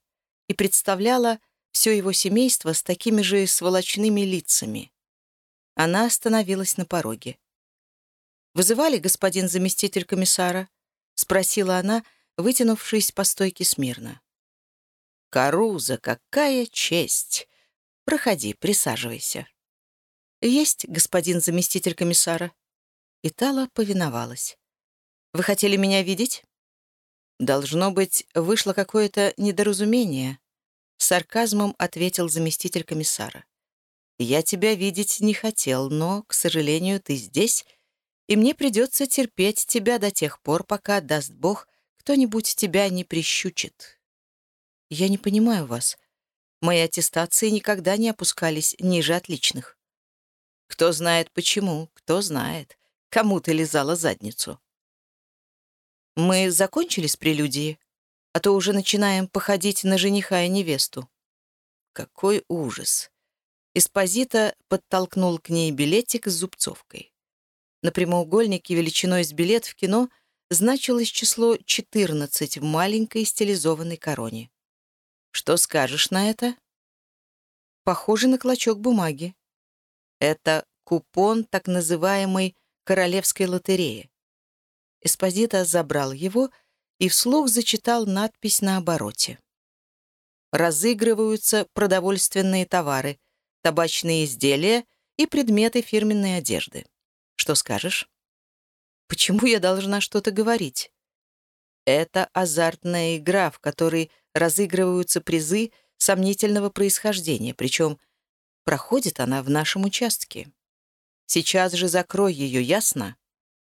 A: и представляла все его семейство с такими же сволочными лицами. Она остановилась на пороге. «Вызывали, господин заместитель комиссара?» — спросила она, вытянувшись по стойке смирно. «Каруза, какая честь! Проходи, присаживайся». «Есть, господин заместитель комиссара». Итала повиновалась. «Вы хотели меня видеть?» «Должно быть, вышло какое-то недоразумение», — сарказмом ответил заместитель комиссара. «Я тебя видеть не хотел, но, к сожалению, ты здесь, и мне придется терпеть тебя до тех пор, пока, даст Бог, кто-нибудь тебя не прищучит. Я не понимаю вас. Мои аттестации никогда не опускались ниже отличных. Кто знает почему, кто знает, кому ты лизала задницу. Мы закончили с прелюдией, а то уже начинаем походить на жениха и невесту. Какой ужас! Эспозита подтолкнул к ней билетик с зубцовкой. На прямоугольнике величиной с билет в кино значилось число 14 в маленькой стилизованной короне. Что скажешь на это? Похоже на клочок бумаги. Это купон так называемой королевской лотереи. Эспозита забрал его и вслух зачитал надпись на обороте. Разыгрываются продовольственные товары, табачные изделия и предметы фирменной одежды. Что скажешь? Почему я должна что-то говорить? Это азартная игра, в которой разыгрываются призы сомнительного происхождения, причем Проходит она в нашем участке. Сейчас же закрой ее, ясно?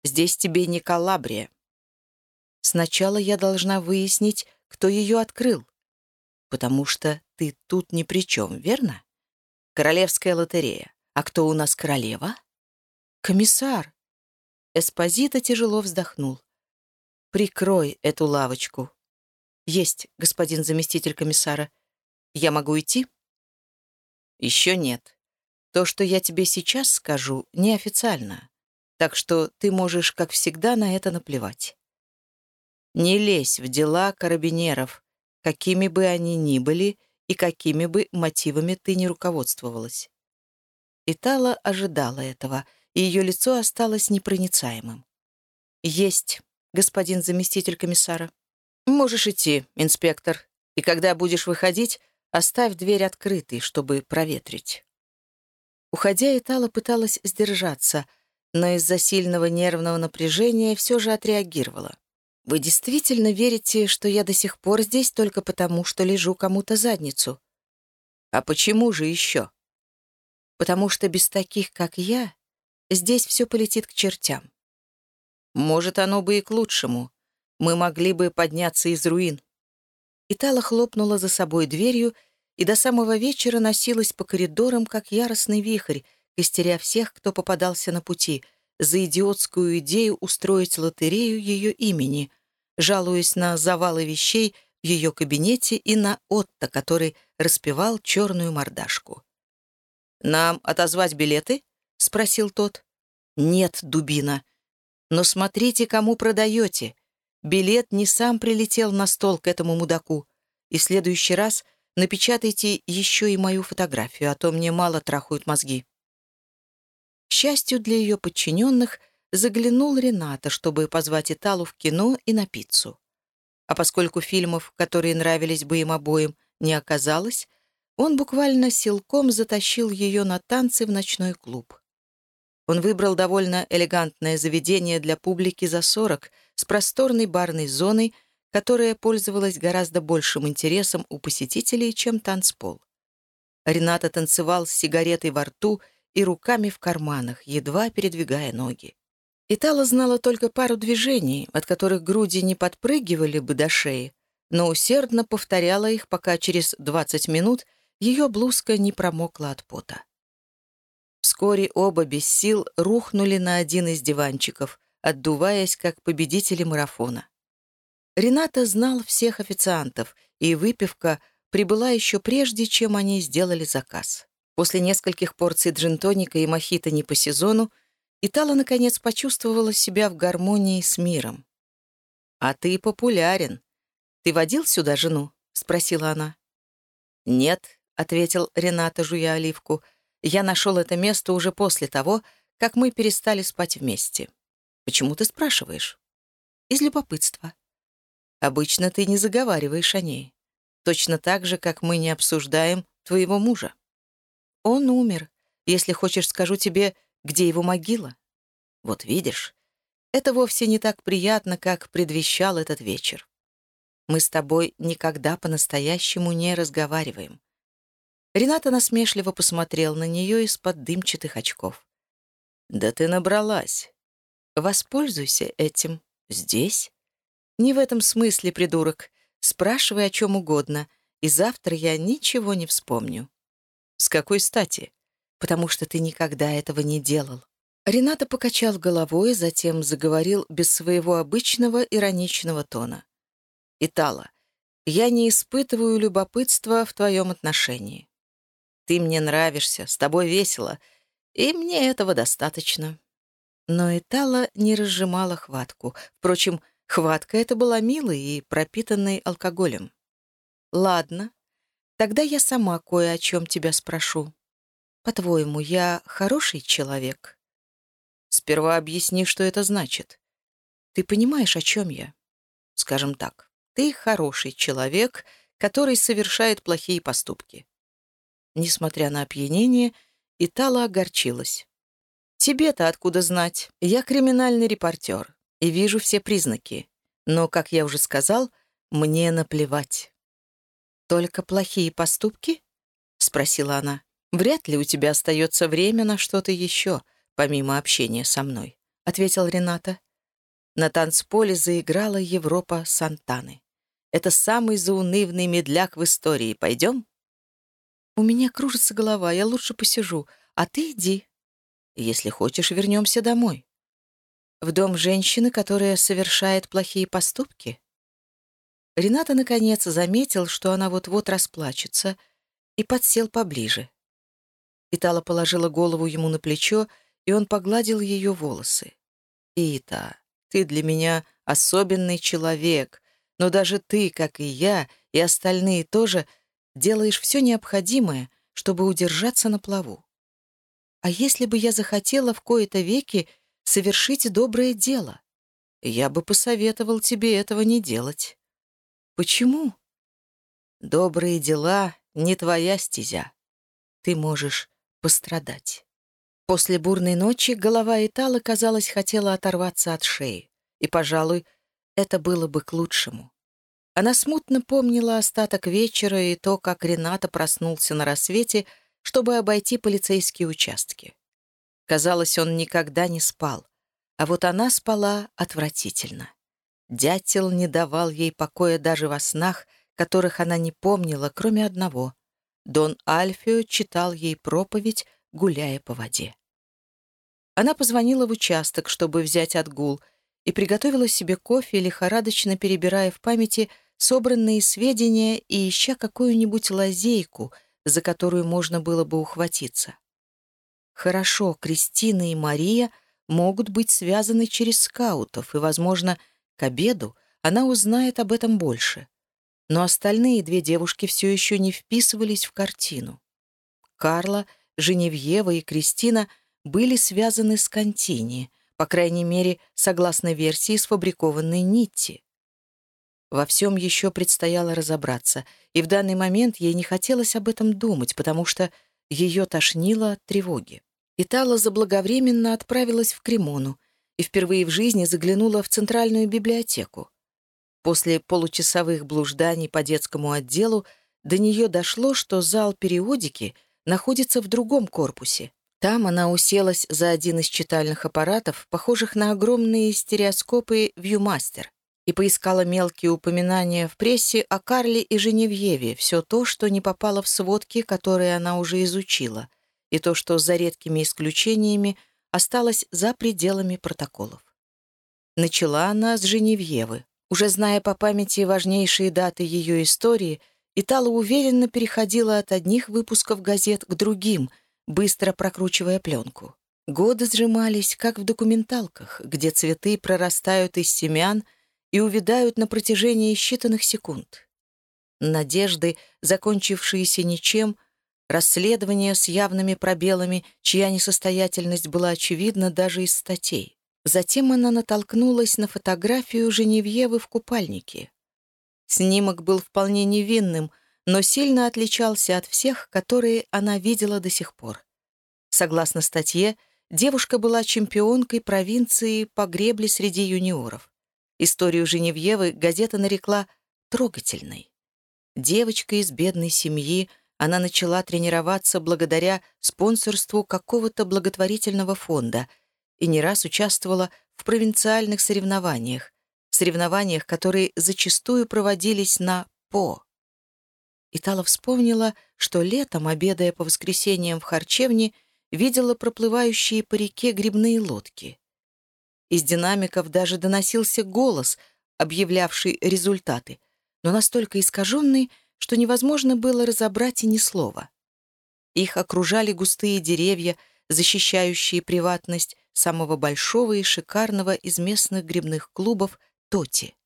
A: Здесь тебе не Калабрия. Сначала я должна выяснить, кто ее открыл. Потому что ты тут ни при чем, верно? Королевская лотерея. А кто у нас королева? Комиссар. Эспозита тяжело вздохнул. Прикрой эту лавочку. Есть, господин заместитель комиссара. Я могу идти? Еще нет. То, что я тебе сейчас скажу, неофициально. Так что ты можешь, как всегда, на это наплевать. Не лезь в дела карабинеров, какими бы они ни были и какими бы мотивами ты ни руководствовалась. Итала ожидала этого, и ее лицо осталось непроницаемым. «Есть, господин заместитель комиссара. Можешь идти, инспектор, и когда будешь выходить, оставь дверь открытой, чтобы проветрить». Уходя, Итала пыталась сдержаться, но из-за сильного нервного напряжения все же отреагировала. «Вы действительно верите, что я до сих пор здесь только потому, что лежу кому-то задницу?» «А почему же еще?» «Потому что без таких, как я, здесь все полетит к чертям». «Может, оно бы и к лучшему. Мы могли бы подняться из руин». Итала хлопнула за собой дверью и до самого вечера носилась по коридорам, как яростный вихрь, костеря всех, кто попадался на пути — за идиотскую идею устроить лотерею ее имени, жалуясь на завалы вещей в ее кабинете и на Отто, который распевал черную мордашку. «Нам отозвать билеты?» — спросил тот. «Нет, дубина. Но смотрите, кому продаете. Билет не сам прилетел на стол к этому мудаку. И в следующий раз напечатайте еще и мою фотографию, а то мне мало трахают мозги» счастью для ее подчиненных, заглянул Рената, чтобы позвать Италу в кино и на пиццу. А поскольку фильмов, которые нравились бы им обоим, не оказалось, он буквально силком затащил ее на танцы в ночной клуб. Он выбрал довольно элегантное заведение для публики за 40 с просторной барной зоной, которая пользовалась гораздо большим интересом у посетителей, чем танцпол. Рената танцевал с сигаретой во рту и руками в карманах, едва передвигая ноги. Итала знала только пару движений, от которых груди не подпрыгивали бы до шеи, но усердно повторяла их, пока через 20 минут ее блузка не промокла от пота. Вскоре оба без сил рухнули на один из диванчиков, отдуваясь, как победители марафона. Рената знал всех официантов, и выпивка прибыла еще прежде, чем они сделали заказ. После нескольких порций джинтоника и мохито не по сезону, Итала, наконец, почувствовала себя в гармонии с миром. «А ты популярен. Ты водил сюда жену?» — спросила она. «Нет», — ответил Рената, жуя оливку. «Я нашел это место уже после того, как мы перестали спать вместе. Почему ты спрашиваешь?» «Из любопытства». «Обычно ты не заговариваешь о ней. Точно так же, как мы не обсуждаем твоего мужа». Он умер. Если хочешь, скажу тебе, где его могила. Вот видишь, это вовсе не так приятно, как предвещал этот вечер. Мы с тобой никогда по-настоящему не разговариваем. Рената насмешливо посмотрел на нее из-под дымчатых очков. «Да ты набралась. Воспользуйся этим. Здесь? Не в этом смысле, придурок. Спрашивай о чем угодно, и завтра я ничего не вспомню. «С какой стати?» «Потому что ты никогда этого не делал». Рената покачал головой, затем заговорил без своего обычного ироничного тона. «Итала, я не испытываю любопытства в твоем отношении. Ты мне нравишься, с тобой весело, и мне этого достаточно». Но Итала не разжимала хватку. Впрочем, хватка эта была милой и пропитанной алкоголем. «Ладно, Тогда я сама кое о чем тебя спрошу. По-твоему, я хороший человек? Сперва объясни, что это значит. Ты понимаешь, о чем я? Скажем так, ты хороший человек, который совершает плохие поступки. Несмотря на опьянение, Итала огорчилась. «Тебе-то откуда знать? Я криминальный репортер и вижу все признаки. Но, как я уже сказал, мне наплевать». «Только плохие поступки?» — спросила она. «Вряд ли у тебя остается время на что-то еще, помимо общения со мной», — ответил Рената. На танцполе заиграла Европа Сантаны. «Это самый заунывный медляк в истории. Пойдем?» «У меня кружится голова, я лучше посижу, а ты иди». «Если хочешь, вернемся домой». «В дом женщины, которая совершает плохие поступки?» Рената, наконец, заметил, что она вот-вот расплачется, и подсел поближе. Итала положила голову ему на плечо, и он погладил ее волосы. «Ита, ты для меня особенный человек, но даже ты, как и я, и остальные тоже, делаешь все необходимое, чтобы удержаться на плаву. А если бы я захотела в кои-то веки совершить доброе дело? Я бы посоветовал тебе этого не делать. Почему? Добрые дела — не твоя стезя. Ты можешь пострадать. После бурной ночи голова Итала, казалось, хотела оторваться от шеи. И, пожалуй, это было бы к лучшему. Она смутно помнила остаток вечера и то, как Рената проснулся на рассвете, чтобы обойти полицейские участки. Казалось, он никогда не спал, а вот она спала отвратительно. Дятел не давал ей покоя даже во снах, которых она не помнила, кроме одного. Дон Альфио читал ей проповедь, гуляя по воде. Она позвонила в участок, чтобы взять отгул, и приготовила себе кофе, лихорадочно перебирая в памяти собранные сведения и ища какую-нибудь лазейку, за которую можно было бы ухватиться. Хорошо, Кристина и Мария могут быть связаны через скаутов, и, возможно, к обеду она узнает об этом больше. Но остальные две девушки все еще не вписывались в картину. Карла, Женевьева и Кристина были связаны с Контини, по крайней мере, согласно версии сфабрикованной Нитти. Во всем еще предстояло разобраться, и в данный момент ей не хотелось об этом думать, потому что ее тошнило от тревоги. Итала заблаговременно отправилась в Кремону, и впервые в жизни заглянула в Центральную библиотеку. После получасовых блужданий по детскому отделу до нее дошло, что зал периодики находится в другом корпусе. Там она уселась за один из читальных аппаратов, похожих на огромные стереоскопы «Вьюмастер», и поискала мелкие упоминания в прессе о Карле и Женевьеве, все то, что не попало в сводки, которые она уже изучила, и то, что за редкими исключениями – осталась за пределами протоколов. Начала она с Женевьевы. Уже зная по памяти важнейшие даты ее истории, Итала уверенно переходила от одних выпусков газет к другим, быстро прокручивая пленку. Годы сжимались, как в документалках, где цветы прорастают из семян и увядают на протяжении считанных секунд. Надежды, закончившиеся ничем, расследование с явными пробелами, чья несостоятельность была очевидна даже из статей. Затем она натолкнулась на фотографию Женевьевы в купальнике. Снимок был вполне невинным, но сильно отличался от всех, которые она видела до сих пор. Согласно статье, девушка была чемпионкой провинции по гребле среди юниоров. Историю Женевьевы газета нарекла трогательной. Девочка из бедной семьи — она начала тренироваться благодаря спонсорству какого-то благотворительного фонда и не раз участвовала в провинциальных соревнованиях, соревнованиях, которые зачастую проводились на ПО. Итала вспомнила, что летом, обедая по воскресеньям в харчевне, видела проплывающие по реке грибные лодки. Из динамиков даже доносился голос, объявлявший результаты, но настолько искаженный, что невозможно было разобрать и ни слова. Их окружали густые деревья, защищающие приватность самого большого и шикарного из местных грибных клубов Тоти.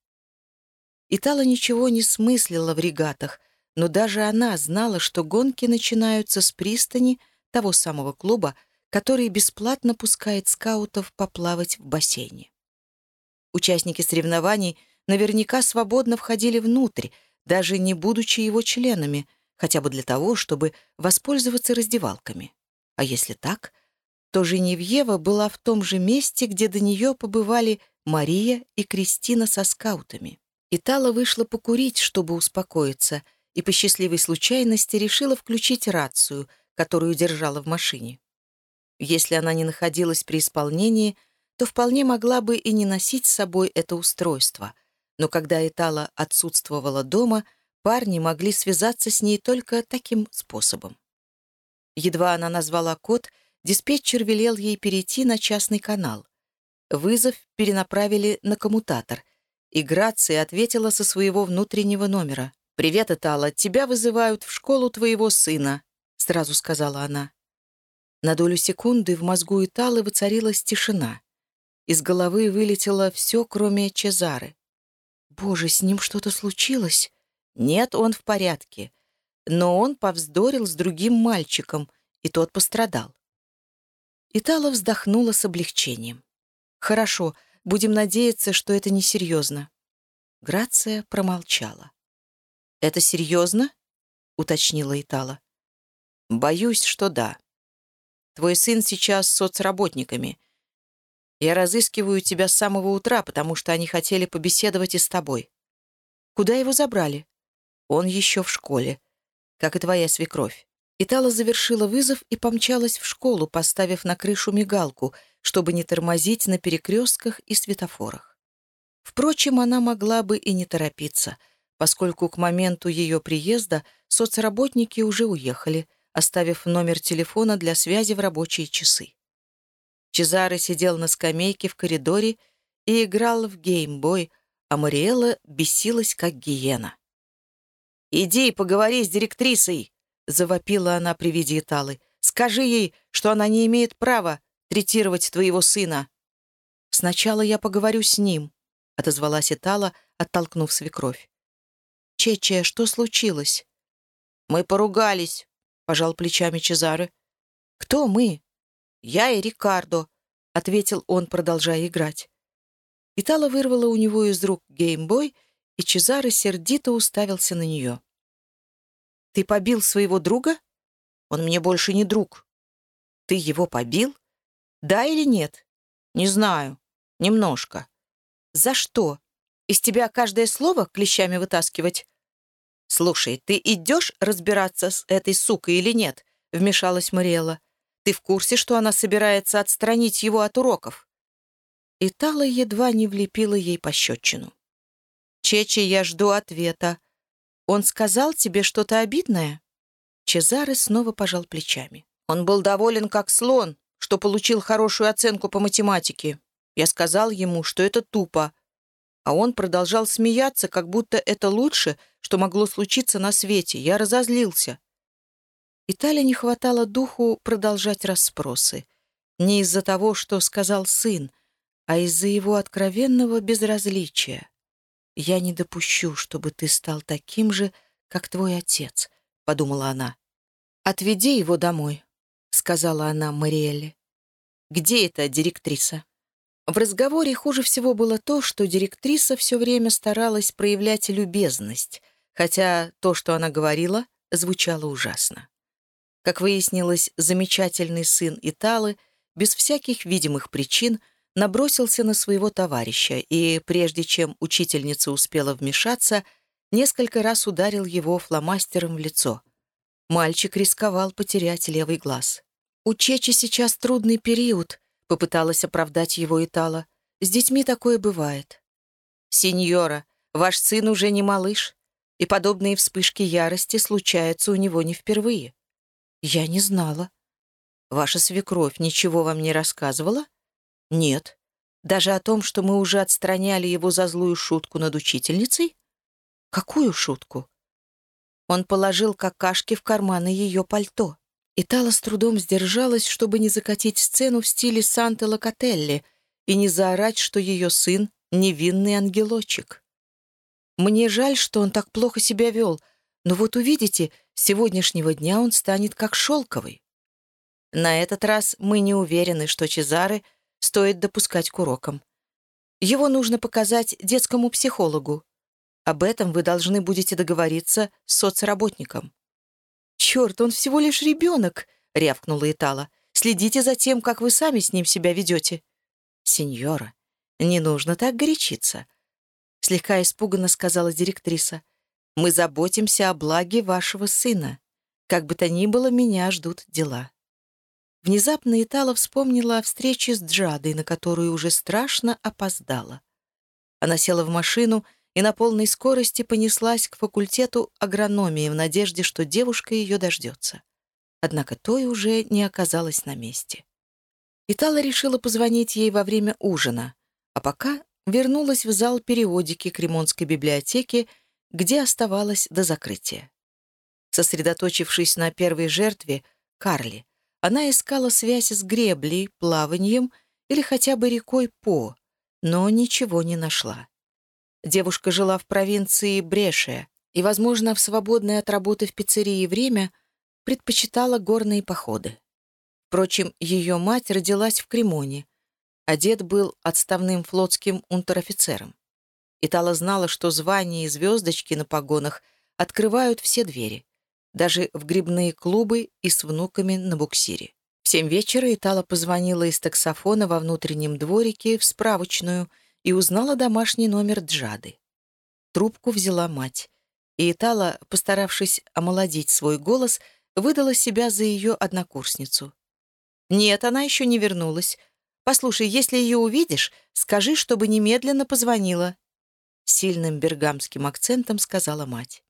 A: Итала ничего не смыслила в регатах, но даже она знала, что гонки начинаются с пристани того самого клуба, который бесплатно пускает скаутов поплавать в бассейне. Участники соревнований наверняка свободно входили внутрь, даже не будучи его членами, хотя бы для того, чтобы воспользоваться раздевалками. А если так, то Женевьева была в том же месте, где до нее побывали Мария и Кристина со скаутами. Итала вышла покурить, чтобы успокоиться, и по счастливой случайности решила включить рацию, которую держала в машине. Если она не находилась при исполнении, то вполне могла бы и не носить с собой это устройство. Но когда Итала отсутствовала дома, парни могли связаться с ней только таким способом. Едва она назвала код, диспетчер велел ей перейти на частный канал. Вызов перенаправили на коммутатор, и Грация ответила со своего внутреннего номера. «Привет, Итала, тебя вызывают в школу твоего сына», — сразу сказала она. На долю секунды в мозгу Италы воцарилась тишина. Из головы вылетело все, кроме Чезары. «Боже, с ним что-то случилось?» «Нет, он в порядке. Но он повздорил с другим мальчиком, и тот пострадал». Итала вздохнула с облегчением. «Хорошо, будем надеяться, что это несерьезно». Грация промолчала. «Это серьезно?» — уточнила Итала. «Боюсь, что да. Твой сын сейчас с соцработниками. Я разыскиваю тебя с самого утра, потому что они хотели побеседовать и с тобой. Куда его забрали? Он еще в школе, как и твоя свекровь. Итала завершила вызов и помчалась в школу, поставив на крышу мигалку, чтобы не тормозить на перекрестках и светофорах. Впрочем, она могла бы и не торопиться, поскольку к моменту ее приезда соцработники уже уехали, оставив номер телефона для связи в рабочие часы. Чезаре сидел на скамейке в коридоре и играл в геймбой, а Мариэлла бесилась, как гиена. «Иди поговори с директрисой!» — завопила она при виде Италы. «Скажи ей, что она не имеет права третировать твоего сына». «Сначала я поговорю с ним», — отозвалась Итала, оттолкнув свекровь. «Чече, что случилось?» «Мы поругались», пожал плечами Чезаре. «Кто мы?» «Я и Рикардо», — ответил он, продолжая играть. Итала вырвала у него из рук геймбой, и Чезаре сердито уставился на нее. «Ты побил своего друга? Он мне больше не друг». «Ты его побил? Да или нет?» «Не знаю. Немножко». «За что? Из тебя каждое слово клещами вытаскивать?» «Слушай, ты идешь разбираться с этой сукой или нет?» — вмешалась Мариэла. «Ты в курсе, что она собирается отстранить его от уроков?» И Тала едва не влепила ей пощечину. «Чечи, я жду ответа. Он сказал тебе что-то обидное?» Чезаре снова пожал плечами. «Он был доволен как слон, что получил хорошую оценку по математике. Я сказал ему, что это тупо, а он продолжал смеяться, как будто это лучше, что могло случиться на свете. Я разозлился. Италии не хватало духу продолжать расспросы. Не из-за того, что сказал сын, а из-за его откровенного безразличия. «Я не допущу, чтобы ты стал таким же, как твой отец», — подумала она. «Отведи его домой», — сказала она Мариэлле. «Где эта директриса?» В разговоре хуже всего было то, что директриса все время старалась проявлять любезность, хотя то, что она говорила, звучало ужасно. Как выяснилось, замечательный сын Италы без всяких видимых причин набросился на своего товарища и, прежде чем учительница успела вмешаться, несколько раз ударил его фломастером в лицо. Мальчик рисковал потерять левый глаз. «У Чечи сейчас трудный период», Попыталась оправдать его Итала. «С детьми такое бывает». «Сеньора, ваш сын уже не малыш, и подобные вспышки ярости случаются у него не впервые». «Я не знала». «Ваша свекровь ничего вам не рассказывала?» «Нет. Даже о том, что мы уже отстраняли его за злую шутку над учительницей?» «Какую шутку?» Он положил какашки в карманы ее пальто. Итала с трудом сдержалась, чтобы не закатить сцену в стиле Санты Локотелли и не заорать, что ее сын — невинный ангелочек. Мне жаль, что он так плохо себя вел, но вот увидите, с сегодняшнего дня он станет как шелковый. На этот раз мы не уверены, что Чезары стоит допускать к урокам. Его нужно показать детскому психологу. Об этом вы должны будете договориться с соцработником. «Черт, он всего лишь ребенок!» — рявкнула Итала. «Следите за тем, как вы сами с ним себя ведете». «Сеньора, не нужно так горячиться», — слегка испуганно сказала директриса. «Мы заботимся о благе вашего сына. Как бы то ни было, меня ждут дела. Внезапно Итала вспомнила о встрече с Джадой, на которую уже страшно опоздала. Она села в машину и на полной скорости понеслась к факультету агрономии в надежде, что девушка ее дождется. Однако той уже не оказалась на месте. Итала решила позвонить ей во время ужина, а пока вернулась в зал периодики Кремонской библиотеки, где оставалась до закрытия. Сосредоточившись на первой жертве, Карли, она искала связь с греблей, плаванием или хотя бы рекой По, но ничего не нашла. Девушка жила в провинции Брешия и, возможно, в свободное от работы в пиццерии время предпочитала горные походы. Впрочем, ее мать родилась в Кремоне, а дед был отставным флотским унтер-офицером. Итала знала, что звания и звездочки на погонах открывают все двери, даже в грибные клубы и с внуками на буксире. В семь вечера Итала позвонила из таксофона во внутреннем дворике в справочную и узнала домашний номер Джады. Трубку взяла мать, и Итала, постаравшись омолодить свой голос, выдала себя за ее однокурсницу. «Нет, она еще не вернулась. Послушай, если ее увидишь, скажи, чтобы немедленно позвонила». Сильным бергамским акцентом сказала мать.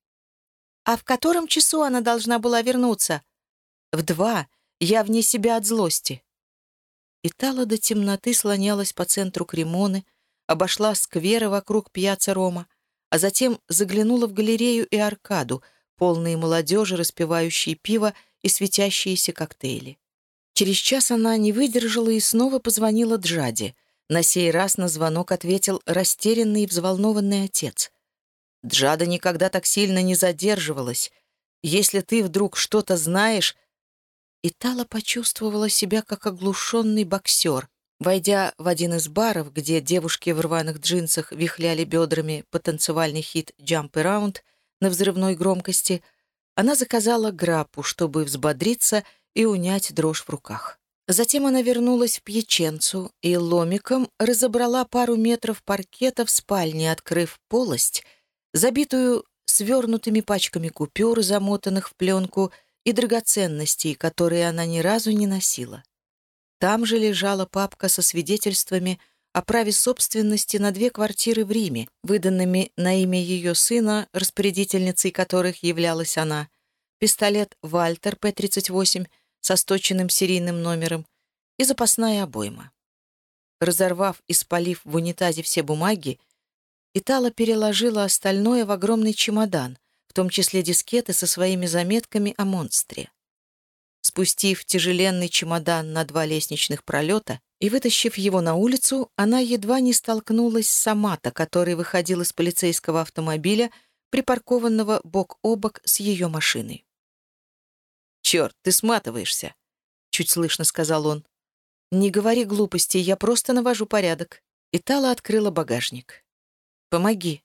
A: «А в котором часу она должна была вернуться?» «В два. Я вне себя от злости». Итала до темноты слонялась по центру Кремоны, обошла скверы вокруг пьяца Рома, а затем заглянула в галерею и аркаду, полные молодежи, распивающие пиво и светящиеся коктейли. Через час она не выдержала и снова позвонила Джаде. На сей раз на звонок ответил растерянный и взволнованный отец. «Джада никогда так сильно не задерживалась. Если ты вдруг что-то знаешь...» И Тала почувствовала себя как оглушенный боксер. Войдя в один из баров, где девушки в рваных джинсах вихляли бедрами по танцевальный хит «Jump Around» на взрывной громкости, она заказала граппу, чтобы взбодриться и унять дрожь в руках. Затем она вернулась в Пьяченцу и ломиком разобрала пару метров паркета в спальне, открыв полость, забитую свернутыми пачками купюр, замотанных в пленку, и драгоценностей, которые она ни разу не носила. Там же лежала папка со свидетельствами о праве собственности на две квартиры в Риме, выданными на имя ее сына, распорядительницей которых являлась она, пистолет «Вальтер П-38», со сточенным серийным номером и запасная обойма. Разорвав и спалив в унитазе все бумаги, Итала переложила остальное в огромный чемодан, в том числе дискеты со своими заметками о монстре. Спустив тяжеленный чемодан на два лестничных пролета и вытащив его на улицу, она едва не столкнулась с Самата, который выходил из полицейского автомобиля, припаркованного бок о бок с ее машиной. «Черт, ты сматываешься!» — чуть слышно сказал он. «Не говори глупостей, я просто навожу порядок». И Тала открыла багажник. «Помоги».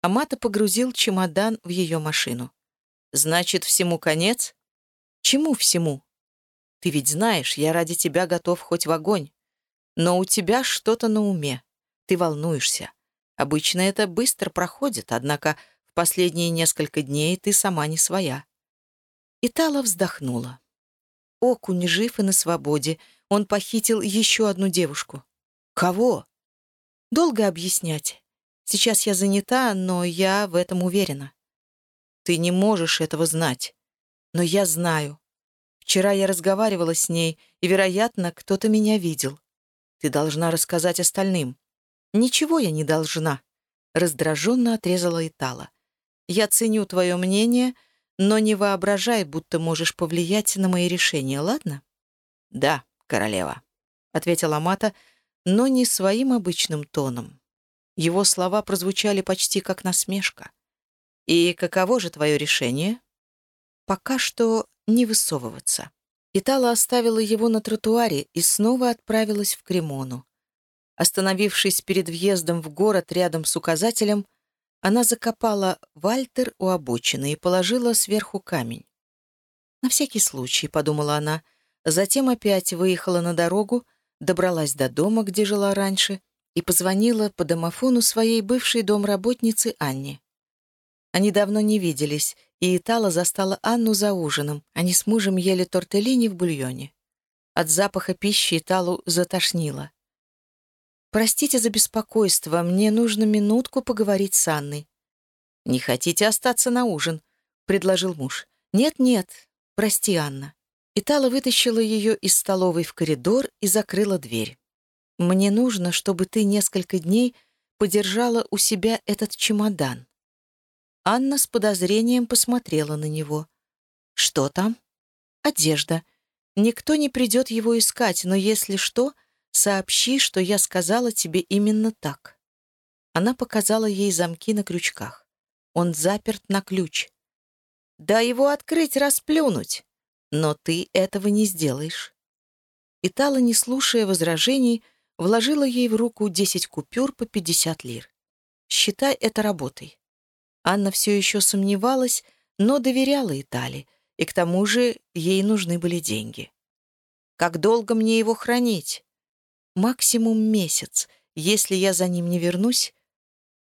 A: Амата погрузил чемодан в ее машину. «Значит, всему конец?» «Чему всему?» «Ты ведь знаешь, я ради тебя готов хоть в огонь. Но у тебя что-то на уме. Ты волнуешься. Обычно это быстро проходит, однако в последние несколько дней ты сама не своя. Итала вздохнула. Окунь жив и на свободе. Он похитил еще одну девушку. Кого? Долго объяснять. Сейчас я занята, но я в этом уверена. Ты не можешь этого знать. Но я знаю. Вчера я разговаривала с ней, и, вероятно, кто-то меня видел. Ты должна рассказать остальным. Ничего я не должна. Раздраженно отрезала Итала. Я ценю твое мнение, — но не воображай, будто можешь повлиять на мои решения, ладно?» «Да, королева», — ответила Мата, но не своим обычным тоном. Его слова прозвучали почти как насмешка. «И каково же твое решение?» «Пока что не высовываться». Итала оставила его на тротуаре и снова отправилась в Кремону. Остановившись перед въездом в город рядом с указателем, она закопала Вальтер у обочины и положила сверху камень. «На всякий случай», — подумала она, затем опять выехала на дорогу, добралась до дома, где жила раньше, и позвонила по домофону своей бывшей домработнице Анне. Они давно не виделись, и Итала застала Анну за ужином. Они с мужем ели тортеллини в бульоне. От запаха пищи Италу затошнило. «Простите за беспокойство, мне нужно минутку поговорить с Анной». «Не хотите остаться на ужин?» — предложил муж. «Нет-нет, прости, Анна». Итала вытащила ее из столовой в коридор и закрыла дверь. «Мне нужно, чтобы ты несколько дней подержала у себя этот чемодан». Анна с подозрением посмотрела на него. «Что там?» «Одежда. Никто не придет его искать, но если что, сообщи, что я сказала тебе именно так». Она показала ей замки на крючках. Он заперт на ключ. «Да его открыть, расплюнуть!» «Но ты этого не сделаешь». Итала, не слушая возражений, вложила ей в руку 10 купюр по 50 лир. «Считай это работой». Анна все еще сомневалась, но доверяла Итали, и к тому же ей нужны были деньги. «Как долго мне его хранить?» «Максимум месяц. Если я за ним не вернусь...»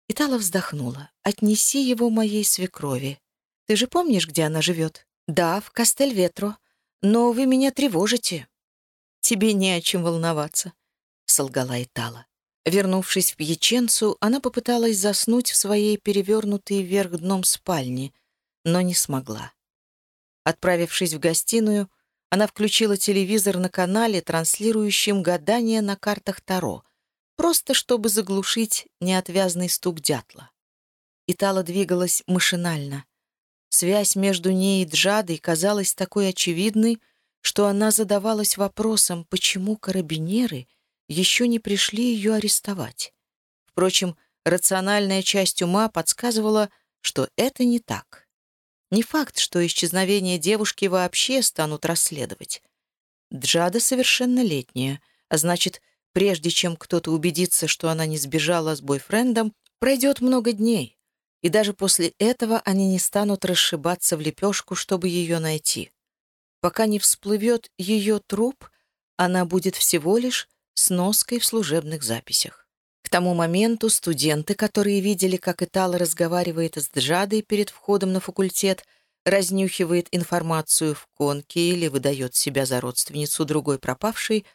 A: Итала вздохнула. «Отнеси его моей свекрови. Ты же помнишь, где она живет?» «Да, в Кастельветро. Но вы меня тревожите». «Тебе не о чем волноваться», — солгала Итала. Вернувшись в Пьяченцу, она попыталась заснуть в своей перевернутой вверх дном спальне, но не смогла. Отправившись в гостиную, она включила телевизор на канале, транслирующем гадания на картах Таро, просто чтобы заглушить неотвязный стук дятла. Итала двигалась машинально. Связь между ней и Джадой казалась такой очевидной, что она задавалась вопросом, почему карабинеры — еще не пришли ее арестовать. Впрочем, рациональная часть ума подсказывала, что это не так. Не факт, что исчезновение девушки вообще станут расследовать. Джада совершеннолетняя, а значит, прежде чем кто-то убедится, что она не сбежала с бойфрендом, пройдет много дней, и даже после этого они не станут расшибаться в лепешку, чтобы ее найти. Пока не всплывет ее труп, она будет всего лишь сноской в служебных записях. К тому моменту студенты, которые видели, как Итала разговаривает с Джадой перед входом на факультет, разнюхивает информацию в конке или выдает себя за родственницу другой пропавшей,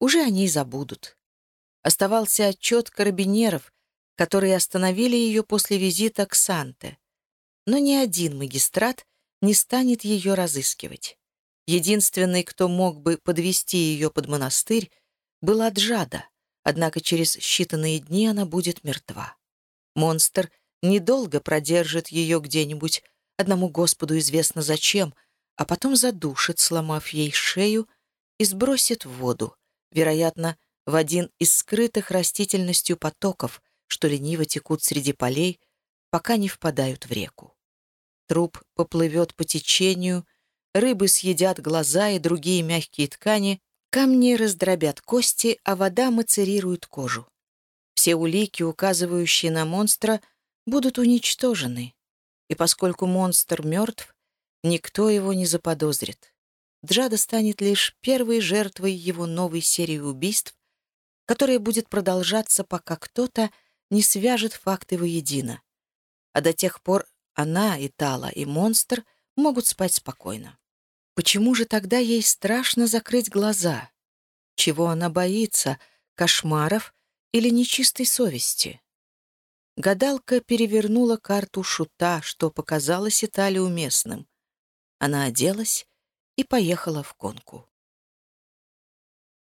A: уже о ней забудут. Оставался отчет карабинеров, которые остановили ее после визита к Санте. Но ни один магистрат не станет ее разыскивать. Единственный, кто мог бы подвести ее под монастырь, была Джада, однако через считанные дни она будет мертва. Монстр недолго продержит ее где-нибудь, одному Господу известно зачем, а потом задушит, сломав ей шею, и сбросит в воду, вероятно, в один из скрытых растительностью потоков, что лениво текут среди полей, пока не впадают в реку. Труп поплывет по течению, рыбы съедят глаза и другие мягкие ткани, Камни раздробят кости, а вода мацерирует кожу. Все улики, указывающие на монстра, будут уничтожены. И поскольку монстр мертв, никто его не заподозрит. Джада станет лишь первой жертвой его новой серии убийств, которая будет продолжаться, пока кто-то не свяжет факты воедино. А до тех пор она, и Тала, и монстр могут спать спокойно. Почему же тогда ей страшно закрыть глаза? Чего она боится? Кошмаров или нечистой совести? Гадалка перевернула карту шута, что показалось Италии уместным. Она оделась и поехала в конку.